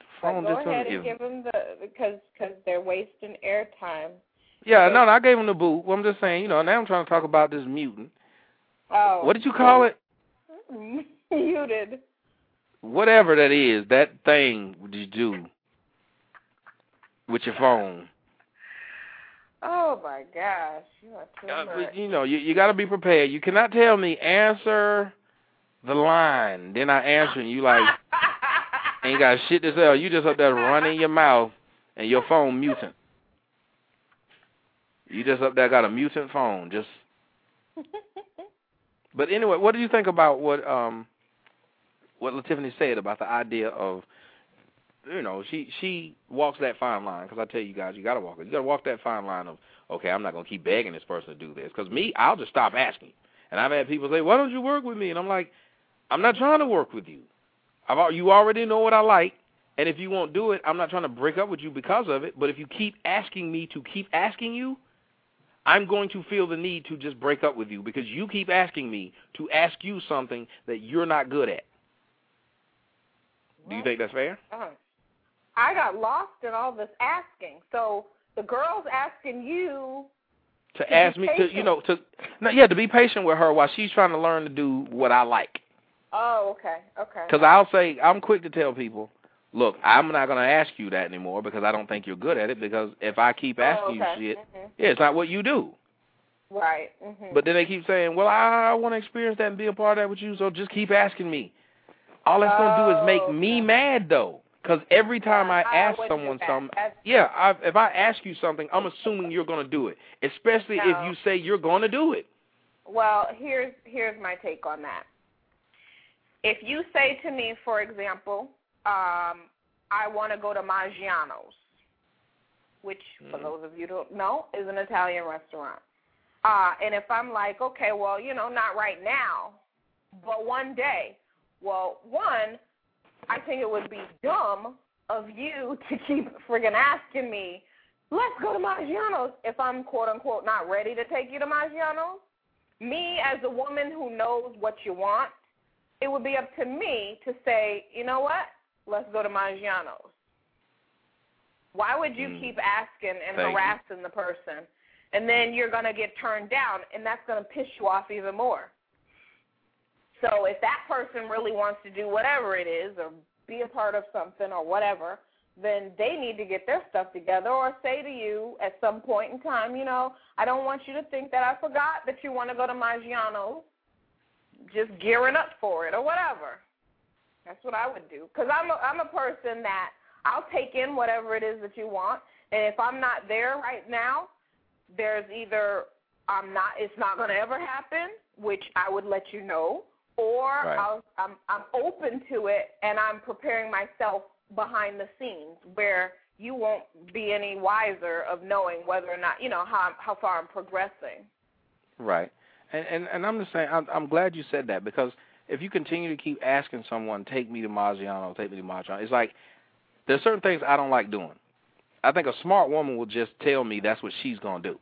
Speaker 2: The phone
Speaker 3: Go
Speaker 2: just
Speaker 3: ahead and
Speaker 2: give-
Speaker 3: them the because because they're wasting airtime.
Speaker 2: Yeah, no, no, I gave him the boot. Well, I'm just saying, you know, now I'm trying to talk about this mutant.
Speaker 3: Oh.
Speaker 2: What did you call it?
Speaker 3: Muted.
Speaker 2: Whatever that is, that thing you do with your phone.
Speaker 3: Oh my gosh, you are too
Speaker 2: Uh,
Speaker 3: much.
Speaker 2: you know, you you got to be prepared. You cannot tell me answer the line, then I answer and you like ain't got shit to say. You just up there running your mouth and your phone mutant. You just up there got a mutant phone. Just. But anyway, what do you think about what um what Tiffany said about the idea of you know she she walks that fine line because I tell you guys you got to walk it. You got to walk that fine line of okay I'm not gonna keep begging this person to do this because me I'll just stop asking. And I've had people say why don't you work with me and I'm like I'm not trying to work with you. I've you already know what I like. And if you won't do it, I'm not trying to break up with you because of it. But if you keep asking me to keep asking you, I'm going to feel the need to just break up with you because you keep asking me to ask you something that you're not good at. Do you think that's fair?
Speaker 3: Uh, I got lost in all this asking. So the girl's asking you
Speaker 2: To ask me to, you know, to no, yeah, to be patient with her while she's trying to learn to do what I like.
Speaker 3: Oh, okay, okay.
Speaker 2: Because I'll say I'm quick to tell people, look, I'm not going to ask you that anymore because I don't think you're good at it. Because if I keep asking
Speaker 3: oh, okay.
Speaker 2: you shit,
Speaker 3: Mhm.
Speaker 2: yeah, it's not what you do.
Speaker 3: Right. hmm
Speaker 2: But then they keep saying, well, I want to experience that and be a part of that with you, so just keep asking me. All that's going to do is make me mad, though. Because every time I
Speaker 3: I
Speaker 2: ask someone something,
Speaker 3: That's-
Speaker 2: yeah, I, if I ask you something, I'm assuming you're going to do it, especially if you say you're going to do it.
Speaker 3: Well, here's here's my take on that. If you say to me, for example, um, I want to go to Maggiano's, which for
Speaker 2: Mhm.
Speaker 3: those of you who don't know is an Italian restaurant. Uh, and if I'm like, okay, well, you know, not right now, but one day, well, one, I think it would be dumb of you to keep friggin' asking me, let's go to Maggiano's if I'm quote unquote not ready to take you to Maggiano's. Me as a woman who knows what you want, it would be up to me to say, you know what? Let's go to Maggiano's. Why would you
Speaker 2: Mm.
Speaker 3: keep asking and
Speaker 2: Thank you.
Speaker 3: harassing the person? And then you're going to get turned down, and that's going to piss you off even more. So if that person really wants to do whatever it is or be a part of something or whatever, then they need to get their stuff together or say to you at some point in time, you know, I don't want you to think that I forgot that you want to go to Maggiano's. Just gearing up for it or whatever. That's what I would do. Because I'm a, I'm a person that I'll take in whatever it is that you want. And if I'm not there right now, there's either I'm not it's not going to ever happen, which I would let you know, or
Speaker 2: Right.
Speaker 3: I'll, I'm I'm open to it and I'm preparing myself behind the scenes where you won't be any wiser of knowing whether or not you know how I'm- how far I'm progressing.
Speaker 2: Right. And and and I'm just saying I'm I'm glad you said that because if you continue to keep asking someone, take me to Maggiano, take me to Maggiano, it's like there's certain things I don't like doing. I think a smart woman will just tell me that's what she's gonna do.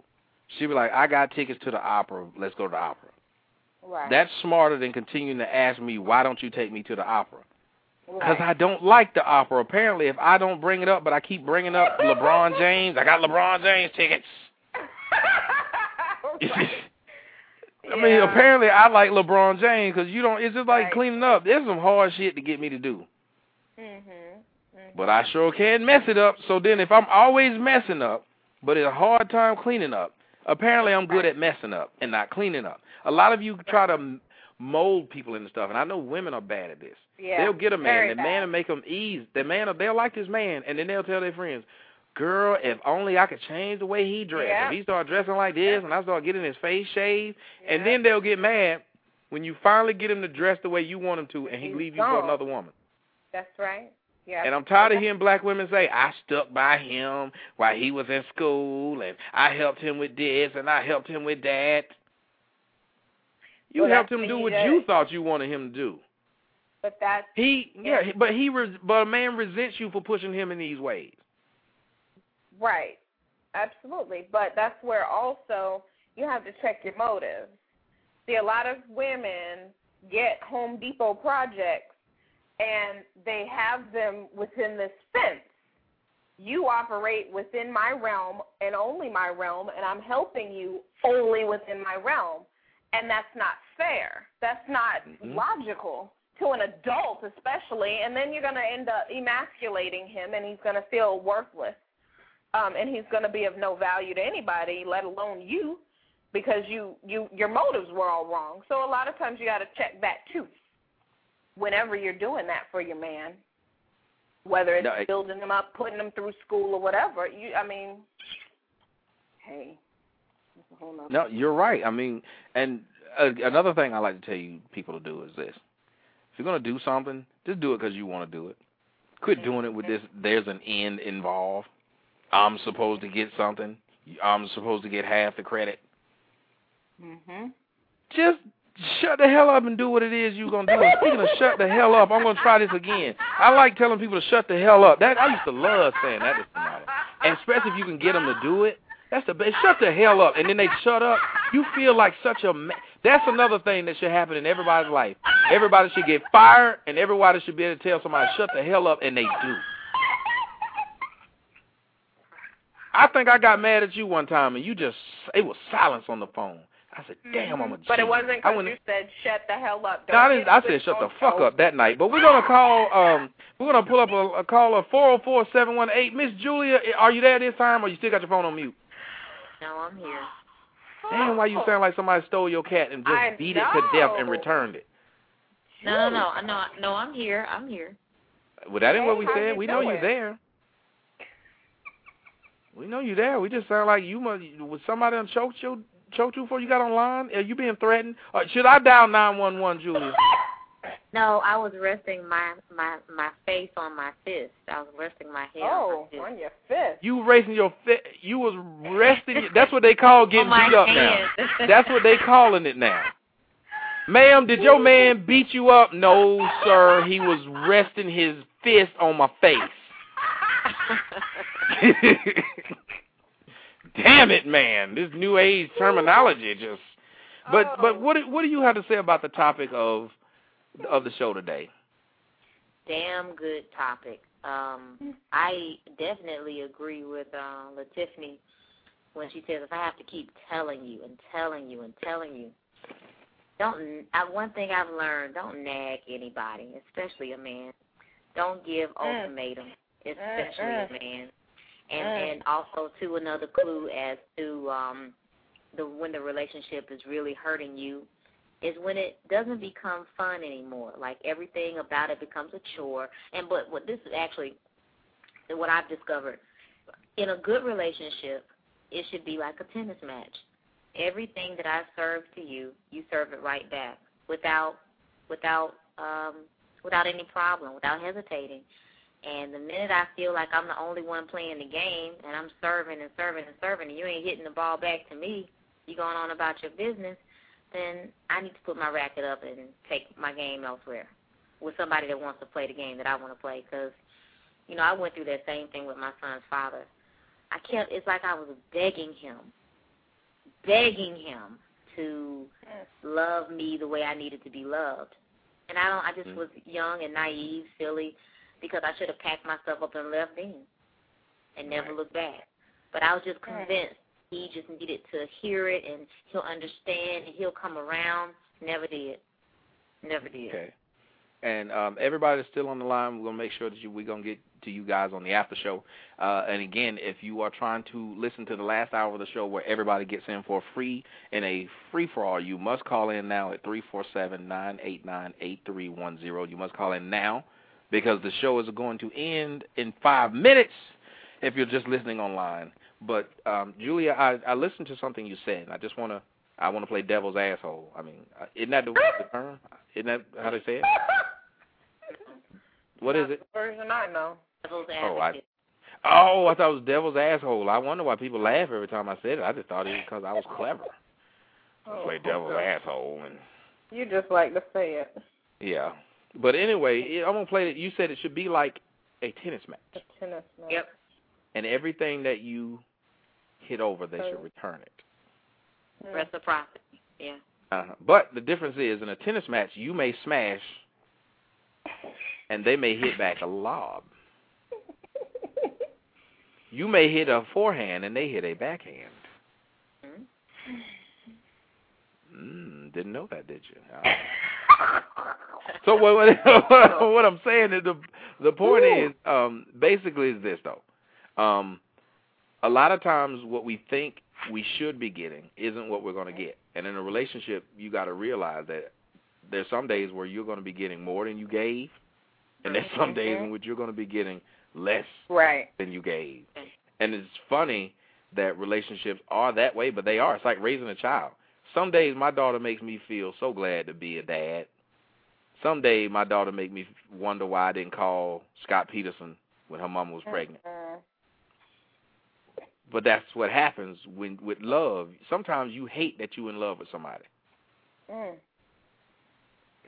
Speaker 2: She'll be like, I got tickets to the opera, let's go to the opera.
Speaker 3: Right.
Speaker 2: That's smarter than continuing to ask me, why don't you take me to the opera? Because
Speaker 3: right.
Speaker 2: I don't like the opera. Apparently, if I don't bring it up, but I keep bringing up LeBron James, I got LeBron James tickets. I mean,
Speaker 3: Yeah.
Speaker 2: apparently I like LeBron James because you don't. It's just like
Speaker 3: Right.
Speaker 2: cleaning up. There's some hard shit to get me to do,
Speaker 3: Mhm. Mhm.
Speaker 2: but I sure can mess it up. So then, if I'm always messing up, but it's a hard time cleaning up, apparently I'm good at messing up and not cleaning up. A lot of you try to mold people into stuff, and I know women are bad at this.
Speaker 3: Yeah.
Speaker 2: They'll get a man,
Speaker 3: very
Speaker 2: the
Speaker 3: bad.
Speaker 2: man will make them ease. The man, they'll like this man, and then they'll tell their friends, "Girl, if only I could change the way he dressed.
Speaker 3: Yeah.
Speaker 2: If he start dressing like this, and I start getting his face shaved, and then they'll get mad when you finally get him to dress the way you want him to, and he
Speaker 3: He's
Speaker 2: leave you for another woman.
Speaker 3: That's right. Yeah.
Speaker 2: And I'm tired of hearing black women say, I stuck by him while he was in school, and I helped him with this, and I helped him with that. You
Speaker 3: Well,
Speaker 2: helped him do what
Speaker 3: you
Speaker 2: you thought you wanted him to do.
Speaker 3: But that's
Speaker 2: He, yeah, he- but he, res- but a man resents you for pushing him in these ways.
Speaker 3: Right. Absolutely. But that's where also you have to check your motives. See, a lot of women get Home Depot projects and they have them within this fence. You operate within my realm and only my realm, and I'm helping you only within my realm. And that's not fair. That's not
Speaker 2: Mhm.
Speaker 3: logical to an adult, especially. And then you're going to end up emasculating him, and he's going to feel worthless um, and he's going to be of no value to anybody, let alone you, because you you your motives were all wrong. So a lot of times you got to check that too. Whenever you're doing that for your man, whether it's
Speaker 2: No, I-
Speaker 3: building him up, putting him through school or whatever, you I mean, hey, that's a whole nother.
Speaker 2: No, you're right. I mean, and uh, another thing I like to tell you people to do is this: if you're gonna do something, just do it because you want to do it. Quit doing it with this. There's an end involved. I'm supposed to get something. I'm supposed to get half the credit.
Speaker 3: Mhm.
Speaker 2: Just shut the hell up and do what it is you're gonna do. And speaking of shut the hell up, I'm gonna try this again. I like telling people to shut the hell up. That I used to love saying that to somebody, and especially if you can get them to do it. That's the best. Shut the hell up, and then they shut up. You feel like such a. Ma- That's another thing that should happen in everybody's life. Everybody should get fired, and everybody should be able to tell somebody shut the hell up, and they do. I think I got mad at you one time, and you just it was silence on the phone. I said, "Damn, I'm a."
Speaker 3: Mm-hmm. But it wasn't
Speaker 2: I
Speaker 3: because you said shut the hell up.
Speaker 2: no, I, didn't, I said shut the fuck up that night. But we're gonna call. Um, we're gonna pull up a, a caller four zero four seven one eight. Miss Julia, are you there this time, or you still got your phone on mute?
Speaker 19: No, I'm here.
Speaker 2: Damn, why you sound like somebody stole your cat and just
Speaker 19: I
Speaker 2: beat it to death and returned it?
Speaker 19: No, no, no, no, no. I'm here. I'm here.
Speaker 2: Well, that ain't what we said.
Speaker 19: you
Speaker 2: We know
Speaker 19: you're
Speaker 2: there. We know you there. We just sound like you must. Was somebody on choked you, choked you before you got online? Are you being threatened? Or should I dial nine one one, Julia?
Speaker 19: No, I was resting my my my face on my fist. I was resting my head
Speaker 3: Oh,
Speaker 19: on my oh, fist.
Speaker 3: on your fist.
Speaker 2: You raising your fi- you was resting. That's what they call getting
Speaker 19: On
Speaker 2: beat up now. That's what they calling it now. Ma'am, did your man beat you up? No, sir. He was resting his fist on my face. Damn it, man! This new age terminology just. But but what do- what do you have to say about the topic of of the show today?
Speaker 19: Damn good topic. Um, I definitely agree with uh, Latiffany when she says if I have to keep telling you and telling you and telling you, don't. I, one thing I've learned: don't nag anybody, especially a man. Don't give
Speaker 3: Mm.
Speaker 19: ultimatums, especially
Speaker 3: Mm,
Speaker 19: a man. And
Speaker 3: Mm.
Speaker 19: and also too another clue as to um the when the relationship is really hurting you is when it doesn't become fun anymore. Like everything about it becomes a chore. And but what this is actually what I've discovered in a good relationship, it should be like a tennis match. Everything that I serve to you, you serve it right back without without um without any problem, without hesitating. And the minute I feel like I'm the only one playing the game and I'm serving and serving and serving and you ain't hitting the ball back to me, you going on about your business, then I need to put my racket up and take my game elsewhere with somebody that wants to play the game that I want to play. Because, you know, I went through that same thing with my son's father. I kept, it's like I was begging him, begging him to love me the way I needed to be loved. And I don't, I just mm-hmm. was young and naive, silly, because I should have packed myself up and left then and never looked back. But I was just convinced he just needed to hear it and he'll understand and he'll come around. Never did. Never did.
Speaker 2: Okay. And um, everybody that's still on the line, we're gonna make sure that you, we're gonna get to you guys on the after show. Uh, and again, if you are trying to listen to the last hour of the show where everybody gets in for free in a free for all, you must call in now at three four seven nine eight nine eight three one zero. You must call in now because the show is going to end in five minutes if you're just listening online. But um, Julia, I, I listened to something you said. And I just want to I want to play devil's asshole. I mean, uh, isn't that the, the term? Isn't that how they say it? What is it?
Speaker 3: Version I know.
Speaker 19: Devil's
Speaker 2: Oh, I, oh, I thought it was devil's asshole. I wonder why people laugh every time I said it. I just thought it was because I was clever. I
Speaker 3: Oh,
Speaker 2: play devil's asshole and
Speaker 3: You just like to say it.
Speaker 2: yeah. But anyway, it- I'm gonna play it. You said it should be like a tennis match,
Speaker 3: A tennis match.
Speaker 19: Yep.
Speaker 2: and everything that you hit over, they should
Speaker 3: Oh.
Speaker 2: return it.
Speaker 3: Mm.
Speaker 19: Reciprocity. Yeah.
Speaker 2: Uh-huh. But the difference is, in a tennis match, you may smash, and they may hit back a lob. You may hit a forehand, and they hit a backhand. Mm, didn't know that, did you? So what, what what I'm saying is the the point is um basically is this though. Um a lot of times what we think we should be getting isn't what we're going to get. And in a relationship, you got to realize that there's some days where you're going to be getting more than you gave, and there's some days in which you're going to be getting less
Speaker 3: Right.
Speaker 2: than you gave. And it's funny that relationships are that way, but they are. It's like raising a child. Some days my daughter makes me feel so glad to be a dad. Some day my daughter make me wonder why I didn't call Scott Peterson when her mama was pregnant.
Speaker 3: Mm.
Speaker 2: But that's what happens when with love. Sometimes you hate that you're in love with somebody.
Speaker 3: Mm.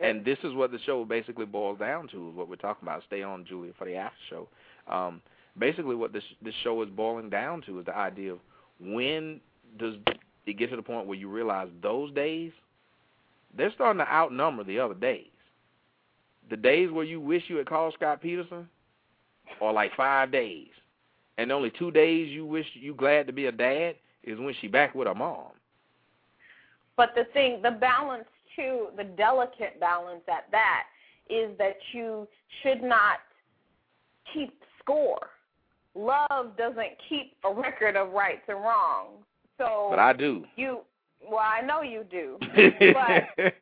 Speaker 2: And this is what the show basically boils down to, is what we're talking about. Stay on, Julia, for the after show. Um, basically, what this this show is boiling down to is the idea of when does it get to the point where you realize those days they're starting to outnumber the other days. The days where you wish you had called Scott Peterson are like five days, and the only two days you wish you glad to be a dad is when she back with her mom.
Speaker 3: But the thing, the balance too, the delicate balance at that is that you should not keep score. Love doesn't keep a record of rights and wrongs. So
Speaker 2: But I do.
Speaker 3: you well, I know you do. but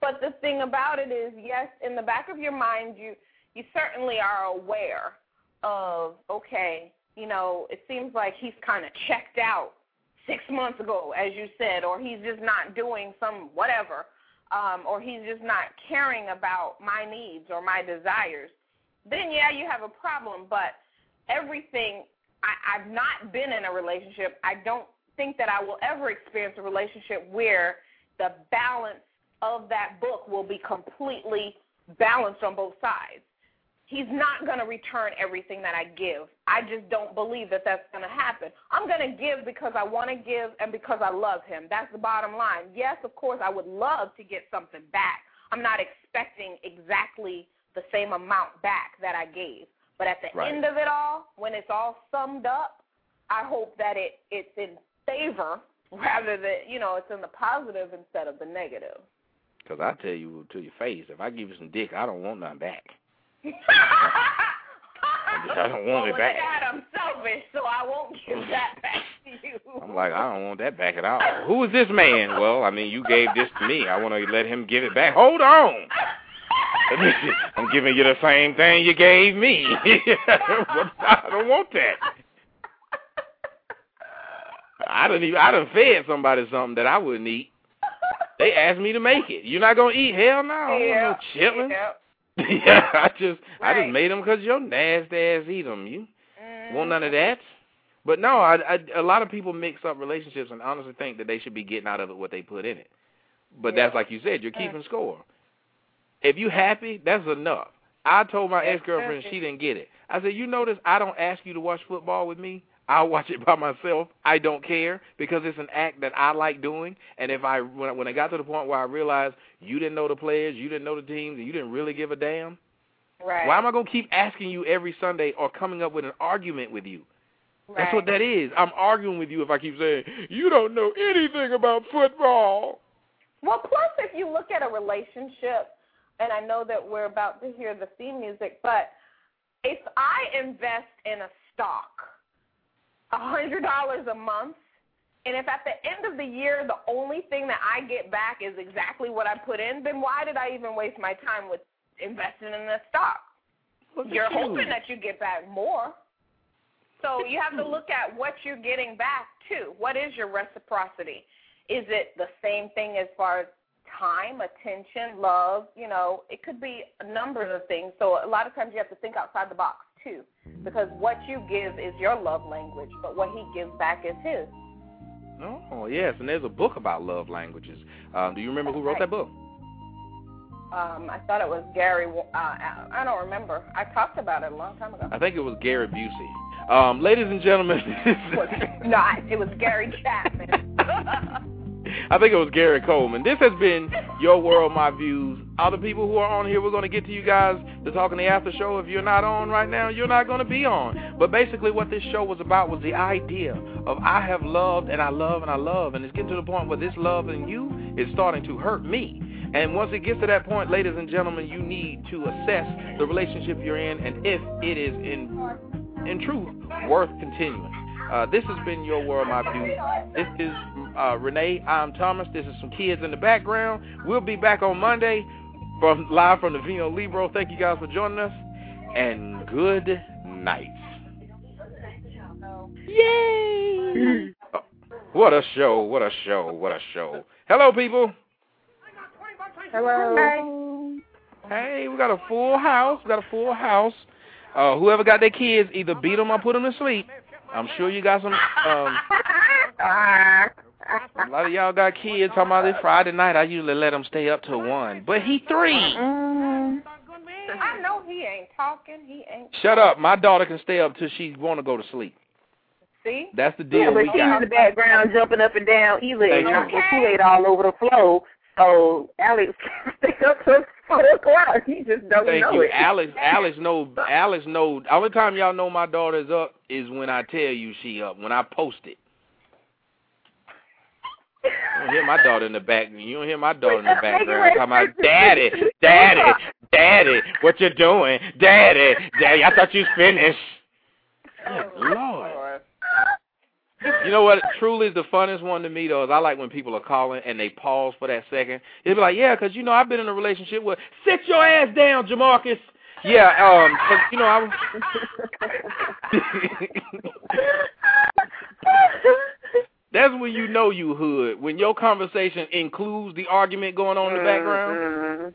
Speaker 3: but the thing about it is, yes, in the back of your mind, you you certainly are aware of okay, you know, it seems like he's kind of checked out six months ago, as you said, or he's just not doing some whatever, um, or he's just not caring about my needs or my desires. Then yeah, you have a problem. But everything, I, I've not been in a relationship. I don't think that I will ever experience a relationship where the balance of that book will be completely balanced on both sides. He's not going to return everything that I give. I just don't believe that that's going to happen. I'm going to give because I want to give and because I love him. That's the bottom line. Yes, of course, I would love to get something back. I'm not expecting exactly the same amount back that I gave. But at the
Speaker 2: Right.
Speaker 3: end of it all, when it's all summed up, I hope that it it's in favor rather than you know it's in the positive instead of the negative.
Speaker 2: Because I tell you to your face, if I give you some dick, I don't want nothing back. I don't want
Speaker 3: well,
Speaker 2: it back.
Speaker 3: Dad, I'm selfish, so I won't give that back to you.
Speaker 2: I'm like, I don't want that back at all. Who is this man? Well, I mean, you gave this to me. I want to let him give it back. Hold on. I'm giving you the same thing you gave me. I don't want that. I didn't even. I done fed somebody something that I wouldn't eat. They asked me to make it. You're not gonna eat? Hell no. I don't want no chitlins.
Speaker 3: Yeah.
Speaker 2: yeah, I just I just made them because your nasty ass eat them. You
Speaker 3: Mm-hmm.
Speaker 2: want none of that? But no, I, I a lot of people mix up relationships and honestly think that they should be getting out of it what they put in it. But that's like you said, you're keeping score. If you happy, that's enough. I told my ex girlfriend she didn't get it. I said, you notice I don't ask you to watch football with me. I'll watch it by myself. I don't care because it's an act that I like doing. And if I when I, when I got to the point where I realized you didn't know the players, you didn't know the teams, and you didn't really give a damn,
Speaker 3: Right.
Speaker 2: why am I gonna keep asking you every Sunday or coming up with an argument with you?
Speaker 3: right.
Speaker 2: That's what that is. I'm arguing with you if I keep saying you don't know anything about football.
Speaker 3: Well, plus, if you look at a relationship, and I know that we're about to hear the theme music, but if I invest in a stock, hundred dollars a month, and if at the end of the year the only thing that I get back is exactly what I put in, then why did I even waste my time with investing in the stock?
Speaker 2: Look
Speaker 3: You're
Speaker 2: you.
Speaker 3: hoping that you get back more. So you have to look at what you're getting back too. What is your reciprocity? Is it the same thing as far as time, attention, love. You know, it could be a number of things. So a lot of times you have to think outside the box too, because what you give is your love language, but what he gives back is his.
Speaker 2: Oh yes, and there's a book about love languages. Um, do you remember who wrote that book?
Speaker 3: Um, I thought it was Gary. Uh, I don't remember. I talked about it a long time ago.
Speaker 2: I think it was Gary Busey. Um, ladies and gentlemen,
Speaker 3: It was not. it was Gary Chapman.
Speaker 2: I think it was Gary Coleman. This has been Your World, My Views. All the people who are on here, we're going to get to you guys to talk in the after show. If you're not on right now, you're not going to be on. But basically what this show was about was the idea of I have loved and I love and I love. And it's getting to the point where this love in you is starting to hurt me. And once it gets to that point, ladies and gentlemen, you need to assess the relationship you're in and if it is in in truth worth continuing. Uh, this has been Your World, My Views. This is uh, Renee. I'm Thomas. This is some kids in the background. We'll be back on Monday from live from the Vino Libro. Thank you guys for joining us, and good night. Yay! Oh, what a show! What a show! What a show! Hello, people.
Speaker 3: Hello.
Speaker 2: Hey, we got a full house. We got a full house. Uh, whoever got their kids, either beat them or put them to sleep. I'm sure you got some. Um, a lot of y'all got kids talking about this Friday night. I usually let them stay up till one, but he three.
Speaker 3: Mm. I know he ain't talking. He ain't.
Speaker 2: Shut up. My daughter can stay up till she want to go to sleep.
Speaker 3: See?
Speaker 2: That's the deal.
Speaker 20: Yeah, but
Speaker 2: we
Speaker 20: she's
Speaker 2: got.
Speaker 20: in the background jumping up and down, eating
Speaker 2: Thank you.
Speaker 20: knocking Kool-Aid all over the floor. Oh, so Alex stay up till four o'clock. He just don't
Speaker 2: Thank
Speaker 20: know
Speaker 2: you,
Speaker 20: it.
Speaker 2: Alex. Alex know. Alex know. Only time y'all know my daughter's up is when I tell you she up. When I post it. You don't hear my daughter in the back. You don't hear my daughter in the background talking about daddy, daddy, daddy. What you doing, daddy, daddy? I thought you was finished. Oh, Good Lord. You know what? Truly, is the funniest one to me though is I like when people are calling and they pause for that second. They'll be like, "Yeah, 'cause you know I've been in a relationship with sit your ass down, Jamarcus." Yeah, um, 'cause, you know I was. That's when you know you hood. When your conversation includes the argument going on in the background.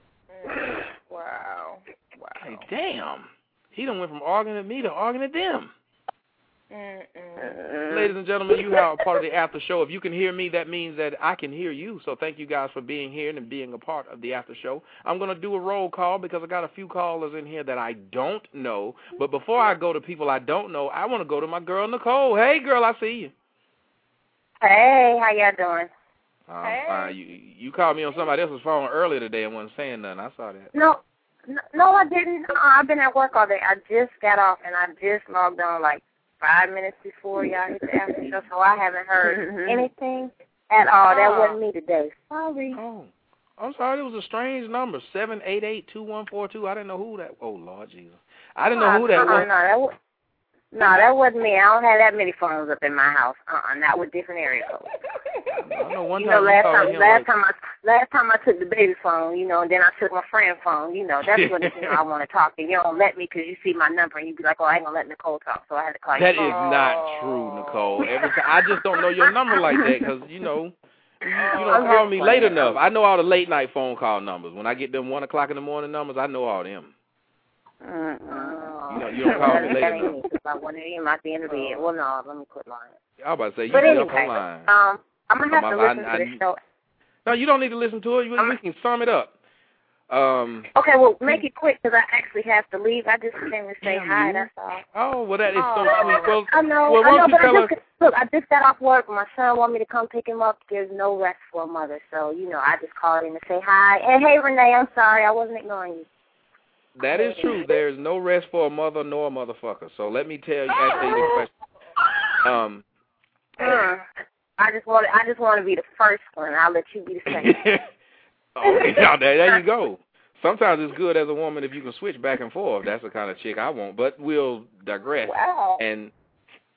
Speaker 3: Wow. Wow.
Speaker 2: Hey, damn. He done went from arguing at me to arguing at them.
Speaker 3: Mm-mm.
Speaker 2: Ladies and gentlemen, you are part of the after show. If you can hear me, that means that I can hear you. So thank you guys for being here and being a part of the after show. I'm going to do a roll call because I got a few callers in here that I don't know. But before I go to people I don't know, I want to go to my girl Nicole. Hey, girl, I see you.
Speaker 20: Hey, how y'all doing?
Speaker 2: I'm
Speaker 3: Hey.
Speaker 2: fine. You you called me on somebody else's phone earlier today and wasn't saying nothing. I saw that.
Speaker 20: No, no, no, I didn't. Uh, I've been at work all day. I just got off and I just logged on like five minutes before y'all hit the after show, so I haven't heard anything at all. That
Speaker 3: Oh.
Speaker 20: wasn't me today. Sorry.
Speaker 2: Oh, I'm sorry. It was a strange number seven eight eight two one four two. I didn't know who that. Oh Lord Jesus, I didn't know who that
Speaker 20: uh,
Speaker 2: was.
Speaker 20: No, that was. No, that wasn't me. I don't have that many phones up in my house. Uh, uh not with different area codes.
Speaker 2: I know one
Speaker 20: you
Speaker 2: time
Speaker 20: know, last time, last
Speaker 2: like,
Speaker 20: time I, last time I took the baby phone, you know, and then I took my friend phone. You know, that's when you know I want to talk, and you don't let me because you see my number, and you'd be like, oh, I ain't gonna let Nicole talk, so I had to call
Speaker 2: That
Speaker 20: you.
Speaker 2: is not true, Nicole. Every time, I just don't know your number like that because you know you, you don't call me late enough. I know all the late night phone call numbers. When I get them one o'clock in the morning numbers, I know all them.
Speaker 20: Mm-mm.
Speaker 2: You know, you don't call me late enough.
Speaker 20: I wanted him at the end of the day. Well, no, let me quit lying.
Speaker 2: I was about to say you
Speaker 20: But
Speaker 2: get up
Speaker 20: anyway,
Speaker 2: online.
Speaker 20: um, I'm gonna have
Speaker 2: I'm-
Speaker 20: to
Speaker 2: I-
Speaker 20: listen
Speaker 2: I-
Speaker 20: to the show.
Speaker 2: No, you don't need to listen to it. You, we can sum it up. Um.
Speaker 20: Okay, well, make it quick because I actually have to leave. I just came to say hi.
Speaker 2: you.
Speaker 20: That's all.
Speaker 2: Oh, well, that is so
Speaker 20: Oh,
Speaker 2: sweet. Well,
Speaker 20: I know,
Speaker 2: well,
Speaker 20: I know, but
Speaker 2: tell
Speaker 20: I
Speaker 2: us?
Speaker 20: just, look, I just got off work. My son wanted me to come pick him up. There's no rest for a mother, so you know, I just called in to say hi. And hey, Renee, I'm sorry, I wasn't ignoring you.
Speaker 2: That is true. There is no rest for a mother nor a motherfucker. So let me tell you, ask you the question. Um.
Speaker 20: Mm. I just want, I just want to be the first one. I'll let you be the second.
Speaker 2: okay, now there, there you go. Sometimes it's good as a woman if you can switch back and forth. That's the kind of chick I want. But we'll digress
Speaker 20: Wow.
Speaker 2: and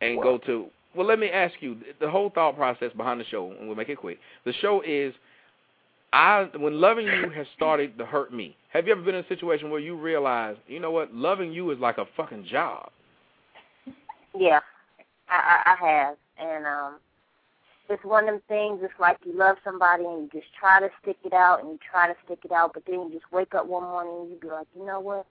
Speaker 2: and go to. Well, let me ask you the whole thought process behind the show, and we'll make it quick. The show is, I when loving you has started to hurt me. Have you ever been in a situation where you realize, you know what, loving you is like a fucking job?
Speaker 20: Yeah, I, I, I have, and um, it's one of them things. It's like you love somebody and you just try to stick it out and you try to stick it out, but then you just wake up one morning and you be like, you know what?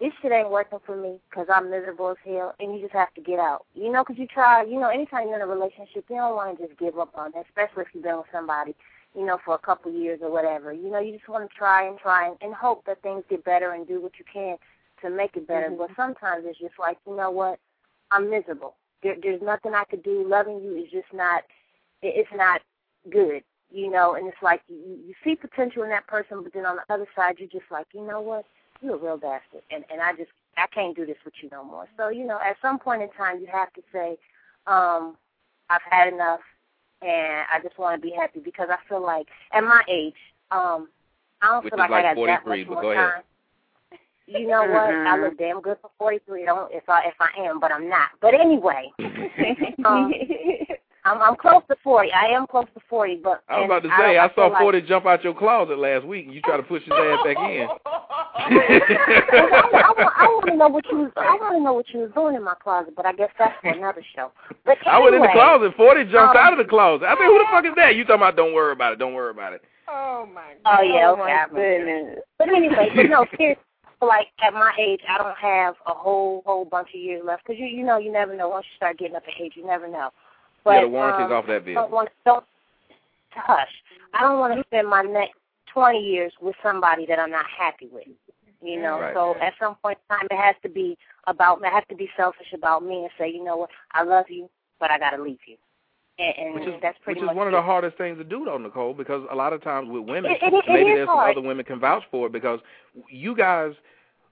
Speaker 20: This shit ain't working for me because I'm miserable as hell, and you just have to get out. You know, because you try. You know, anytime you're in a relationship, you don't want to just give up on it, especially if you've been with somebody, you know, for a couple years or whatever. You know, you just want to try and try and, and hope that things get better and do what you can to make it better. Mhm. But sometimes it's just like, you know what? I'm miserable. There, there's nothing I could do. Loving you is just not. It- It's not good. You know, and it's like you, you see potential in that person, but then on the other side, you're just like, you know what? You're a real bastard, and and I just I can't do this with you no more. So you know, at some point in time, you have to say, um, I've had enough, and I just want to be happy because I feel like at my age, um, I don't
Speaker 2: Which
Speaker 20: feel like,
Speaker 2: like
Speaker 20: I got
Speaker 2: 43,
Speaker 20: that much
Speaker 2: but
Speaker 20: more
Speaker 2: go ahead.
Speaker 20: time. You know what? I
Speaker 18: Mhm.
Speaker 20: look damn good for 43. Don't if I if I am, but I'm not. But anyway, um, I'm I'm close to 40. I am close to 40, but
Speaker 2: I was about to say, I,
Speaker 20: feel
Speaker 2: saw
Speaker 20: like-
Speaker 2: 40 jump out your closet last week, and you try to push his ass back in.
Speaker 20: I, want, I want to know what you was. I want to know what you was doing in my closet, but I guess that's for another show. But anyway,
Speaker 2: I went in the closet. 40 jumped
Speaker 20: um,
Speaker 2: out of the closet. I mean, who the fuck is that? You talking about don't worry about it. Don't worry about it.
Speaker 3: Oh my God.
Speaker 20: Oh yeah,
Speaker 18: Oh,
Speaker 20: okay.
Speaker 18: my
Speaker 20: I remember.
Speaker 18: goodness.
Speaker 20: But anyway, but no, seriously, like at my age, I don't have a whole whole bunch of years left because you you know you never know once you start getting up in age, you never know. But
Speaker 2: yeah, the warranty's
Speaker 20: um,
Speaker 2: off that
Speaker 20: I
Speaker 2: bill.
Speaker 20: don't want don't hush. I don't want to spend my next twenty years with somebody that I'm not happy with. You know,
Speaker 2: Right.
Speaker 20: so at some point in time, it has to be about. I have to be selfish about me and say, you know what, I love you, but I got to leave you. And, and
Speaker 2: Which is,
Speaker 20: that's pretty
Speaker 2: which is one of the hardest things to do, though, Nicole, because a lot of times with women,
Speaker 20: It- it-
Speaker 2: maybe there's some other women can vouch for it because you guys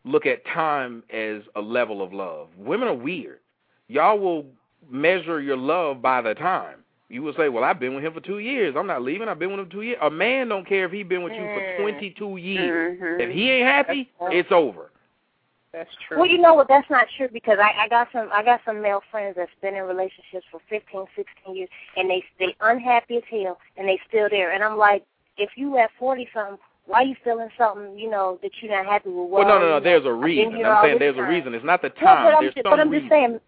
Speaker 2: look at time as a level of love. Women are weird. Y'all will measure your love by the time. You will say, "Well, I've been with him for two years. I'm not leaving. I've been with him two years." A man don't care if he's been with you for
Speaker 20: Mm.
Speaker 2: 22 years.
Speaker 20: Mhm.
Speaker 2: If he ain't happy, it's over.
Speaker 3: That's true.
Speaker 20: Well, you know what? That's not true because I, I got some I got some male friends that's been in relationships for fifteen, sixteen years, and they they unhappy as hell, and they still there. And I'm like, if you at forty something, why are you feeling something you know that you're not happy with?
Speaker 2: Well, no, no, no. There's a
Speaker 20: I've been
Speaker 2: reason.
Speaker 20: here
Speaker 2: I'm saying
Speaker 20: this
Speaker 2: there's a reason. It's not the
Speaker 20: Well,
Speaker 2: time.
Speaker 20: but I'm
Speaker 2: there's
Speaker 20: just,
Speaker 2: some
Speaker 20: but I'm
Speaker 2: reason.
Speaker 20: just saying,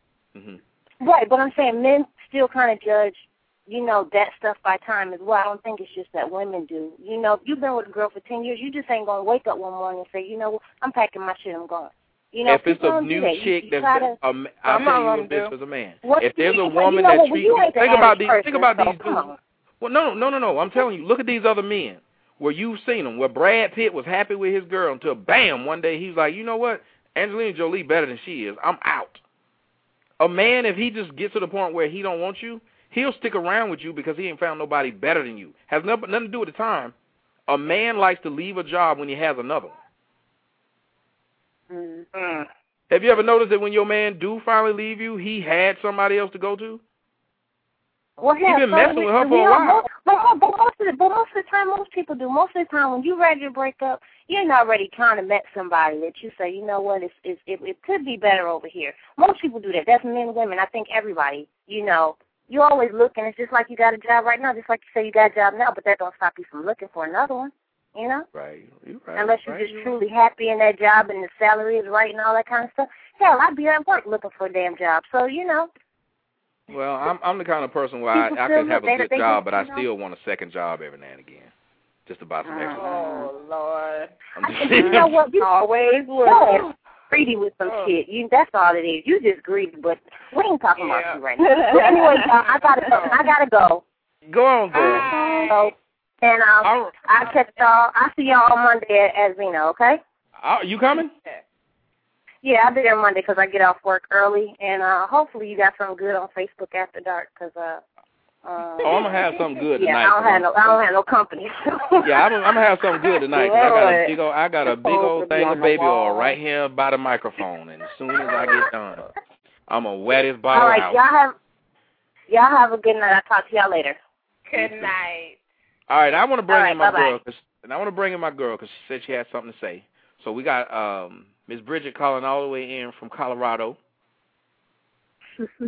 Speaker 2: hmm
Speaker 20: right? But I'm saying men still kind of judge, you know, that stuff by time as well. I don't think it's just that women do. You know, if you've been with a girl for ten years, you just ain't gonna wake up one morning and say, you know, I'm packing my shit, I'm going. You know,
Speaker 2: if it's a new
Speaker 20: that.
Speaker 2: Chick
Speaker 20: you
Speaker 2: that's a, ma- I'll
Speaker 20: Some
Speaker 2: tell
Speaker 20: of
Speaker 2: you this a man.
Speaker 20: What
Speaker 2: if there's a woman
Speaker 20: you know
Speaker 2: that
Speaker 20: well,
Speaker 2: treats
Speaker 20: the
Speaker 2: think about these
Speaker 20: person,
Speaker 2: think about
Speaker 20: so
Speaker 2: these dudes. Well, no, no, no, no. I'm telling you, look at these other men where you've seen them. Where Brad Pitt was happy with his girl until bam, one day he's like, you know what, Angelina Jolie better than she is. I'm out. A man, if he just gets to the point where he don't want you, he'll stick around with you because he ain't found nobody better than you. Has nothing, nothing to do with the time. A man likes to leave a job when he has another.
Speaker 20: Mm.
Speaker 2: Have you ever noticed that when your man do finally leave you, he had somebody else to go to?
Speaker 20: Well,
Speaker 2: He
Speaker 20: yeah,
Speaker 2: been messing with her for a while.
Speaker 20: But, but, but most of the, but most of the time, most people do. Most of the time, when you're ready to break up, you're not already kind of met somebody that you say, you know what, it's, it's, it, it could be better over here. Most people do that. That's men, women. I think everybody. You know, you always looking. It's just like you got a job right now, just like you say you got a job now, but that don't stop you from looking for another one. You know,
Speaker 2: Right. You're right.
Speaker 20: unless you're
Speaker 2: right,
Speaker 20: just truly happy in that job and the salary is right and all that kind of stuff. Hell, I'd be at work looking for a damn job. So you know,
Speaker 2: Well, I'm I'm the kind of person where I, I
Speaker 20: still
Speaker 2: could have a good job, but I still want a second job every now and again, just about some extra.
Speaker 3: Oh Lord.
Speaker 2: I'm just
Speaker 20: you know what? You
Speaker 3: always
Speaker 20: You're greedy with some shit. You that's all it is. You just greedy, but we ain't talking
Speaker 3: Yeah.
Speaker 20: about you right now. But anyway, y'all, I gotta go. I gotta go.
Speaker 2: Go on, girl.
Speaker 20: So, and um, I'll catch y'all. I'll see y'all on Monday at, at Zeno. Okay?
Speaker 2: Are you coming?
Speaker 20: Yeah, I'll be there Monday 'cause I get off work early, and uh hopefully you got something good on Facebook after dark 'cause uh. Uh,
Speaker 2: Oh, I'm gonna have something good
Speaker 20: yeah,
Speaker 2: tonight.
Speaker 20: I don't have no, I don't have no company.
Speaker 2: Yeah, I'm, I'm gonna have something good tonight. 'cause I got a big old, I got a big old thing of baby oil right here by the microphone, and as soon as I get done, I'm gonna wet his bottle
Speaker 20: All right,
Speaker 2: out.
Speaker 20: y'all have y'all have a good night. I'll talk to y'all later.
Speaker 3: Good night.
Speaker 2: All right, I want to bring
Speaker 20: All right,
Speaker 2: in my
Speaker 20: bye-bye.
Speaker 2: girl, 'cause- and I want to bring in my girl because she said she had something to say. So we got um Miss Bridget calling all the way in from Colorado.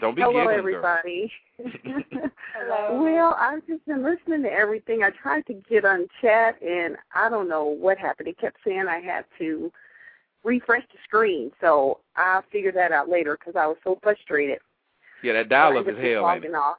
Speaker 2: Don't be
Speaker 21: Hello,
Speaker 2: giggling, girl.
Speaker 21: everybody.
Speaker 3: Hello.
Speaker 21: well, I've just been listening to everything. I tried to get on chat, and I don't know what happened. It kept saying I had to refresh the screen, so I'll figure that out later because I was so frustrated.
Speaker 2: Yeah, that dial up is hell, ain't
Speaker 21: logging
Speaker 2: it?
Speaker 21: off.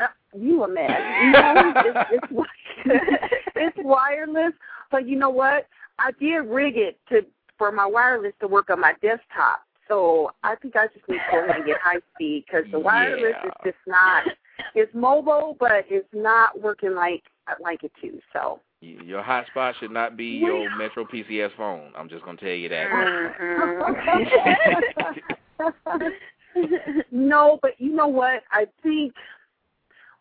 Speaker 21: Uh, you imagine. You know, it's, it's it's wireless, but you know what? I did rig it to for my wireless to work on my desktop. So I think I just need to go ahead and get high speed because the wireless
Speaker 2: Yeah.
Speaker 21: is just not. It's mobile, but it's not working like I'd like it to. So
Speaker 2: Your hotspot should not be your Metro PCS phone. I'm just gonna tell you that. Mm-hmm.
Speaker 21: no, but you know what? I think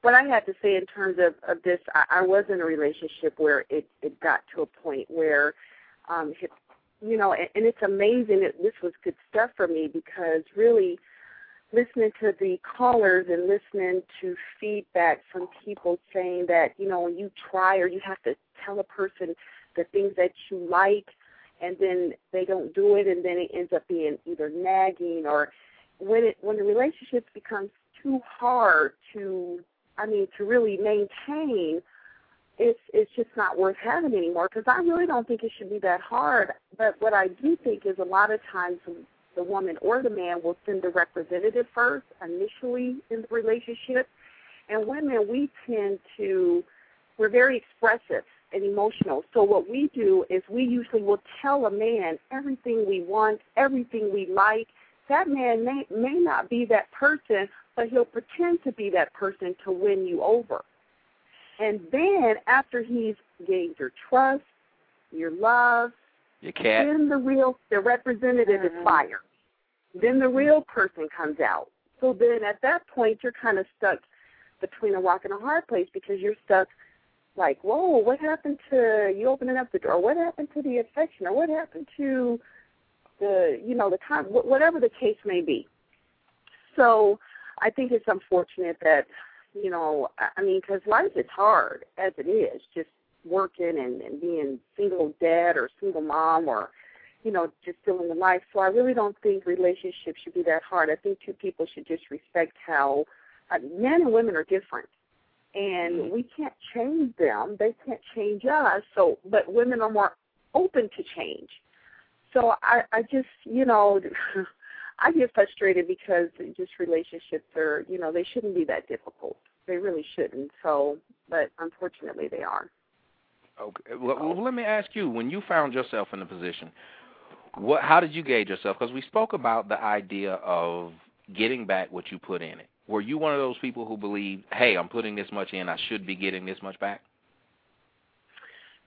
Speaker 21: what I had to say in terms of, of this, I, I was in a relationship where it, it got to a point where, um, it, you know, and, and it's amazing that this was good stuff for me because really listening to the callers and listening to feedback from people saying that, you know, when you try or you have to tell a person the things that you like and then they don't do it and then it ends up being either nagging or when it when the relationship becomes too hard to I mean to really maintain it's it's just not worth having anymore because I really don't think it should be that hard but what I do think is a lot of times the woman or the man will send a representative first initially in the relationship and women we tend to we're very expressive and emotional. So what we do is we usually will tell a man everything we want, everything we like. That man may may not be that person, but he'll pretend to be that person to win you over. And then after he's gained your trust, your love,
Speaker 2: Your cat.
Speaker 21: then the real the representative is mm-hmm. fired. Then the real person comes out. So then at that point you're kind of stuck between a rock and a hard place because you're stuck like, whoa, what happened to you opening up the door? What happened to the affection? Or what happened to the, you know, the time, whatever the case may be. So I think it's unfortunate that, you know, I- mean, because life is hard as it is, just working and, and being single dad or single mom or, you know, just dealing with life. So I really don't think relationships should be that hard. I think two people should just respect how uh, men and women are different and we can't change them. They can't change us. So, but women are more open to change. So I, I just, you know, I get frustrated because just relationships are, you know, they shouldn't be that difficult. They really shouldn't. So, but unfortunately, they are.
Speaker 2: Okay. Well, well, let me ask you: When you found yourself in a position, what? How did you gauge yourself? Because we spoke about the idea of getting back what you put in it. Were you one of those people who believed, "Hey, I'm putting this much in, I should be getting this much back"?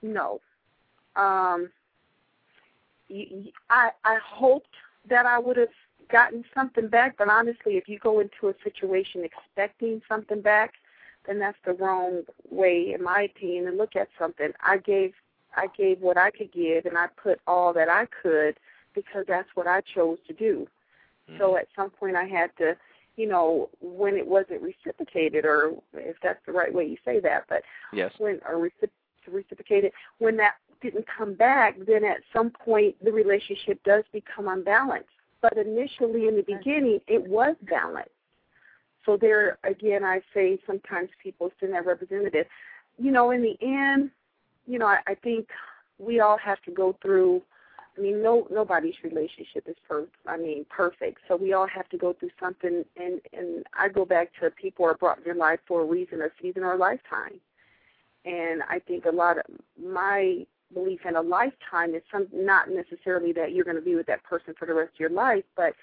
Speaker 21: No. Um, I I hoped that I would have gotten something back, but honestly, if you go into a situation expecting something back, then that's the wrong way, in my opinion, to look at something. I gave I gave what I could give, and I put all that I could because that's what I chose to do. Mm-hmm. So at some point, I had to, you know, when it wasn't reciprocated, or if that's the right way you say that, but
Speaker 2: Yes.
Speaker 21: when or recip- reciprocated when that didn't come back then at some point the relationship does become unbalanced but initially in the beginning it was balanced so there again i say sometimes people send that representative you know in the end you know i, I think we all have to go through I mean, no nobody's relationship is per I mean perfect. So we all have to go through something, and and I go back to people are brought in your life for a reason, a season, or a lifetime. And I think a lot of my belief in a lifetime is some not necessarily that you're going to be with that person for the rest of your life, but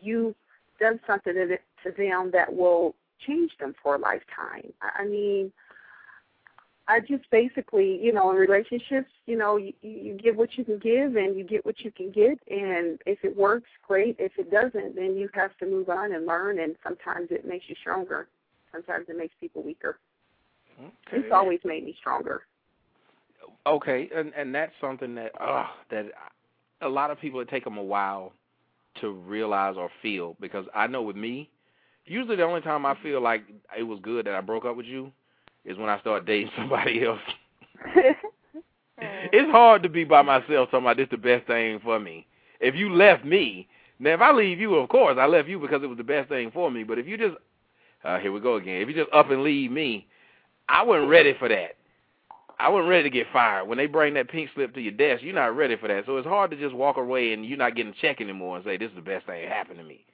Speaker 21: you've done something to, to them that will change them for a lifetime. I mean, I just basically, you know, in relationships, you know, you, you give what you can give and you get what you can get, and if it works, great. If it doesn't, then you have to move on and learn, and sometimes it makes you stronger. Sometimes it makes people weaker. It's always made me stronger.
Speaker 2: Okay, and and that's something that uh that a lot of people it take them a while to realize or feel because I know with me, usually the only time I feel like it was good that I broke up with you is when I start dating somebody else. it's hard to be by myself talking about this the best thing for me. If you left me, now if I leave you, of course I left you because it was the best thing for me. But if you just uh here we go again. If you just up and leave me, I wasn't ready for that. I wasn't ready to get fired. When they bring that pink slip to your desk, you're not ready for that. So it's hard to just walk away and you're not getting a check anymore and say this is the best thing that happened to me.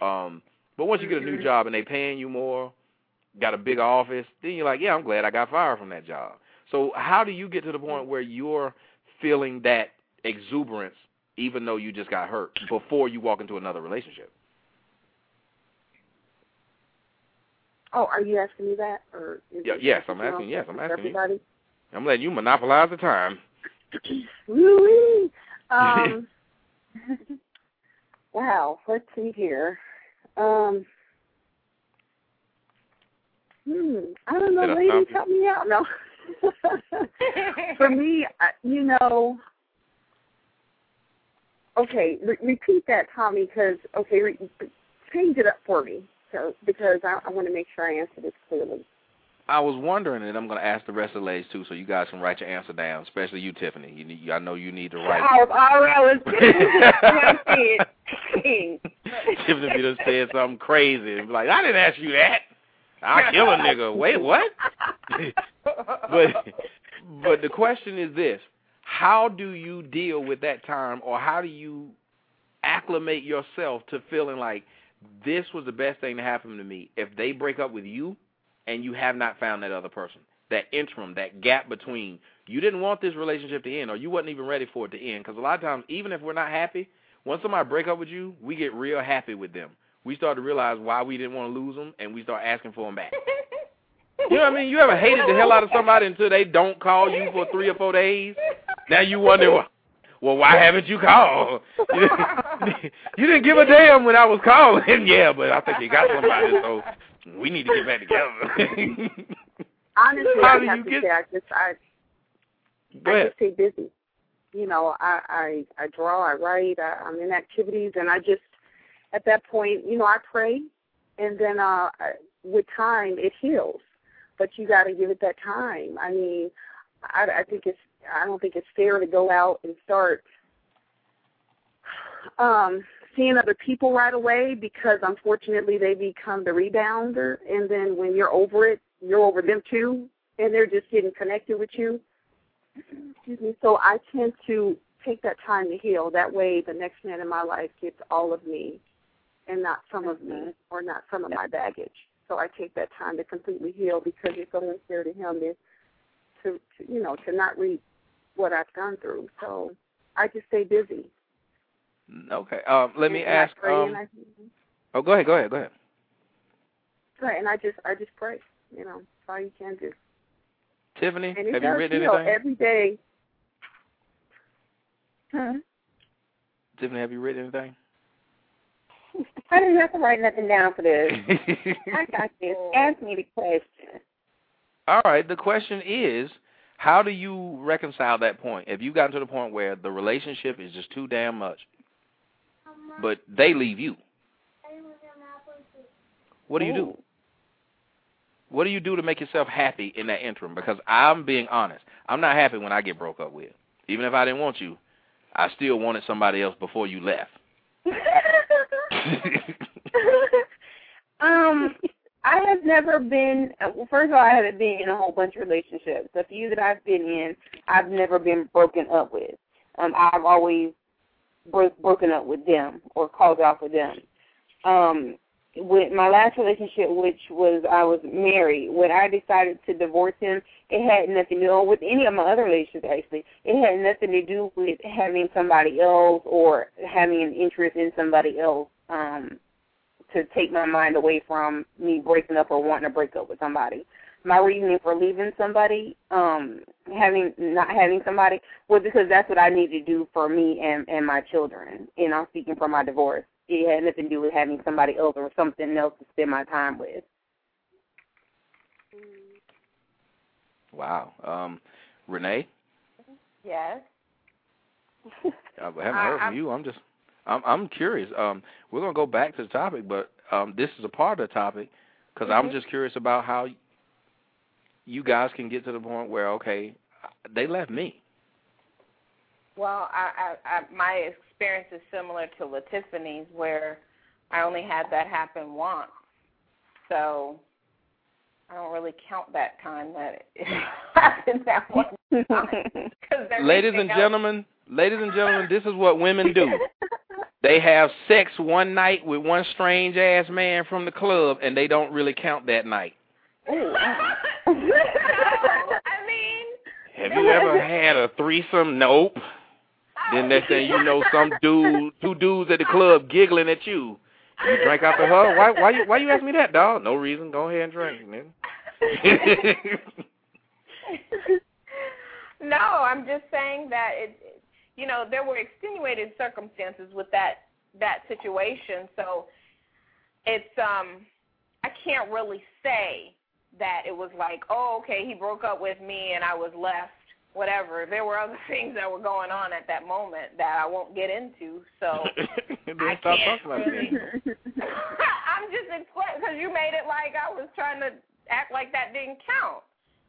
Speaker 2: Um, but once you get a new job and they paying you more, got a bigger office, then you're like, yeah, I'm glad I got fired from that job. So how do you get to the point where you're feeling that exuberance even though you just got hurt before you walk into another relationship?
Speaker 21: Oh, are you asking me that, or
Speaker 2: Yeah, yes, I'm asking. Yes, I'm asking you.
Speaker 21: everybody?
Speaker 2: I'm letting you monopolize the time.
Speaker 21: Woo-wee. Um, wow, let's see here. Um, hmm, I don't know,
Speaker 2: Did
Speaker 21: ladies, help me out. No. For me, you know, okay, re- repeat that, Tommy, because, okay, re- change it up for me, so because I, I want to make sure I answer this clearly.
Speaker 2: I was wondering, and I'm going to ask the rest of the ladies too, so you guys can write your answer down, especially you, Tiffany. You need, I know you need to write.
Speaker 18: Oh, all right, let's get it.
Speaker 2: Tiffany be done said something crazy and be like, I didn't ask you that. I'll kill a nigga. Wait, what? but but the question is this: How do you deal with that time, or how do you acclimate yourself to feeling like this was the best thing to happen to me? If they break up with you, and you have not found that other person, that interim, that gap between you didn't want this relationship to end, or you wasn't even ready for it to end. Because a lot of times, even if we're not happy, once somebody break up with you, we get real happy with them. We start to realize why we didn't want to lose them, and we start asking for them back. You know what I mean? You ever hated the hell out of somebody until they don't call you for three or four days? Now you wonder, well, well why haven't you called? You didn't, you didn't give a damn when I was calling. yeah, but I think you got somebody, so we need to get back together.
Speaker 21: Honestly,
Speaker 2: How
Speaker 21: I
Speaker 2: do
Speaker 21: have
Speaker 2: you
Speaker 21: to
Speaker 2: get-
Speaker 21: say, I just, I, I just stay busy. You know, I, I, I draw, I write, I, I'm in activities, and I just, at that point, you know, I pray, and then uh, I- with time, it heals. But you got to give it that time. I mean, I, I think it's, I don't think it's fair to go out and start um seeing other people right away because unfortunately they become the rebounder. And then when you're over it you're over them too. And they're just getting connected with you. Excuse me. So i tend to take that time to heal. That way the next man in my life gets all of me and not some of me or not some of my baggage. So i take that time to completely heal because it's only fair to him to to, to you know to not read what i've gone through. So i just stay busy
Speaker 2: Okay. Um, let me
Speaker 21: and I
Speaker 2: ask.
Speaker 21: pray
Speaker 2: Um,
Speaker 21: and I,
Speaker 2: oh, go ahead. Go ahead. Go ahead.
Speaker 21: right, and I just I just pray. You know, that's all you can do.
Speaker 2: Tiffany,
Speaker 21: And it
Speaker 2: have you
Speaker 21: does
Speaker 2: written
Speaker 21: heal
Speaker 2: anything?
Speaker 21: every day. Huh?
Speaker 2: Tiffany, have you written anything?
Speaker 18: I didn't have to write nothing down for this. I got this. Ask me the question.
Speaker 2: All right. The question is, how do you reconcile that point? If you gotten to the point where the relationship is just too damn much, but they leave you, what do you do? What do you do to make yourself happy in that interim? Because I'm being honest, I'm not happy when I get broke up with. Even if I didn't want you, I still wanted somebody else before you left.
Speaker 18: um, I have never been. Well, first of all, I haven't been in a whole bunch of relationships. The few that I've been in, I've never been broken up with. Um, I've always bro- broken up with them or called off with them. Um, with my last relationship, which was I was married, when I decided to divorce him, it had nothing to do with any of my other relationships. Actually, it had nothing to do with having somebody else or having an interest in somebody else. Um, to take my mind away from me breaking up or wanting to break up with somebody. My reasoning for leaving somebody, um, having not having somebody, was because that's what I need to do for me and and my children. And I'm speaking for my divorce. It had nothing to do with having somebody else or something else to spend my time with.
Speaker 2: Wow. Um, Renee,
Speaker 3: Yes.
Speaker 2: I haven't heard
Speaker 3: I-
Speaker 2: from
Speaker 3: I'm-
Speaker 2: you. I'm just, I'm, I'm curious. Um, we're gonna go back to the topic, but um, this is a part of the topic because I'm
Speaker 3: Mhm.
Speaker 2: just curious about how you guys can get to the point where okay, they left me.
Speaker 3: Well, I, I, I my experience is similar to Latiffany's, where I only had that happen once, so I don't really count that time that it happened that one time. 'cause
Speaker 2: Ladies and
Speaker 3: else-
Speaker 2: gentlemen, ladies and gentlemen, this is what women do. They have sex one night with one strange ass man from the club, and they don't really count that night.
Speaker 18: Ooh.
Speaker 3: No, I mean.
Speaker 2: Have you ever had a threesome? Nope. Then next thing you know, some dude, two dudes at the club giggling at you. You drank after her? Why? Why you? Why you ask me that, dog? No reason. Go ahead and drink, man.
Speaker 3: no, I'm just saying that it. You know, there were extenuated circumstances with that that situation, so it's um, I can't really say that it was like, oh, okay, he broke up with me and I was left whatever. There were other things that were going on at that moment that I won't get into. So
Speaker 2: I stop talking about
Speaker 3: really, I'm just explaining because you made it like I was trying to act like that didn't count.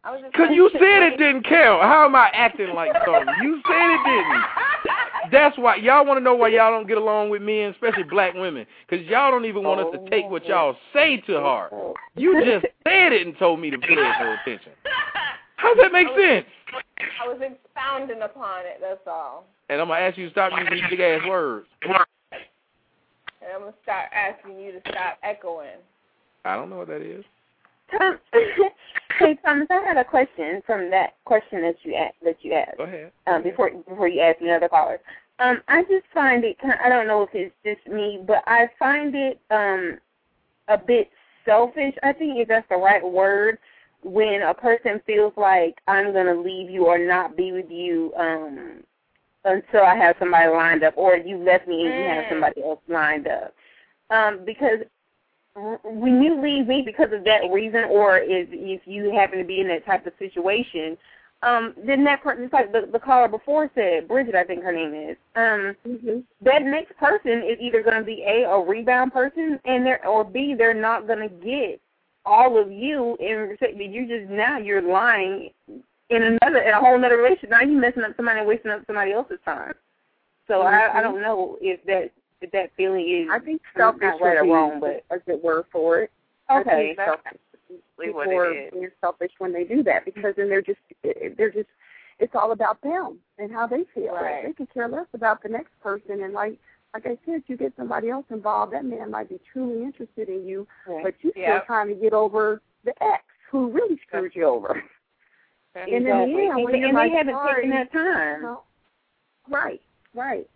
Speaker 3: I was just
Speaker 2: Cause you said it didn't count. How am I acting like something? You said it didn't. That's why y'all want to know why y'all don't get along with men, especially black women, because y'all don't even want us to take what oh. y'all say to heart. You just said it and told me to pay no attention. How does that make sense?
Speaker 3: I was expounding upon it. That's all.
Speaker 2: And I'm gonna ask you to stop using these big ass words.
Speaker 3: And I'm gonna start asking you to stop echoing.
Speaker 2: I don't know what that is.
Speaker 18: Tom, hey Thomas, I had a question from that question that you asked. That you asked.
Speaker 2: Go ahead.
Speaker 18: Um, before before you ask another caller. Um, I just find it. kind of, I don't know if it's just me, but I find it um a bit selfish. I think if that's the right word, when a person feels like I'm gonna leave you or not be with you um until I have somebody lined up, or you left me and you have somebody else lined up. Um, because when you leave me because of that reason, or if if you happen to be in that type of situation, um, then that person, like the, the caller before said, Bridget, I think her name is. Um,
Speaker 21: mm-hmm.
Speaker 18: that next person is either going to be a a rebound person, and they're or b they're not going to get all of you in you just now you're lying in another in a whole other relationship. Now you're messing up somebody and wasting up somebody else's time. So
Speaker 21: mm-hmm.
Speaker 18: I I don't know if that that feeling is
Speaker 21: I think selfish
Speaker 18: right or wrong, but
Speaker 21: a good word for it.
Speaker 18: Okay. what
Speaker 21: people are
Speaker 18: it
Speaker 21: being selfish when they do that because then they're just they're just it's all about them and how they feel.
Speaker 3: Right.
Speaker 21: They could care less about the next person and like like I said, you get somebody else involved, that man might be truly interested in you,
Speaker 18: Right.
Speaker 21: but you still
Speaker 3: Yep.
Speaker 21: trying to get over the ex who really screwed you over. And in the
Speaker 18: Exactly.
Speaker 21: end,
Speaker 18: And
Speaker 21: when
Speaker 18: they-
Speaker 21: you're
Speaker 18: and they
Speaker 21: like,
Speaker 18: haven't
Speaker 21: sorry,
Speaker 18: taken that time.
Speaker 21: Right, right.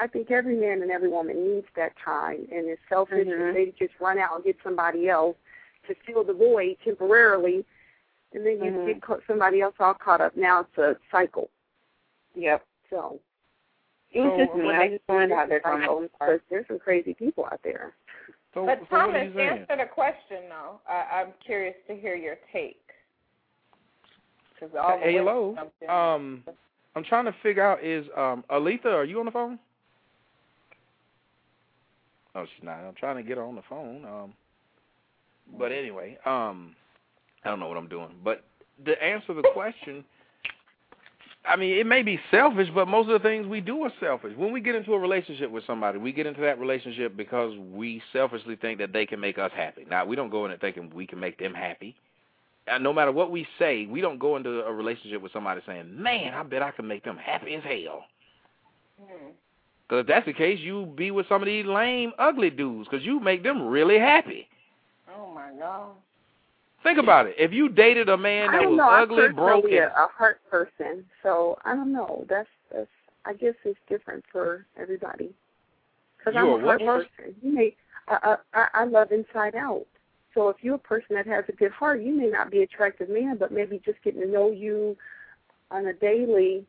Speaker 21: I think every man and every woman needs that time, and it's selfish
Speaker 18: Mhm.
Speaker 21: if they just run out and get somebody else to fill the void temporarily, and then you
Speaker 18: Mhm.
Speaker 21: get ca- somebody else all caught up. Now it's a cycle.
Speaker 18: Yep.
Speaker 21: So
Speaker 18: It was
Speaker 21: So
Speaker 18: just me.
Speaker 21: when
Speaker 18: I just wanted out there from my own part.
Speaker 21: because there's some crazy people out there.
Speaker 2: So,
Speaker 3: But
Speaker 2: so
Speaker 3: Thomas,
Speaker 2: you saying?
Speaker 3: answer the question though. I, I'm curious to hear your take. 'Cause all the
Speaker 2: Hey, hello. Um, I'm trying to figure out is um Aletha, are you on the phone? Oh, she's not. I'm trying to get her on the phone. Um, but anyway, um, I don't know what I'm doing. But to answer the question, I mean, it may be selfish, but most of the things we do are selfish. When we get into a relationship with somebody, we get into that relationship because we selfishly think that they can make us happy. Now, we don't go in it thinking we can make them happy. And no matter what we say, we don't go into a relationship with somebody saying, "Man, I bet I can make them happy as hell."
Speaker 3: Hmm.
Speaker 2: Because if that's the case, you be with some of these lame, ugly dudes because you make them really happy.
Speaker 3: Oh my God.
Speaker 2: Think about it. If you dated a man that was
Speaker 21: know.
Speaker 2: Ugly, broken,
Speaker 21: a, heart person, so I don't know. That's that's. I guess it's different for everybody. Because I'm
Speaker 2: a
Speaker 21: a
Speaker 2: what person?
Speaker 21: person. You may. I, I I love inside out. So if you're a person that has a good heart, you may not be attractive man, but maybe just getting to know you on a daily,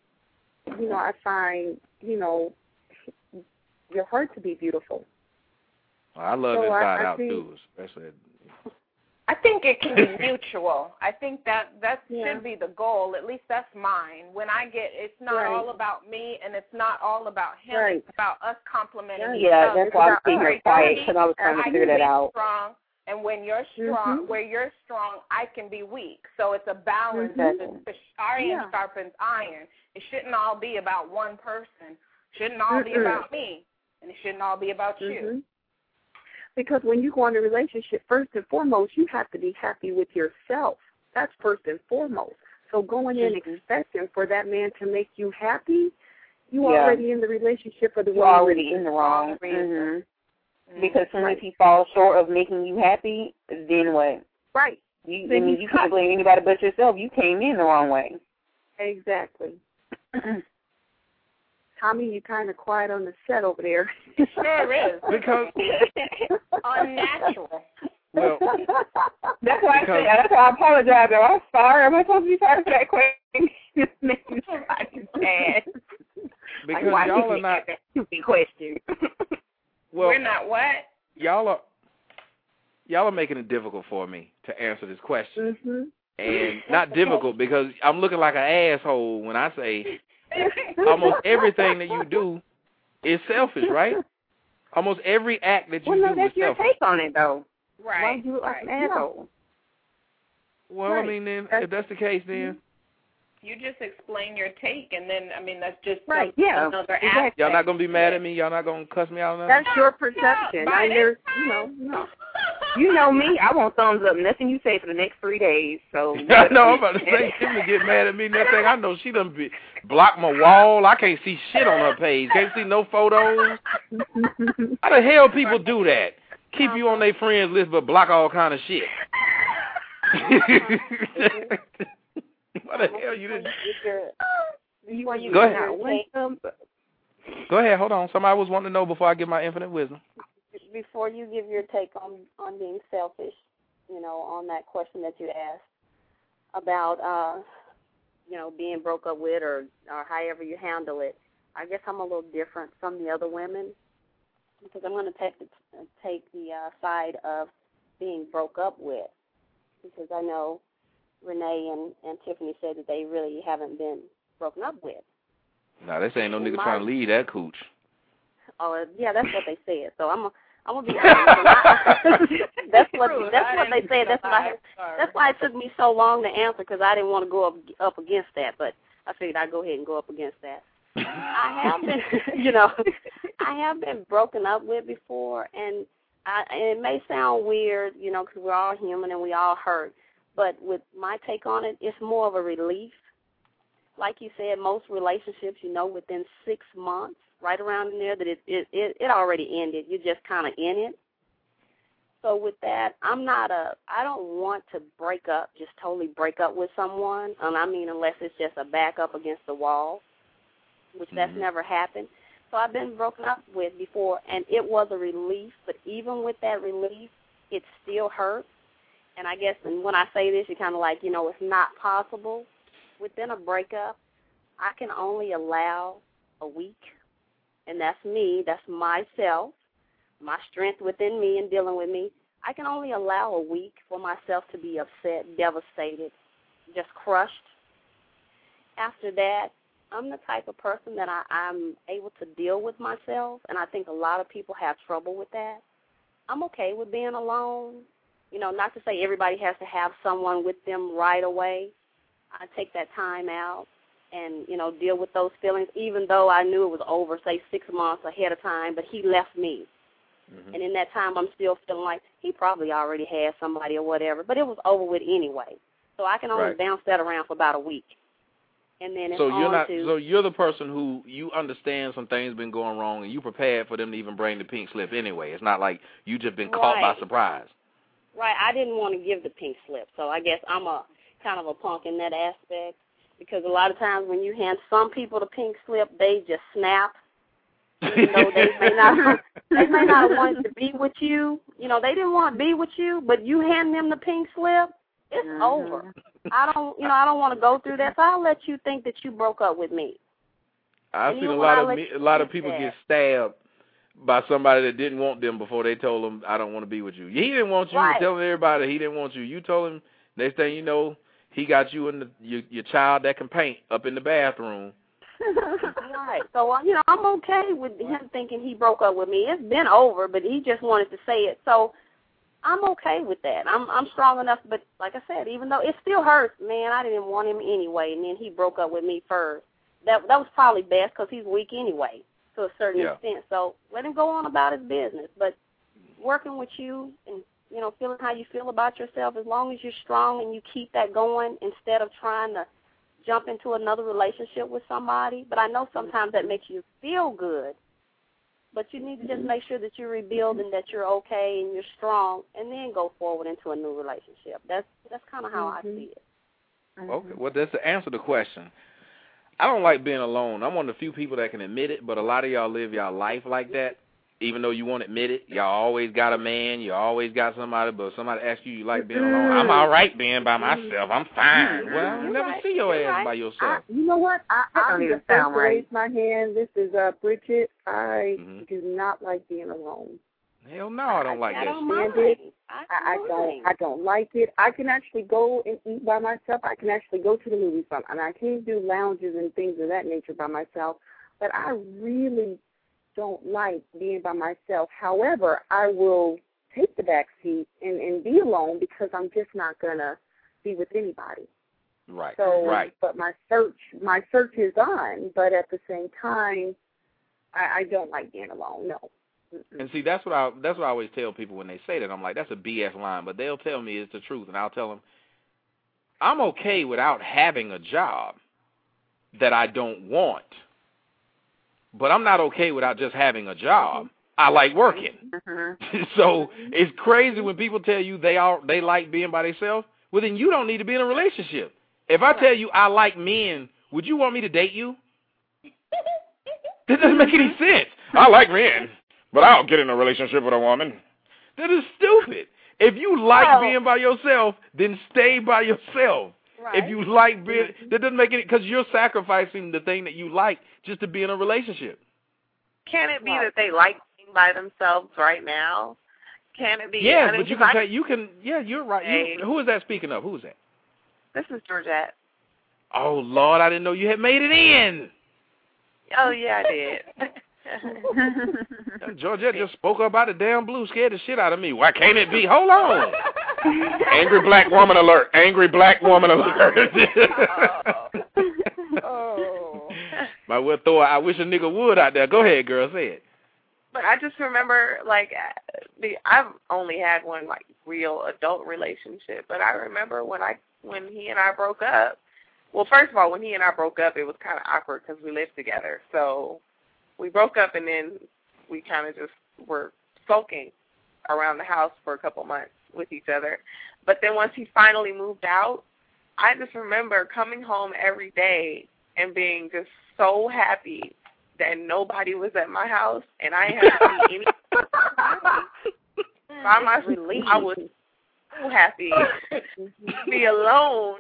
Speaker 21: you know, I find you know your heart to be beautiful.
Speaker 2: I love
Speaker 21: So I-
Speaker 2: inside
Speaker 21: I
Speaker 2: out
Speaker 21: think-
Speaker 2: too, especially.
Speaker 3: I think it can be mutual. I think that that
Speaker 21: Yeah.
Speaker 3: should be the goal. At least that's mine. When I get, it's not
Speaker 21: Right.
Speaker 3: all about me, and it's not all about him.
Speaker 21: Right.
Speaker 3: It's about us complimenting.
Speaker 21: Right.
Speaker 3: each
Speaker 18: Yeah, that's why I was
Speaker 3: It's
Speaker 18: sitting here quiet
Speaker 3: us.
Speaker 18: because I was trying to figure
Speaker 3: can
Speaker 18: that out.
Speaker 3: Strong, and when you're strong,
Speaker 21: Mhm.
Speaker 3: where you're strong, I can be weak. So it's a balance.
Speaker 21: Mhm.
Speaker 3: It's, it's iron
Speaker 21: Yeah.
Speaker 3: sharpens iron. It shouldn't all be about one person. Shouldn't all be
Speaker 21: Mm-mm.
Speaker 3: about me, and it shouldn't all be about you.
Speaker 21: Mhm. Because when you go into a relationship, first and foremost, you have to be happy with yourself. That's first and foremost. So going in
Speaker 18: Mhm.
Speaker 21: expecting for that man to make you happy, you
Speaker 18: Yeah.
Speaker 21: already in the relationship for the
Speaker 18: You're
Speaker 21: wrong
Speaker 18: already
Speaker 21: reason.
Speaker 18: in the wrong.
Speaker 3: reason.
Speaker 18: hmm Because soon as
Speaker 21: Right.
Speaker 18: he falls short of making you happy, then what?
Speaker 21: Right.
Speaker 18: You, I mean, you can't blame anybody but yourself. You came in the wrong way.
Speaker 21: Exactly. Tommy, you're kind of quiet on the set over there.
Speaker 3: Sure is.
Speaker 2: Because
Speaker 3: unnatural.
Speaker 2: Well,
Speaker 18: That's why I said, that's why I apologize. I'm sorry. Am I supposed to be sorry for that question? Just making sure I understand.
Speaker 2: because
Speaker 18: like, why
Speaker 2: y'all are not
Speaker 18: that stupid question?
Speaker 2: well.
Speaker 3: We're not what?
Speaker 2: Y'all are y'all are making it difficult for me to answer this question,
Speaker 21: hmm
Speaker 2: and not difficult because I'm looking like an asshole when I say almost everything that you do is selfish, right? Almost every act that you
Speaker 18: well, no,
Speaker 2: do
Speaker 18: that's
Speaker 2: is
Speaker 18: your
Speaker 2: selfish.
Speaker 18: take on it, though. Why
Speaker 3: Right.
Speaker 18: do you look like
Speaker 3: right.
Speaker 18: an asshole?
Speaker 2: Well, I mean, then if that's the case, then mm-hmm.
Speaker 3: You just explain your take, and then I mean that's just
Speaker 18: Right,
Speaker 3: some-
Speaker 18: yeah,
Speaker 3: another
Speaker 18: exactly.
Speaker 3: aspect.
Speaker 2: y'all not gonna be mad at me. Y'all not gonna cuss me out. or nothing?
Speaker 21: That's your perception.
Speaker 3: No,
Speaker 21: I
Speaker 3: but
Speaker 21: you know, no.
Speaker 18: You know me. I want thumbs up. Nothing you say for the next three days. So
Speaker 2: I know. I'm about to say Tiffany get mad at me. Nothing. I know, she done be block my wall. I can't see shit on her page. Can't see no photos. How the hell people do that? Keep you on their friends list, but block all kind of shit. what the hell you didn't?
Speaker 21: You
Speaker 2: Go ahead. Go ahead. Hold on. Somebody was wanting to know before I give my infinite wisdom.
Speaker 15: Before you give your take on on being selfish, you know, on that question that you asked about uh you know, being broke up with or or however you handle it. I guess I'm a little different from the other women because I'm going to take the take the uh side of being broke up with because I know Renee and and Tiffany said that they really haven't been broken up with.
Speaker 2: Nah, this ain't no nigga
Speaker 15: My-
Speaker 2: trying to leave that cooch.
Speaker 15: Oh, yeah, that's what they said. So I'm I'm gonna be honest. that's what that's what they said. That's why that's why it took me so long to answer because I didn't want to go up up against that. But I figured I'd go ahead and go up against that. I have been, you know, I have been broken up with before, and I and it may sound weird, you know, because we're all human and we all hurt. But with my take on it, it's more of a relief. Like you said, most relationships, you know, within six months, right around in there, that it it it, it already ended. You're just kind of in it. So with that, I'm not a. I don't want to break up, just totally break up with someone. And I mean, unless it's just a back up against the wall, which that's
Speaker 2: Mhm.
Speaker 15: never happened. So I've been broken up with before, and it was a relief. But even with that relief, it still hurts. And I guess, and when I say this, you're kind of like, you know, it's not possible. Within a breakup, I can only allow a week, and that's me. That's myself, my strength within me and dealing with me. I can only allow a week for myself to be upset, devastated, just crushed. After that, I'm the type of person that I, I'm able to deal with myself, and I think a lot of people have trouble with that. I'm okay with being alone. You know, not to say everybody has to have someone with them right away. I take that time out and, you know, deal with those feelings, even though I knew it was over, say, six months ahead of time, but he left me.
Speaker 2: Mhm.
Speaker 15: And in that time, I'm still feeling like he probably already had somebody or whatever, but it was over with anyway. So I can only
Speaker 2: Right.
Speaker 15: bounce that around for about a week. And then
Speaker 2: So you're not.
Speaker 15: to
Speaker 2: So you're the person who you understand some things been going wrong, and you prepared for them to even bring the pink slip anyway. It's not like you just been caught by surprise.
Speaker 15: Right, I didn't want to give the pink slip, so I guess I'm a kind of a punk in that aspect because a lot of times when you hand some people the pink slip, they just snap. Even though they may not, they may not want to be with you. You know, they didn't want to be with you, but you hand them the pink slip, it's
Speaker 21: Mhm.
Speaker 15: over. I don't, you know, I don't want to go through that, so I'll let you think that you broke up with me.
Speaker 2: I've
Speaker 15: And
Speaker 2: seen a lot of me, a lot of people
Speaker 15: that-
Speaker 2: get stabbed by somebody that didn't want them before they told them I don't want to be with you. He didn't want you.
Speaker 15: Right.
Speaker 2: Telling everybody he didn't want you. You told him. Next thing you know, he got you and your your child that can paint up in the bathroom.
Speaker 15: right. So uh, you know, I'm okay with him thinking he broke up with me. It's been over, but he just wanted to say it. So I'm okay with that. I'm I'm strong enough. But like I said, even though it still hurts, man, I didn't want him anyway, and then he broke up with me first. That that was probably best because he's weak anyway to a certain
Speaker 2: Yeah.
Speaker 15: extent. So let him go on about his business. But working with you and you know feeling how you feel about yourself, as long as you're strong and you keep that going instead of trying to jump into another relationship with somebody. But I know sometimes that makes you feel good. But but you need to just make sure that you rebuild and that you're okay and you're strong, and then go forward into a new relationship. That's that's kind of how
Speaker 21: Mm-hmm.
Speaker 15: I see it.
Speaker 2: Okay, well, that's to answer the question. I don't like being alone. I'm one of the few people that can admit it, but a lot of y'all live y'all life like that. Even though you won't admit it, y'all always got a man, you always got somebody, but somebody asks you you like being alone. I'm all right being by myself. I'm fine. Well, you never
Speaker 21: right.
Speaker 2: see your
Speaker 21: You're
Speaker 2: ass
Speaker 21: right.
Speaker 2: by yourself.
Speaker 21: You know what? I,
Speaker 22: That
Speaker 21: I'm
Speaker 22: don't even
Speaker 21: first to
Speaker 22: sound right.
Speaker 21: raise my hand. This is uh Bridget. I
Speaker 2: Mhm.
Speaker 21: do not like being alone.
Speaker 2: Hell no, I don't like
Speaker 21: I
Speaker 2: that
Speaker 21: don't
Speaker 2: shit.
Speaker 21: stand it. I, I don't. I don't like it. I can actually go and eat by myself. I can actually go to the movies by, and I can do lounges and things of that nature by myself. But I really don't like being by myself. However, I will take the back seat and and be alone because I'm just not gonna be with anybody.
Speaker 2: Right.
Speaker 21: So,
Speaker 2: right.
Speaker 21: but my search, my search is on. But at the same time, I, I don't like being alone. No.
Speaker 2: And see, that's what I that's what I always tell people when they say that. I'm like, that's a BS line, but they'll tell me it's the truth, and I'll tell them, I'm okay without having a job that I don't want, but I'm not okay without just having a job. Mm-hmm. I like working. Mm-hmm. so mm-hmm. it's crazy when people tell you they are they like being by themselves. Well, then you don't need to be in a relationship. If I tell you I like men, would you want me to date you? That doesn't make any sense. I like men, but I don't get in a relationship with a woman. That is stupid. If you like
Speaker 21: Well-
Speaker 2: being by yourself, then stay by yourself. If you like being, mm-hmm. that doesn't make any because you're sacrificing the thing that you like just to be in a relationship.
Speaker 22: Can it be that they like being by themselves right now? Can it be?
Speaker 2: Yes,
Speaker 22: I mean,
Speaker 2: but you
Speaker 22: 'cause
Speaker 2: can
Speaker 22: I-
Speaker 2: you can. Yeah, you're right. You, who is that speaking of? Who is that?
Speaker 22: This is Georgette.
Speaker 2: Oh Lord, I didn't know you had made it in.
Speaker 22: Oh yeah, I did.
Speaker 2: Georgette just spoke up out the damn blue, scared the shit out of me. Why can't it be? Hold on. Angry black woman alert. Angry black woman alert.
Speaker 22: oh.
Speaker 2: My will throw a I wish a nigga would out there. Go ahead, girl, say it.
Speaker 22: But I just remember, like, the I've only had one like real adult relationship. But I remember when I when he and I broke up. Well, first of all, when he and I broke up, it was kind of awkward because we lived together. So we broke up, and then we kind of just were sulking around the house for a couple months with each other. But then once he finally moved out, I just remember coming home every day and being just so happy that nobody was at my house and I had to any by myself. I was so happy to be alone,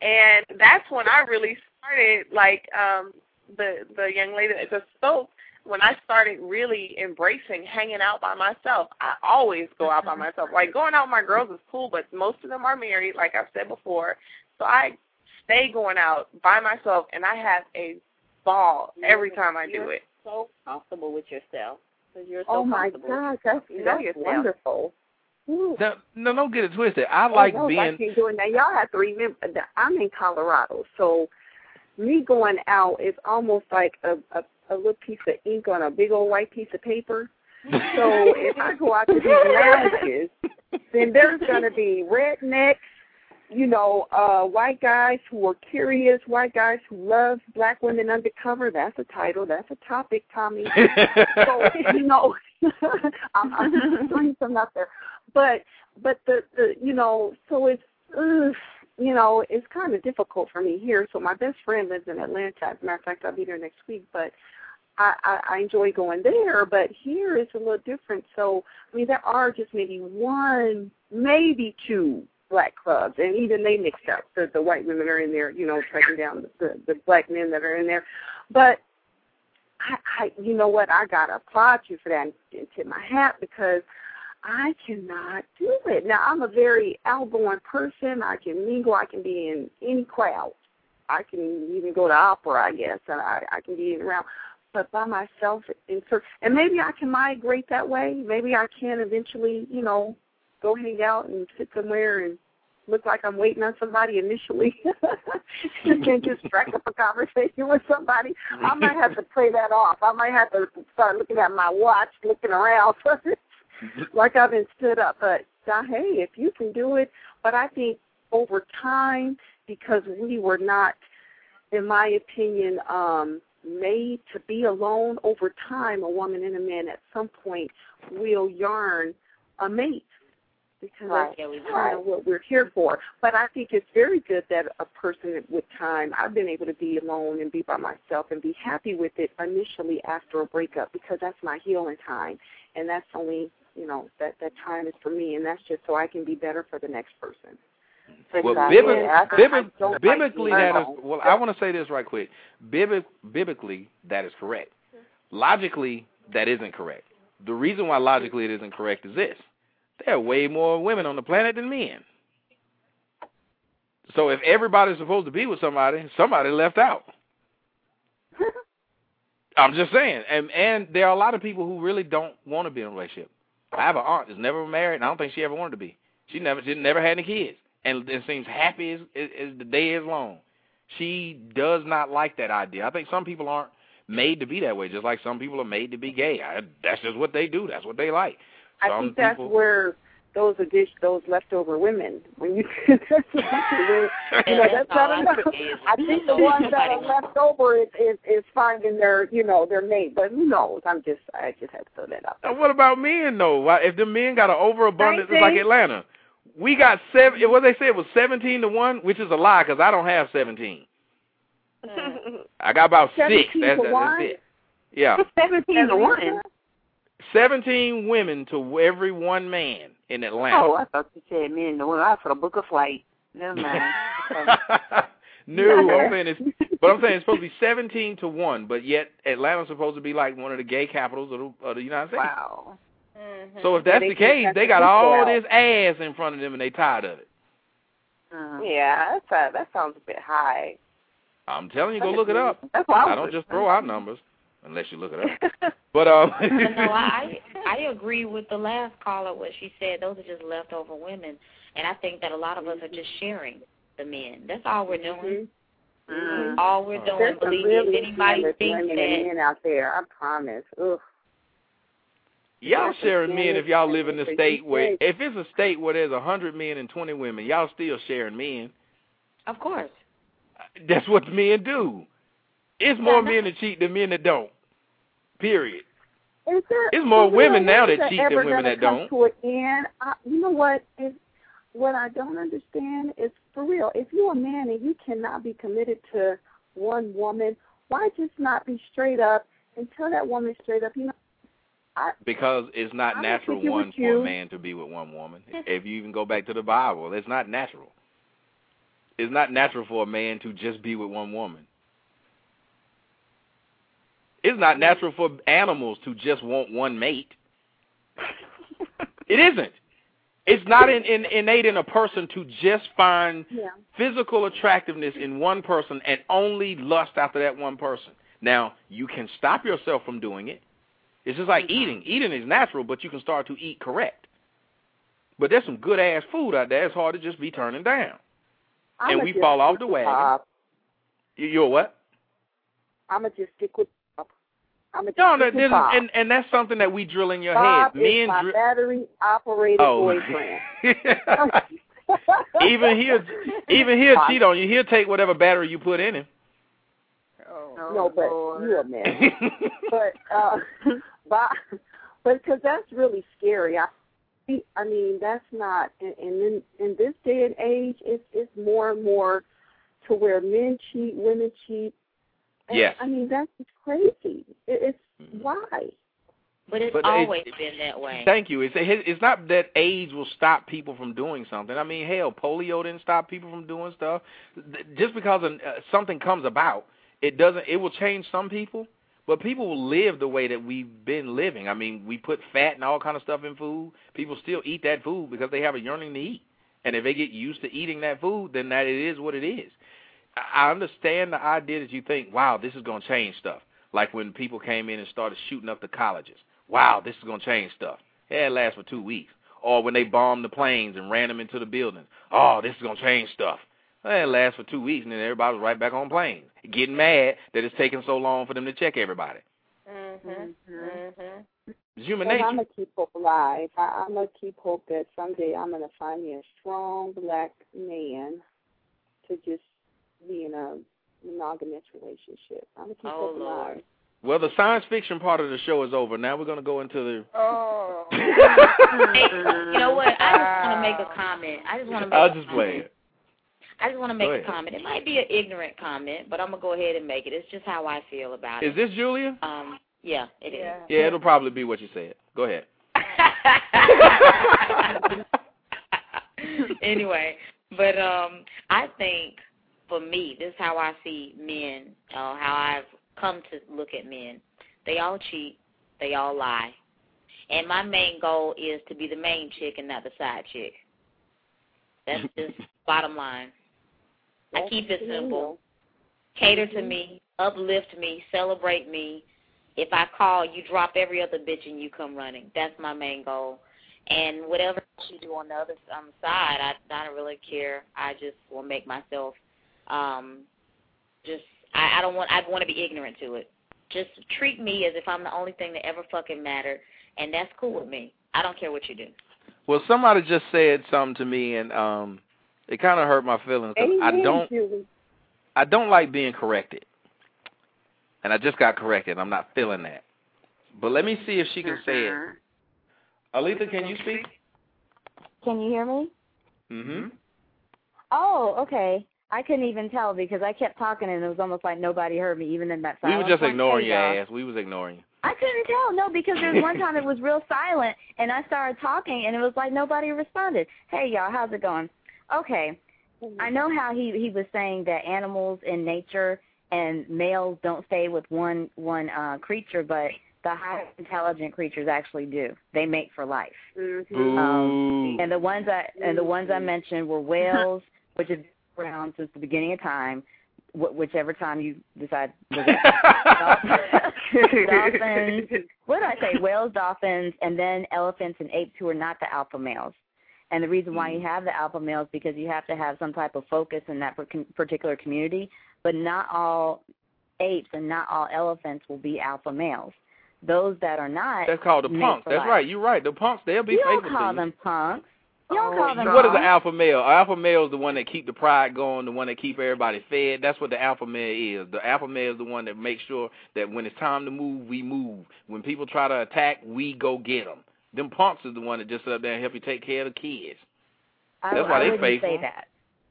Speaker 22: and that's when I really started. Like um, the the young lady that just spoke, when I started really embracing hanging out by myself. I always go out by mm-hmm. myself. Like going out with my girls is cool, but most of them are married, like I've said before. So I stay going out by myself, and I have a ball every time I do
Speaker 15: You're
Speaker 22: it.
Speaker 15: So comfortable with yourself you're so
Speaker 21: Oh my
Speaker 15: comfortable.
Speaker 21: gosh, that's
Speaker 15: You know
Speaker 21: that's wonderful. Ooh.
Speaker 2: No, no, don't get it twisted. I
Speaker 21: Oh,
Speaker 2: like
Speaker 21: no,
Speaker 2: being.
Speaker 21: I can't do it. Now y'all have to remember that I'm in Colorado, so me going out is almost like a, a a little piece of ink on a big old white piece of paper. So if I go out to these lounges, then there's going to be rednecks, you know, uh white guys who are curious, white guys who love black women undercover. That's a title. That's a topic, Tommy. so you know, I'm, I'm throwing some out there, but but the the you know, so it's ugh, you know it's kind of difficult for me here. So my best friend lives in Atlanta. As a matter of fact, I'll be there next week, but. I, I, I enjoy going there, but here it's a little different. So, I mean, there are just maybe one, maybe two black clubs, and even they mixed up. The, the white women are in there, you know, tracking down the, the, black men that are in there. But I, I, you know what? I gotta applaud you for that and, and tip my hat because I cannot do it. Now I'm a very outgoing person. I can mingle. I can be in any crowd. I can even go to opera, I guess, and I, I can be around. But by myself, cer- and maybe I can migrate that way. Maybe I can eventually, you know, go hang out and sit somewhere and look like I'm waiting on somebody initially, and just strike up a conversation with somebody. I might have to play that off. I might have to start looking at my watch, looking around, like I've been stood up. But hey, if you can do it, but I think over time, because we were not, in my opinion, um, made to be alone over time. A woman and a man at some point will yearn a mate because
Speaker 20: Right.
Speaker 21: that's kind of what we're here for. But I think it's very good that a person with time, I've been able to be alone and be by myself and be happy with it initially after a breakup because that's my healing time, and that's only you know that that time is for me, and that's just so I can be better for the next person.
Speaker 2: Well, biblically, that is. Well, I want to say this right quick. Bibi- biblically, that is correct. Logically, that isn't correct. The reason why logically it isn't correct is this: there are way more women on the planet than men. So if everybody's supposed to be with somebody, somebody left out. I'm just saying, and and there are a lot of people who really don't want to be in a relationship. I have an aunt that's never married, and I don't think she ever wanted to be. She never, she never had any kids, and it seems happy as, as, as the day is long. She does not like that idea. I think some people aren't made to be that way, just like some people are made to be gay. I, that's just what they do. That's what they like.
Speaker 21: I
Speaker 2: Some
Speaker 21: think that's
Speaker 2: people,
Speaker 21: where those addition, those leftover women, when you that's where, you know, that's not enough. I think the ones that are left over is, is is finding their you know their mate, but who knows? I'm just I just had to throw that out.
Speaker 2: Now, what about men though? If the men got an overabundance, it's like Atlanta. We got seven. What they said it was seventeen to one, which is a lie because I don't have seventeen. Mm. I got about six.
Speaker 21: 17
Speaker 2: That's,
Speaker 21: to
Speaker 2: that's
Speaker 21: one?
Speaker 2: it. Yeah,
Speaker 21: Seventeen to one.
Speaker 2: seventeen women to every one man in Atlanta.
Speaker 18: Oh, I thought you said men and women. I for the book of flight. Never mind.
Speaker 2: no, I'm saying it's, but I'm saying it's supposed to be seventeen to one, but yet Atlanta's supposed to be like one of the gay capitals of the, of the United States.
Speaker 18: Wow. Mm-hmm.
Speaker 2: So if that's
Speaker 21: they
Speaker 2: the case, they got all
Speaker 21: people.
Speaker 2: this ass in front of them and they tired of it. Uh-huh.
Speaker 18: Yeah, that's a, that sounds a bit high.
Speaker 2: I'm telling you, go look it up.
Speaker 18: That's what I
Speaker 2: I don't just throw out numbers unless you look it up. But um,
Speaker 19: no, I I agree with the last caller what she said. Those are just leftover women, and I think that a lot of us are just sharing the men. That's all we're doing.
Speaker 21: Mhm.
Speaker 19: All we're doing.
Speaker 21: There's
Speaker 19: Believe
Speaker 21: really
Speaker 19: if anybody
Speaker 21: scandalous
Speaker 19: thinks that
Speaker 21: men out there. I promise. Ugh.
Speaker 2: Y'all sharing men if y'all live in a state where, if it's a state where there's a hundred men and twenty women, y'all still sharing men.
Speaker 19: Of course.
Speaker 2: Uh, that's what the men do. It's more men that cheat than men that don't. Period.
Speaker 21: Is there,
Speaker 2: It's more
Speaker 21: is
Speaker 2: women now that cheat than women that don't.
Speaker 21: To an end? I, you know what? Is what I don't understand is for real. If you're a man and you cannot be committed to one woman, why just not be straight up and tell that woman straight up? You know, I
Speaker 2: Because it's not
Speaker 21: I'm
Speaker 2: natural one for a man to be with one woman. if you even go back to the Bible, it's not natural. It's not natural for a man to just be with one woman. It's not natural for animals to just want one mate. it isn't. It's not in, in, innate in a person to just find
Speaker 21: yeah.
Speaker 2: physical attractiveness in one person and only lust after that one person. Now, you can stop yourself from doing it. It's just like eating. Eating is natural, but you can start to eat correct. But there's some good ass food out there. It's hard to just be turning down.
Speaker 21: I'm
Speaker 2: and we fall off the wagon. You- You're what?
Speaker 21: I'm gonna just stick with Bob. I'm gonna
Speaker 2: No, that,
Speaker 21: stick with Bob.
Speaker 2: and and that's something that we drill in your
Speaker 21: Bob
Speaker 2: head.
Speaker 21: is
Speaker 2: Men
Speaker 21: my battery operated
Speaker 2: Oh.
Speaker 21: boyfriend.
Speaker 2: even he'll even he'll cheat on you. He'll take whatever battery you put in him.
Speaker 21: Oh, no, but you a man. but uh, Bob, but because that's really scary. I, I mean, that's not. And, and in in this day and age, it's it's more and more to where men cheat, women cheat. And,
Speaker 2: Yes.
Speaker 21: I mean, that's just crazy. It, it's why.
Speaker 19: But it's
Speaker 2: But it-
Speaker 19: always been that way.
Speaker 2: Thank you. It's it's not that age will stop people from doing something. I mean, hell, polio didn't stop people from doing stuff. Just because an, uh, something comes about, it doesn't. It will change some people, but people will live the way that we've been living. I mean, we put fat and all kind of stuff in food. People still eat that food because they have a yearning to eat, and if they get used to eating that food, then that it is what it is. I I understand the idea that you think, wow, this is going to change stuff. Like when people came in and started shooting up the colleges. Wow, this is going to change stuff. Yeah, it lasts for two weeks. Or when they bombed the planes and ran them into the buildings. Oh, this is going to change stuff. Well, it lasts for two weeks, and then everybody was right back on planes, getting mad that it's taking so long for them to check everybody.
Speaker 21: Mm-hmm.
Speaker 2: It's human nature.
Speaker 21: I'm gonna keep hope alive. I, I'm gonna keep hope that someday I'm gonna find me a strong black man to just be in a monogamous relationship. I'm gonna keep
Speaker 19: Oh,
Speaker 21: open
Speaker 19: Lord.
Speaker 21: eyes.
Speaker 2: Well, the science fiction part of the show is over. Now we're going to go into the.
Speaker 21: Oh.
Speaker 19: Hey, you know what? I just want to make a comment. I just want to make.
Speaker 2: I'll just play it.
Speaker 19: I just want to make a comment. It might be an ignorant comment, but I'm gonna go ahead and make it. It's just how I feel about
Speaker 2: Is
Speaker 19: it.
Speaker 2: this Julia?
Speaker 19: Um, yeah, it is.
Speaker 2: Yeah, it'll probably be what you said. Go ahead.
Speaker 19: anyway, but um, I think for me, this is how I see men, uh, how I've come to look at men. They all cheat, they all lie, and my main goal is to be the main chick and not the side chick. That's just bottom line. I keep it simple. Cater to me, uplift me, celebrate me. If I call, you drop every other bitch and you come running. That's my main goal. And whatever you do on the other um, side, I, I don't really care. I just will make myself um just I, I don't want I want to be ignorant to it. Just treat me as if I'm the only thing that ever fucking mattered, and that's cool with me. I don't care what you do.
Speaker 2: Well, somebody just said something to me, and um, it kind of hurt my feelings. 'cause I don't,
Speaker 21: Julie.
Speaker 2: I don't like being corrected, and I just got corrected. I'm not feeling that. But let me see if she can say it. Aletha, can you speak?
Speaker 23: Can you hear me?
Speaker 2: Mm-hmm.
Speaker 23: Oh, okay. I couldn't even tell because I kept talking and it was almost like nobody heard me, even in that
Speaker 2: We
Speaker 23: silence.
Speaker 2: were just ignoring
Speaker 23: hey,
Speaker 2: your ass. We was ignoring you.
Speaker 23: I couldn't tell, no, because there was one time it was real silent and I started talking and it was like nobody responded. Hey y'all, how's it going? Okay. I know how he he was saying that animals in nature and males don't stay with one one uh creature, but the high intelligent creatures actually do. They mate for life.
Speaker 21: Mm-hmm.
Speaker 23: Um, and the ones I and the ones I mentioned were whales, which have been around since the beginning of time, wh- whichever time you decide. dolphins. What did I say? Whales, dolphins, and then elephants and apes who are not the alpha males. And the reason why you mm-hmm. have the alpha males because you have to have some type of focus in that particular community. But not all apes and not all elephants will be alpha males. Those that are not.
Speaker 2: That's called the punks. That's
Speaker 23: life.
Speaker 2: right. You're right. The punks, they'll be
Speaker 23: You
Speaker 2: faithful
Speaker 23: don't call
Speaker 2: to you.
Speaker 23: them punks. You don't oh, call them
Speaker 2: What is an alpha male? An alpha male is the one that keep the pride going, the one that keep everybody fed. That's what the alpha male is. The alpha male is the one that makes sure that when it's time to move, we move. When people try to attack, we go get them. Them punks is the one that just up there and help you take care of the kids.
Speaker 23: I,
Speaker 2: That's why
Speaker 23: I
Speaker 2: they
Speaker 23: wouldn't
Speaker 2: faithful.
Speaker 23: say that.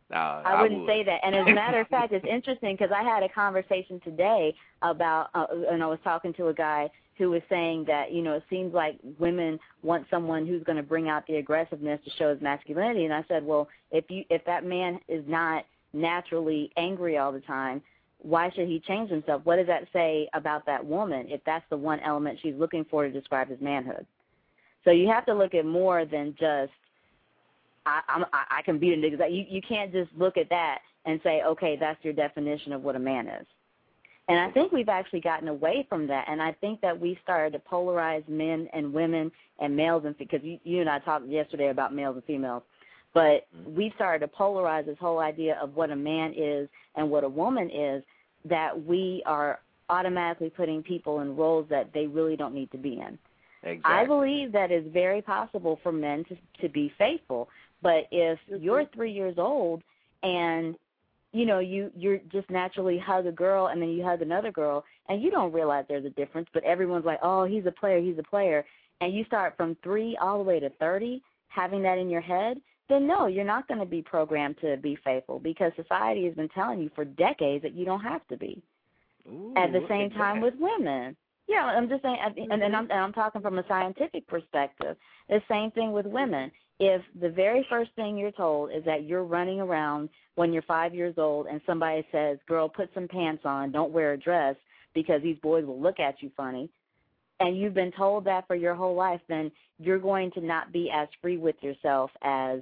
Speaker 2: Nah,
Speaker 23: I wouldn't
Speaker 2: would.
Speaker 23: say that. And as a matter of fact, it's interesting because I had a conversation today about, uh, and I was talking to a guy who was saying that you know it seems like women want someone who's going to bring out the aggressiveness to show his masculinity. And I said, well, if you if that man is not naturally angry all the time, why should he change himself? What does that say about that woman if that's the one element she's looking for to describe his manhood? So you have to look at more than just I, I'm, I I can beat a nigga. You you can't just look at that and say, okay, that's your definition of what a man is. And I think we've actually gotten away from that. And I think that we started to polarize men and women and males and because you, you and I talked yesterday about males and females, but mm-hmm. we started to polarize this whole idea of what a man is and what a woman is. That we are automatically putting people in roles that they really don't need to be in.
Speaker 2: Exactly.
Speaker 23: I believe that it's very possible for men to to be faithful, but if you're three years old and you know you you're just naturally hug a girl and then you hug another girl and you don't realize there's a difference, but everyone's like, oh, he's a player, he's a player, and you start from three all the way to thirty having that in your head, then no, you're not going to be programmed to be faithful because society has been telling you for decades that you don't have to be. at the same time
Speaker 2: that.
Speaker 23: with women. Yeah, I'm just saying, and, and mm-hmm. I'm and I'm talking from a scientific perspective. The same thing with women. If the very first thing you're told is that you're running around when you're five years old, and somebody says, "Girl, put some pants on, don't wear a dress because these boys will look at you funny," and you've been told that for your whole life, then you're going to not be as free with yourself as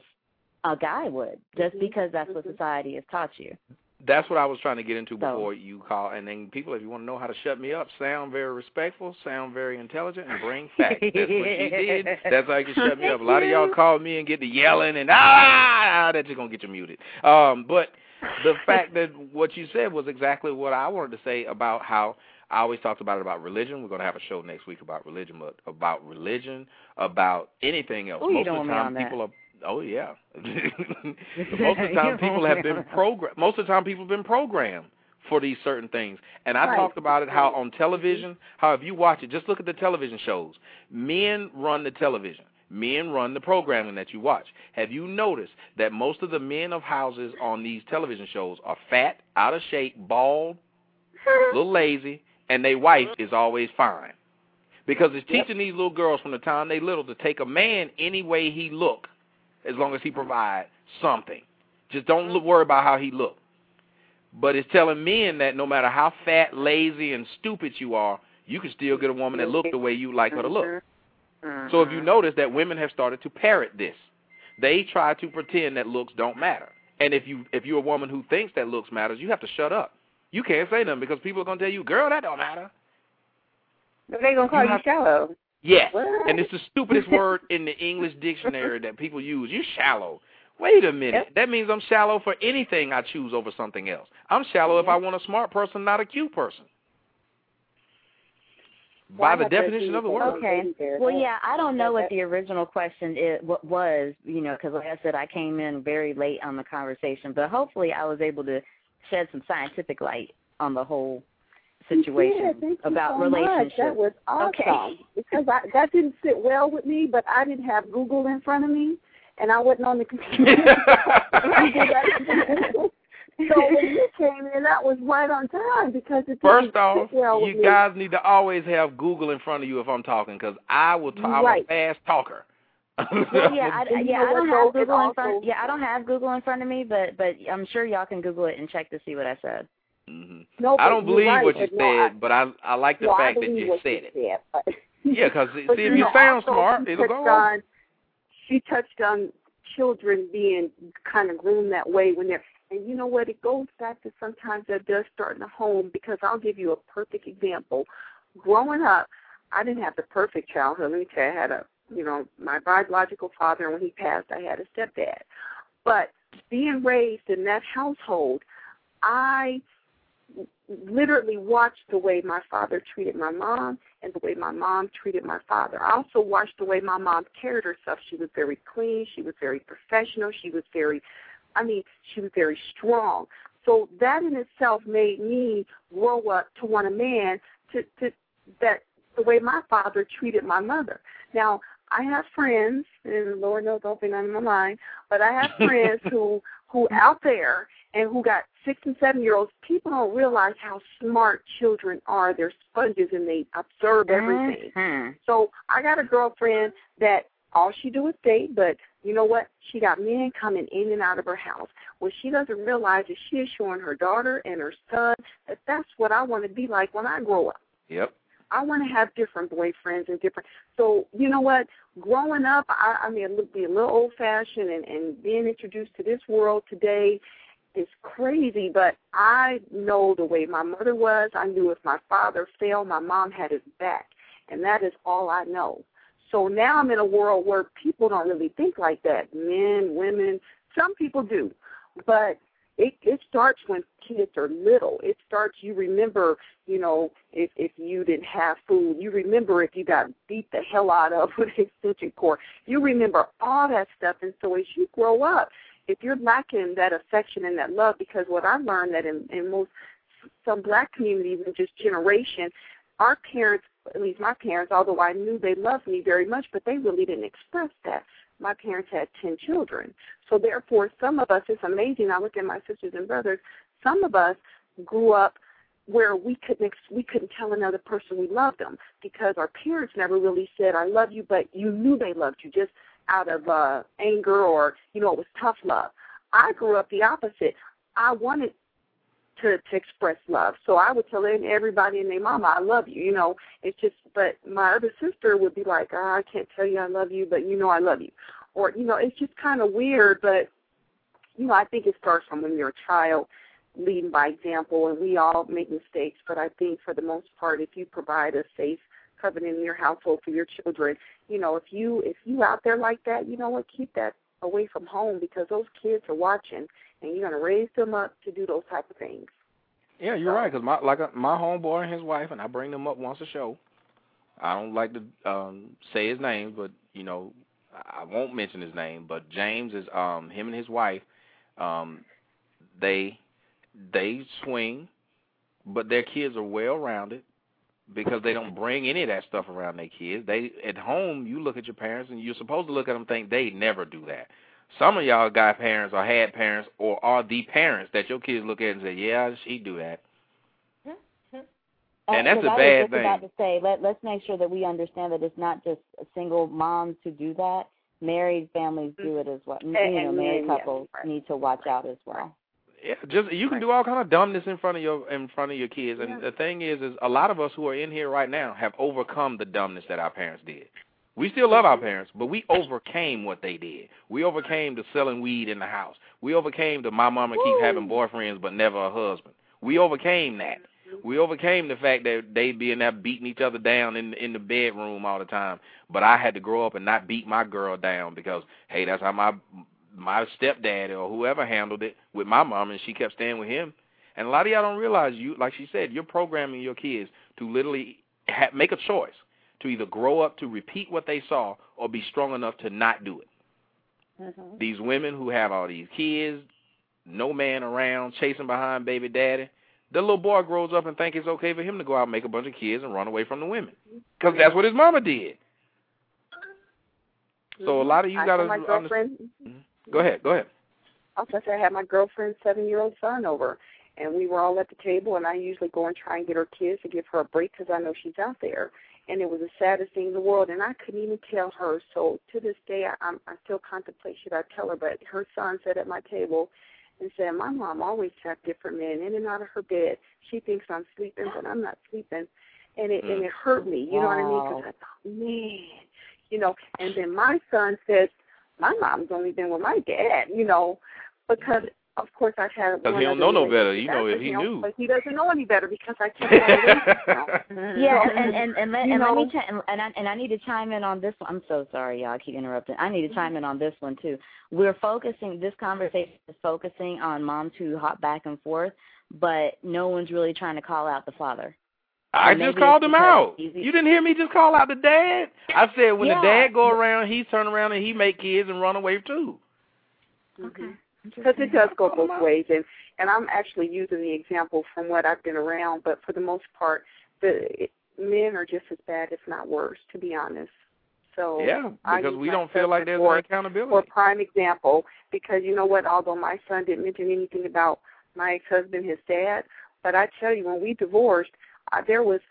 Speaker 23: a guy would, just mm-hmm. because that's what mm-hmm. society has taught you.
Speaker 2: That's what I was trying to get into before you call. And then people, if you want to know how to shut me up, sound very respectful, sound very intelligent, and bring facts. That's what she did. That's how you can shut me up. A lot of y'all call me and get the yelling and ah, that you're gonna get you muted. Um, but the fact that what you said was exactly what I wanted to say about how I always talked about it about religion. We're gonna have a show next week about religion, but about religion, about anything else.
Speaker 23: Ooh,
Speaker 2: Most
Speaker 23: don't
Speaker 2: of the time,
Speaker 23: on that.
Speaker 2: people are. Oh yeah. most of the time, people have been programmed. Most of the time, people have been programmed for these certain things. And I
Speaker 21: Right.
Speaker 2: talked about it how on television, how if you watch it, just look at the television shows. Men run the television. Men run the programming that you watch. Have you noticed that most of the men of houses on these television shows are fat, out of shape, bald, a little lazy, and their wife is always fine? Because it's teaching these little girls from the time they little to take a man any way he look, as long as he provide something. Just don't look, worry about how he look. But it's telling men that no matter how fat, lazy, and stupid you are, you can still get a woman that look the way you like her to look. Mm-hmm. So if you notice that women have started to parrot this, they try to pretend that looks don't matter. And if you if you're a woman who thinks that looks matters, you have to shut up. You can't say nothing because people are gonna tell you, girl, that don't matter.
Speaker 18: But they gonna call
Speaker 2: You
Speaker 18: you shallow.
Speaker 2: Yes,
Speaker 18: What?
Speaker 2: and it's the stupidest word in the English dictionary that people use. You're shallow. Wait a minute. That means I'm shallow for anything I choose over something else. I'm shallow if I want a smart person, not a cute person. By the definition of the word.
Speaker 23: Okay. Well, yeah, I don't know what the original question it what was, you know, because like I said, I came in very late on the conversation, but hopefully I was able to shed some scientific light on the whole situation
Speaker 21: Yeah, thank you
Speaker 23: about
Speaker 21: so much.
Speaker 23: relationships.
Speaker 21: That was awesome.
Speaker 23: Okay.
Speaker 21: Because I, that didn't sit well with me, but I didn't have Google in front of me, and I wasn't on the computer. so when you came in, that was right on time because it
Speaker 2: First
Speaker 21: didn't
Speaker 2: off,
Speaker 21: well with
Speaker 2: you
Speaker 21: me.
Speaker 2: guys need to always have Google in front of you if I'm talking, because I will. T- I'm a fast talker.
Speaker 23: Well, yeah, I,
Speaker 21: And
Speaker 23: yeah, I don't have Google in front. Yeah, I don't have Google in front of me, but but I'm sure y'all can Google it and check to see what I said.
Speaker 2: Hmm
Speaker 21: No,
Speaker 2: I don't believe
Speaker 21: right,
Speaker 2: what you
Speaker 21: but no, I-
Speaker 2: said, but I I like the
Speaker 21: no,
Speaker 2: fact that you said it.
Speaker 21: said, but-
Speaker 2: Yeah, because see if
Speaker 21: you know,
Speaker 2: sound smart,
Speaker 21: she
Speaker 2: it'll go on.
Speaker 21: She touched on children being kind of groomed that way when they're, and you know what? It goes back to sometimes that does start in the home because I'll give you a perfect example. Growing up, I didn't have the perfect childhood. Let me tell you, I had a, you know, my biological father, and when he passed, I had a stepdad. But being raised in that household, I literally watched the way my father treated my mom and the way my mom treated my father. I also watched the way my mom carried herself. She was very clean, she was very professional, she was very I mean, she was very strong. So that in itself made me grow up to want a man to, to that the way my father treated my mother. Now, I have friends, and Lord knows don't be none of my mind, but I have friends who who out there and who got six and seven year olds. People don't realize how smart children are. They're sponges and they observe everything.
Speaker 23: Mhm.
Speaker 21: So I got a girlfriend that all she do is date, but you know what? She got men coming in and out of her house. What she doesn't realize is she is showing her daughter and her son that that's what I want to be like when I grow up.
Speaker 2: Yep.
Speaker 21: I want to have different boyfriends and different. So you know what? Growing up, I, I mean, look, be a little old fashioned and, and being introduced to this world today is crazy. But I know the way my mother was. I knew if my father failed, my mom had his back, and that is all I know. So now I'm in a world where people don't really think like that. Men, women, some people do, but it it starts when kids are little. It starts you remember, you know, if if you didn't have food, you remember if you got beat the hell out of with extension cord. You remember all that stuff and so as you grow up, if you're lacking that affection and that love because what I learned that in, in most some black communities and just generation, our parents at least my parents, although I knew they loved me very much, but they really didn't express that. My parents had 10 children. So therefore, some of us, it's amazing. I look at my sisters and brothers, some of us grew up where we couldn't we couldn't tell another person we loved them because our parents never really said I love you, but you knew they loved you just out of uh anger or you know it was tough love. I grew up the opposite. I wanted to to express love. So I would tell everybody and their mama, I love you. You know, it's just. But my other sister would be like, oh, I can't tell you I love you, but you know I love you. Or you know, it's just kind of weird. But you know, I think it starts from when you're a child, leading by example, and we all make mistakes. But I think for the most part, if you provide a safe covenant in your household for your children, you know, if you if you out there like that, you know what, keep that away from home because those kids are watching and you're going to raise them up to do those type of things.
Speaker 2: Yeah, you're right. Cause my like uh, my homeboy and his wife, and I bring them up once a show. I don't like to um say his name, but you know, I won't mention his name. But James is um him and his wife, um they they swing but their kids are well rounded because they don't bring any of that stuff around their kids. They at home, you look at your parents and you're supposed to look at them and think they never do that. Some of y'all got parents or had parents or are the parents that your kids look at and say, "Yeah, she do that." Mm-hmm. And that's a
Speaker 23: I
Speaker 2: bad
Speaker 23: was just
Speaker 2: thing.
Speaker 23: about to say, let let's make sure that we understand that it's not just single moms who do that. Married families do it as well. you know, married
Speaker 21: men, yeah,
Speaker 23: couples need to watch out as well.
Speaker 2: Yeah, just you can do all kind of dumbness in front of your in front of your kids. And the thing is, is a lot of us who are in here right now have overcome the dumbness that our parents did. We still love our mm-hmm. parents, but we overcame what they did. We overcame the selling weed in the house. We overcame the my mama keep having boyfriends but never a husband. We overcame that. We overcame the fact that they'd be in there beating each other down in in the bedroom all the time. But I had to grow up and not beat my girl down because hey, that's how my my stepdad or whoever handled it with my mom, and she kept staying with him. And a lot of y'all don't realize you, like she said, you're programming your kids to literally ha- make a choice to either grow up to repeat what they saw or be strong enough to not do it.
Speaker 21: Mm-hmm.
Speaker 2: These women who have all these kids, no man around, chasing behind baby daddy, the little boy grows up and think it's okay for him to go out and make a bunch of kids and run away from the women because that's what his mama did. So a lot of you got
Speaker 21: my
Speaker 2: to
Speaker 21: girlfriend.
Speaker 2: Go ahead, go ahead.
Speaker 21: I was gonna say I had my girlfriend's seven-year-old son over, and we were all at the table, and I usually go and try and get her kids to give her a break because I know she's out there, and it was the saddest thing in the world, and I couldn't even tell her. So to this day, I, I'm, I still contemplate should I tell her, but her son sat at my table and said, "My mom always had different men in and out of her bed. She thinks I'm sleeping, but I'm not sleeping." And it and mm. it hurt me, you know what I mean? Because I thought, man, you know. And then my son says, "My mom's only been with my dad," you know, because of course I've had.
Speaker 2: Because he don't know no better. You know, if he knew.
Speaker 21: but he doesn't know any better because I kept on away
Speaker 23: Yeah, and and and let, and let me ch- and, and I and I need to chime in on this one. I'm so sorry, y'all. I keep interrupting. I need to chime in on this one too. We're focusing. This conversation is focusing on moms who hop back and forth, but no one's really trying to call out the father.
Speaker 2: I
Speaker 23: And
Speaker 2: just called him out.
Speaker 23: he's-
Speaker 2: You didn't hear me just call out the dad? I said when
Speaker 23: Yeah.
Speaker 2: the dad go around, he turn around and he make kids and run away too. Mm-hmm.
Speaker 21: Okay. Because it does go both ways, and and I'm actually using the example from what I've been around, but for the most part, the it, men are just as bad, if not worse, to be honest. So
Speaker 2: Yeah,
Speaker 21: I
Speaker 2: because we don't feel like there's
Speaker 21: for,
Speaker 2: accountability.
Speaker 21: for prime example, because you know what? Although my son didn't mention anything about my ex-husband, his dad, but I tell you, when we divorced, uh, there was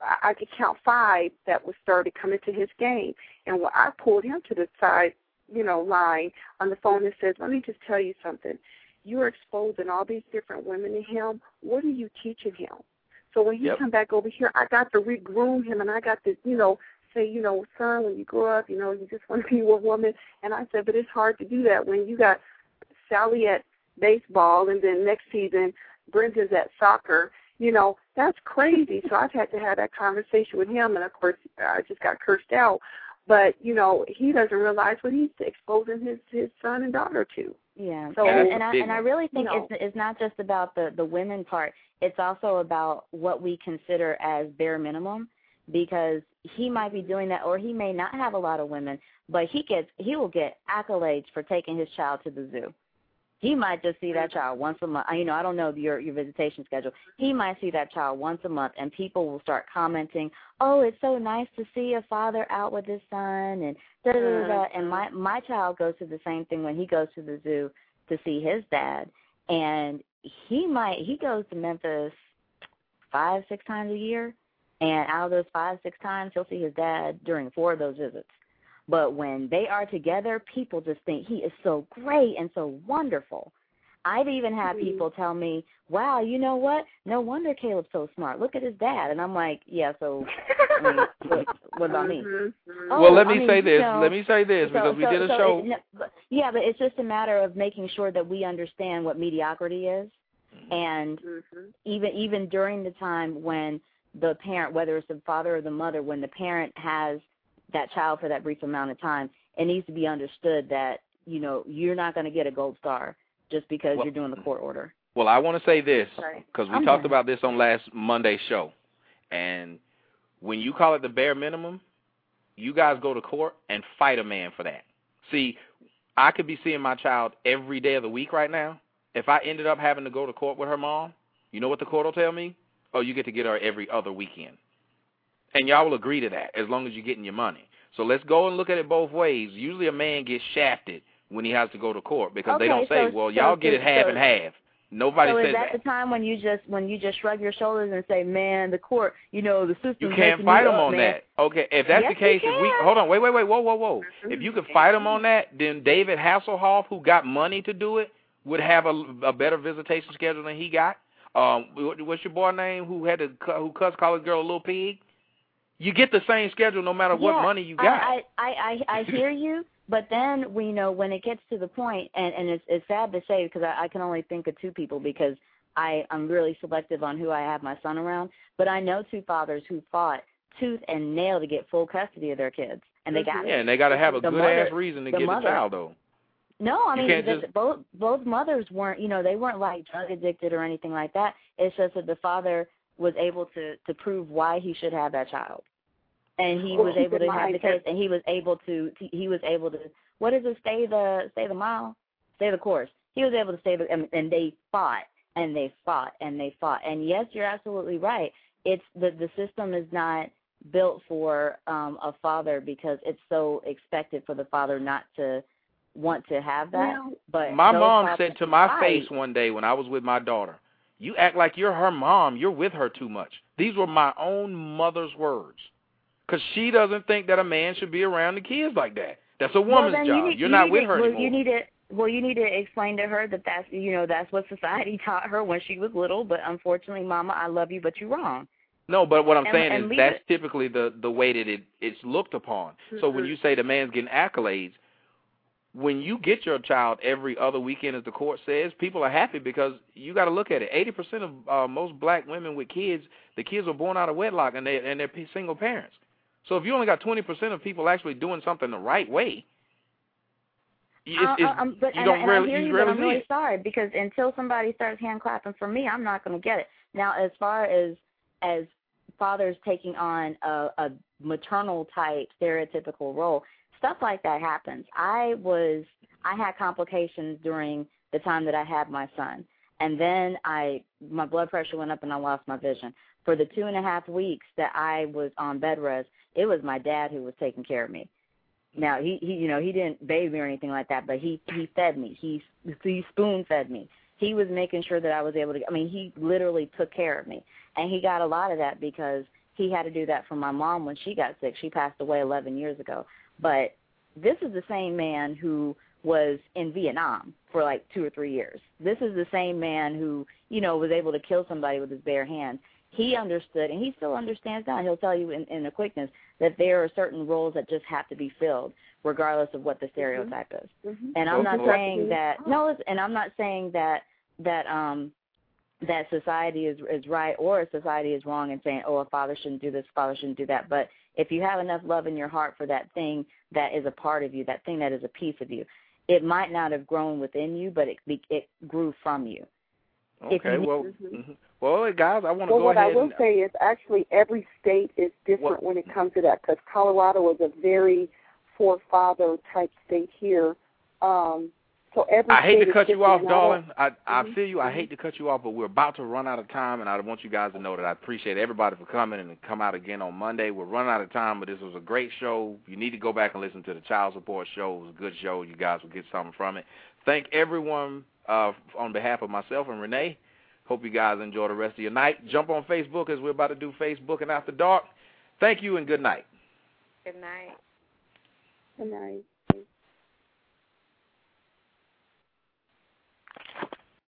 Speaker 21: I I could count five that was started coming to his game, and when I pulled him to the side, you know, line on the phone and says, "Let me just tell you something. You're exposing all these different women to him. What are you teaching him?" So when he
Speaker 2: Yep.
Speaker 21: come back over here, I got to regroom him, and I got to, you know, say, you know, son, when you grow up, you know, you just want to be a woman. And I said, but it's hard to do that when you got Sally at baseball, and then next season Brenda's at soccer. You know, that's crazy. so I've had to have that conversation with him, and of course, I just got cursed out. But you know, he doesn't realize what he's exposing his his son and daughter to.
Speaker 23: Yeah,
Speaker 21: So-
Speaker 23: and,
Speaker 21: That's
Speaker 23: and
Speaker 21: a
Speaker 23: I
Speaker 21: big
Speaker 23: and I really think
Speaker 21: You know.
Speaker 23: it's it's not just about the the women part. It's also about what we consider as bare minimum, because he might be doing that, or he may not have a lot of women, but he gets he will get accolades for taking his child to the zoo. He might just see that child once a month. You know, I don't know your your visitation schedule. He might see that child once a month, and people will start commenting, "Oh, it's so nice to see a father out with his son," and da da da. da. Mm-hmm. And my my child goes to the same thing when he goes to the zoo to see his dad, and he might he goes to Memphis five six times a year, and out of those five six times, he'll see his dad during four of those visits. But when they are together, people just think he is so great and so wonderful. I've even had
Speaker 21: Mm-hmm.
Speaker 23: people tell me, "Wow, you know what? No wonder Caleb's so smart. Look at his dad." And I'm like, "Yeah, so I mean, what, what about me?" Oh,
Speaker 2: well, let
Speaker 23: I
Speaker 2: me
Speaker 23: mean,
Speaker 2: say this.
Speaker 23: know,
Speaker 2: let me say this
Speaker 23: so-
Speaker 2: because we
Speaker 23: so-
Speaker 2: did a
Speaker 23: so
Speaker 2: show.
Speaker 23: it- no, yeah, but it's just a matter of making sure that we understand what mediocrity is,
Speaker 2: Mm-hmm.
Speaker 23: and even even during the time when the parent, whether it's the father or the mother, when the parent has that child for that brief amount of time, it needs to be understood that you know you're not going to get a gold star just because
Speaker 2: Well-
Speaker 23: you're doing the court order.
Speaker 2: Well, I want to say this because we
Speaker 23: I'm
Speaker 2: talked about this on last Monday's show, and when you call it the bare minimum, you guys go to court and fight a man for that. See, I could be seeing my child every day of the week right now. If I ended up having to go to court with her mom, you know what the court will tell me? Oh, you get to get her every other weekend. And y'all will agree to that as long as you're getting your money. So let's go and look at it both ways. Usually a man gets shafted when he has to go to court because
Speaker 23: okay,
Speaker 2: they don't say,
Speaker 23: so,
Speaker 2: "Well, y'all get it half
Speaker 23: so,
Speaker 2: and half." Nobody
Speaker 23: so
Speaker 2: says
Speaker 23: is that,
Speaker 2: that.
Speaker 23: the time when you just when you just shrug your shoulders and say, "Man, the court, you know, the system."
Speaker 2: You can't fight them on that. Okay, if that's
Speaker 23: yes,
Speaker 2: the case, if we hold on, wait, wait, wait, whoa, whoa, whoa. If you could fight them on that, then David Hasselhoff, who got money to do it, would have a, a better visitation schedule than he got. Um, what's your boy name? Who had to who cussed college girl a little pig? You get the same schedule no matter what
Speaker 23: Yeah,
Speaker 2: money you got.
Speaker 23: I, I, I, I hear you, but then we know when it gets to the point, and and it's it's sad to say because I, I can only think of two people because I I'm really selective on who I have my son around. But I know two fathers who fought tooth and nail to get full custody of their kids, and they got
Speaker 2: yeah,
Speaker 23: it.
Speaker 2: and they got to have a
Speaker 23: The
Speaker 2: good
Speaker 23: mother-
Speaker 2: ass reason to
Speaker 23: the
Speaker 2: get
Speaker 23: mother-
Speaker 2: the child though.
Speaker 23: No, I mean
Speaker 2: can't just-
Speaker 23: both both mothers weren't, you know, they weren't like drug addicted or anything like that. It's just that the father was able to to prove why he should have that child, and he
Speaker 21: Well,
Speaker 23: was
Speaker 21: keep
Speaker 23: able to have the case, and he was able to he was able to what is it? Stay the stay the mile, stay the course. He was able to stay the and, and they fought and they fought and they fought. And yes, you're absolutely right. It's the the system is not built for um a father because it's so expected for the father not to want to have that.
Speaker 21: Well,
Speaker 23: but
Speaker 2: My mom said to my
Speaker 23: fight.
Speaker 2: face one day when I was with my daughter, "You act like you're her mom. You're with her too much." These were my own mother's words, because she doesn't think that a man should be around the kids like that. That's a woman's
Speaker 23: then
Speaker 2: job.
Speaker 23: You need,
Speaker 2: You're
Speaker 23: you
Speaker 2: not with
Speaker 23: to,
Speaker 2: her
Speaker 23: well,
Speaker 2: anymore.
Speaker 23: You need to well, you need to explain to her that that's you know that's what society taught her when she was little. But unfortunately, Mama, I love you, but you're wrong.
Speaker 2: No, but what I'm
Speaker 23: And-
Speaker 2: saying
Speaker 23: and
Speaker 2: is that's
Speaker 23: it.
Speaker 2: typically the the way that it it's looked upon. So when
Speaker 23: Mhm.
Speaker 2: you say the man's getting accolades, when you get your child every other weekend, as the court says, people are happy because you got to look at it. Eighty percent of uh, most black women with kids, the kids are born out of wedlock and they and they're single parents. So if you only got twenty percent of people actually doing something the right way, it's,
Speaker 23: Uh,
Speaker 2: it's,
Speaker 23: uh, um, but,
Speaker 2: you don't
Speaker 23: and
Speaker 2: really
Speaker 23: I hear
Speaker 2: you
Speaker 23: but I'm really
Speaker 2: it.
Speaker 23: sorry because until somebody starts hand clapping for me, I'm not going to get it. Now, as far as as fathers taking on a, a maternal type stereotypical role, stuff like that happens. I was I had complications during the time that I had my son, and then I my blood pressure went up and I lost my vision. For the two and a half weeks that I was on bed rest, it was my dad who was taking care of me. Now he he you know he didn't bathe me or anything like that, but he he fed me. He he spoon fed me. He was making sure that I was able to. I mean, he literally took care of me, and he got a lot of that because he had to do that for my mom when she got sick. She passed away 11 years ago. But this is the same man who was in Vietnam for like two or three years. This is the same man who you know was able to kill somebody with his bare hands. He understood, and he still understands now. He'll tell you in, in a quickness that there are certain roles that just have to be filled, regardless of what the stereotype is.
Speaker 21: Mhm.
Speaker 23: And I'm not
Speaker 21: Okay.
Speaker 23: saying that no, and I'm not saying that that um that society is is right or society is wrong and saying, oh, a father shouldn't do this, a father shouldn't do that. But if you have enough love in your heart for that thing that is a part of you, that thing that is a piece of you, it might not have grown within you, but it be, it grew from you.
Speaker 2: Okay, well, mhm. well, guys, I want to
Speaker 21: Well,
Speaker 2: go
Speaker 21: what
Speaker 2: ahead
Speaker 21: I will
Speaker 2: and
Speaker 21: say is actually every state is different when it comes to that because Colorado is a very forefather type state here. Um, so every
Speaker 2: I hate to cut you off, darling. I I
Speaker 21: Mhm.
Speaker 2: feel you. I hate to cut you off, but we're about to run out of time, and I want you guys to know that I appreciate everybody for coming and come out again on Monday. We're running out of time, but this was a great show. You need to go back and listen to the child support show. It was a good show. You guys will get something from it. Thank everyone uh, on behalf of myself and Renee. Hope you guys enjoy the rest of your night. Jump on Facebook as we're about to do Facebook and After Dark. Thank you and good night.
Speaker 18: Good night.
Speaker 21: Good night.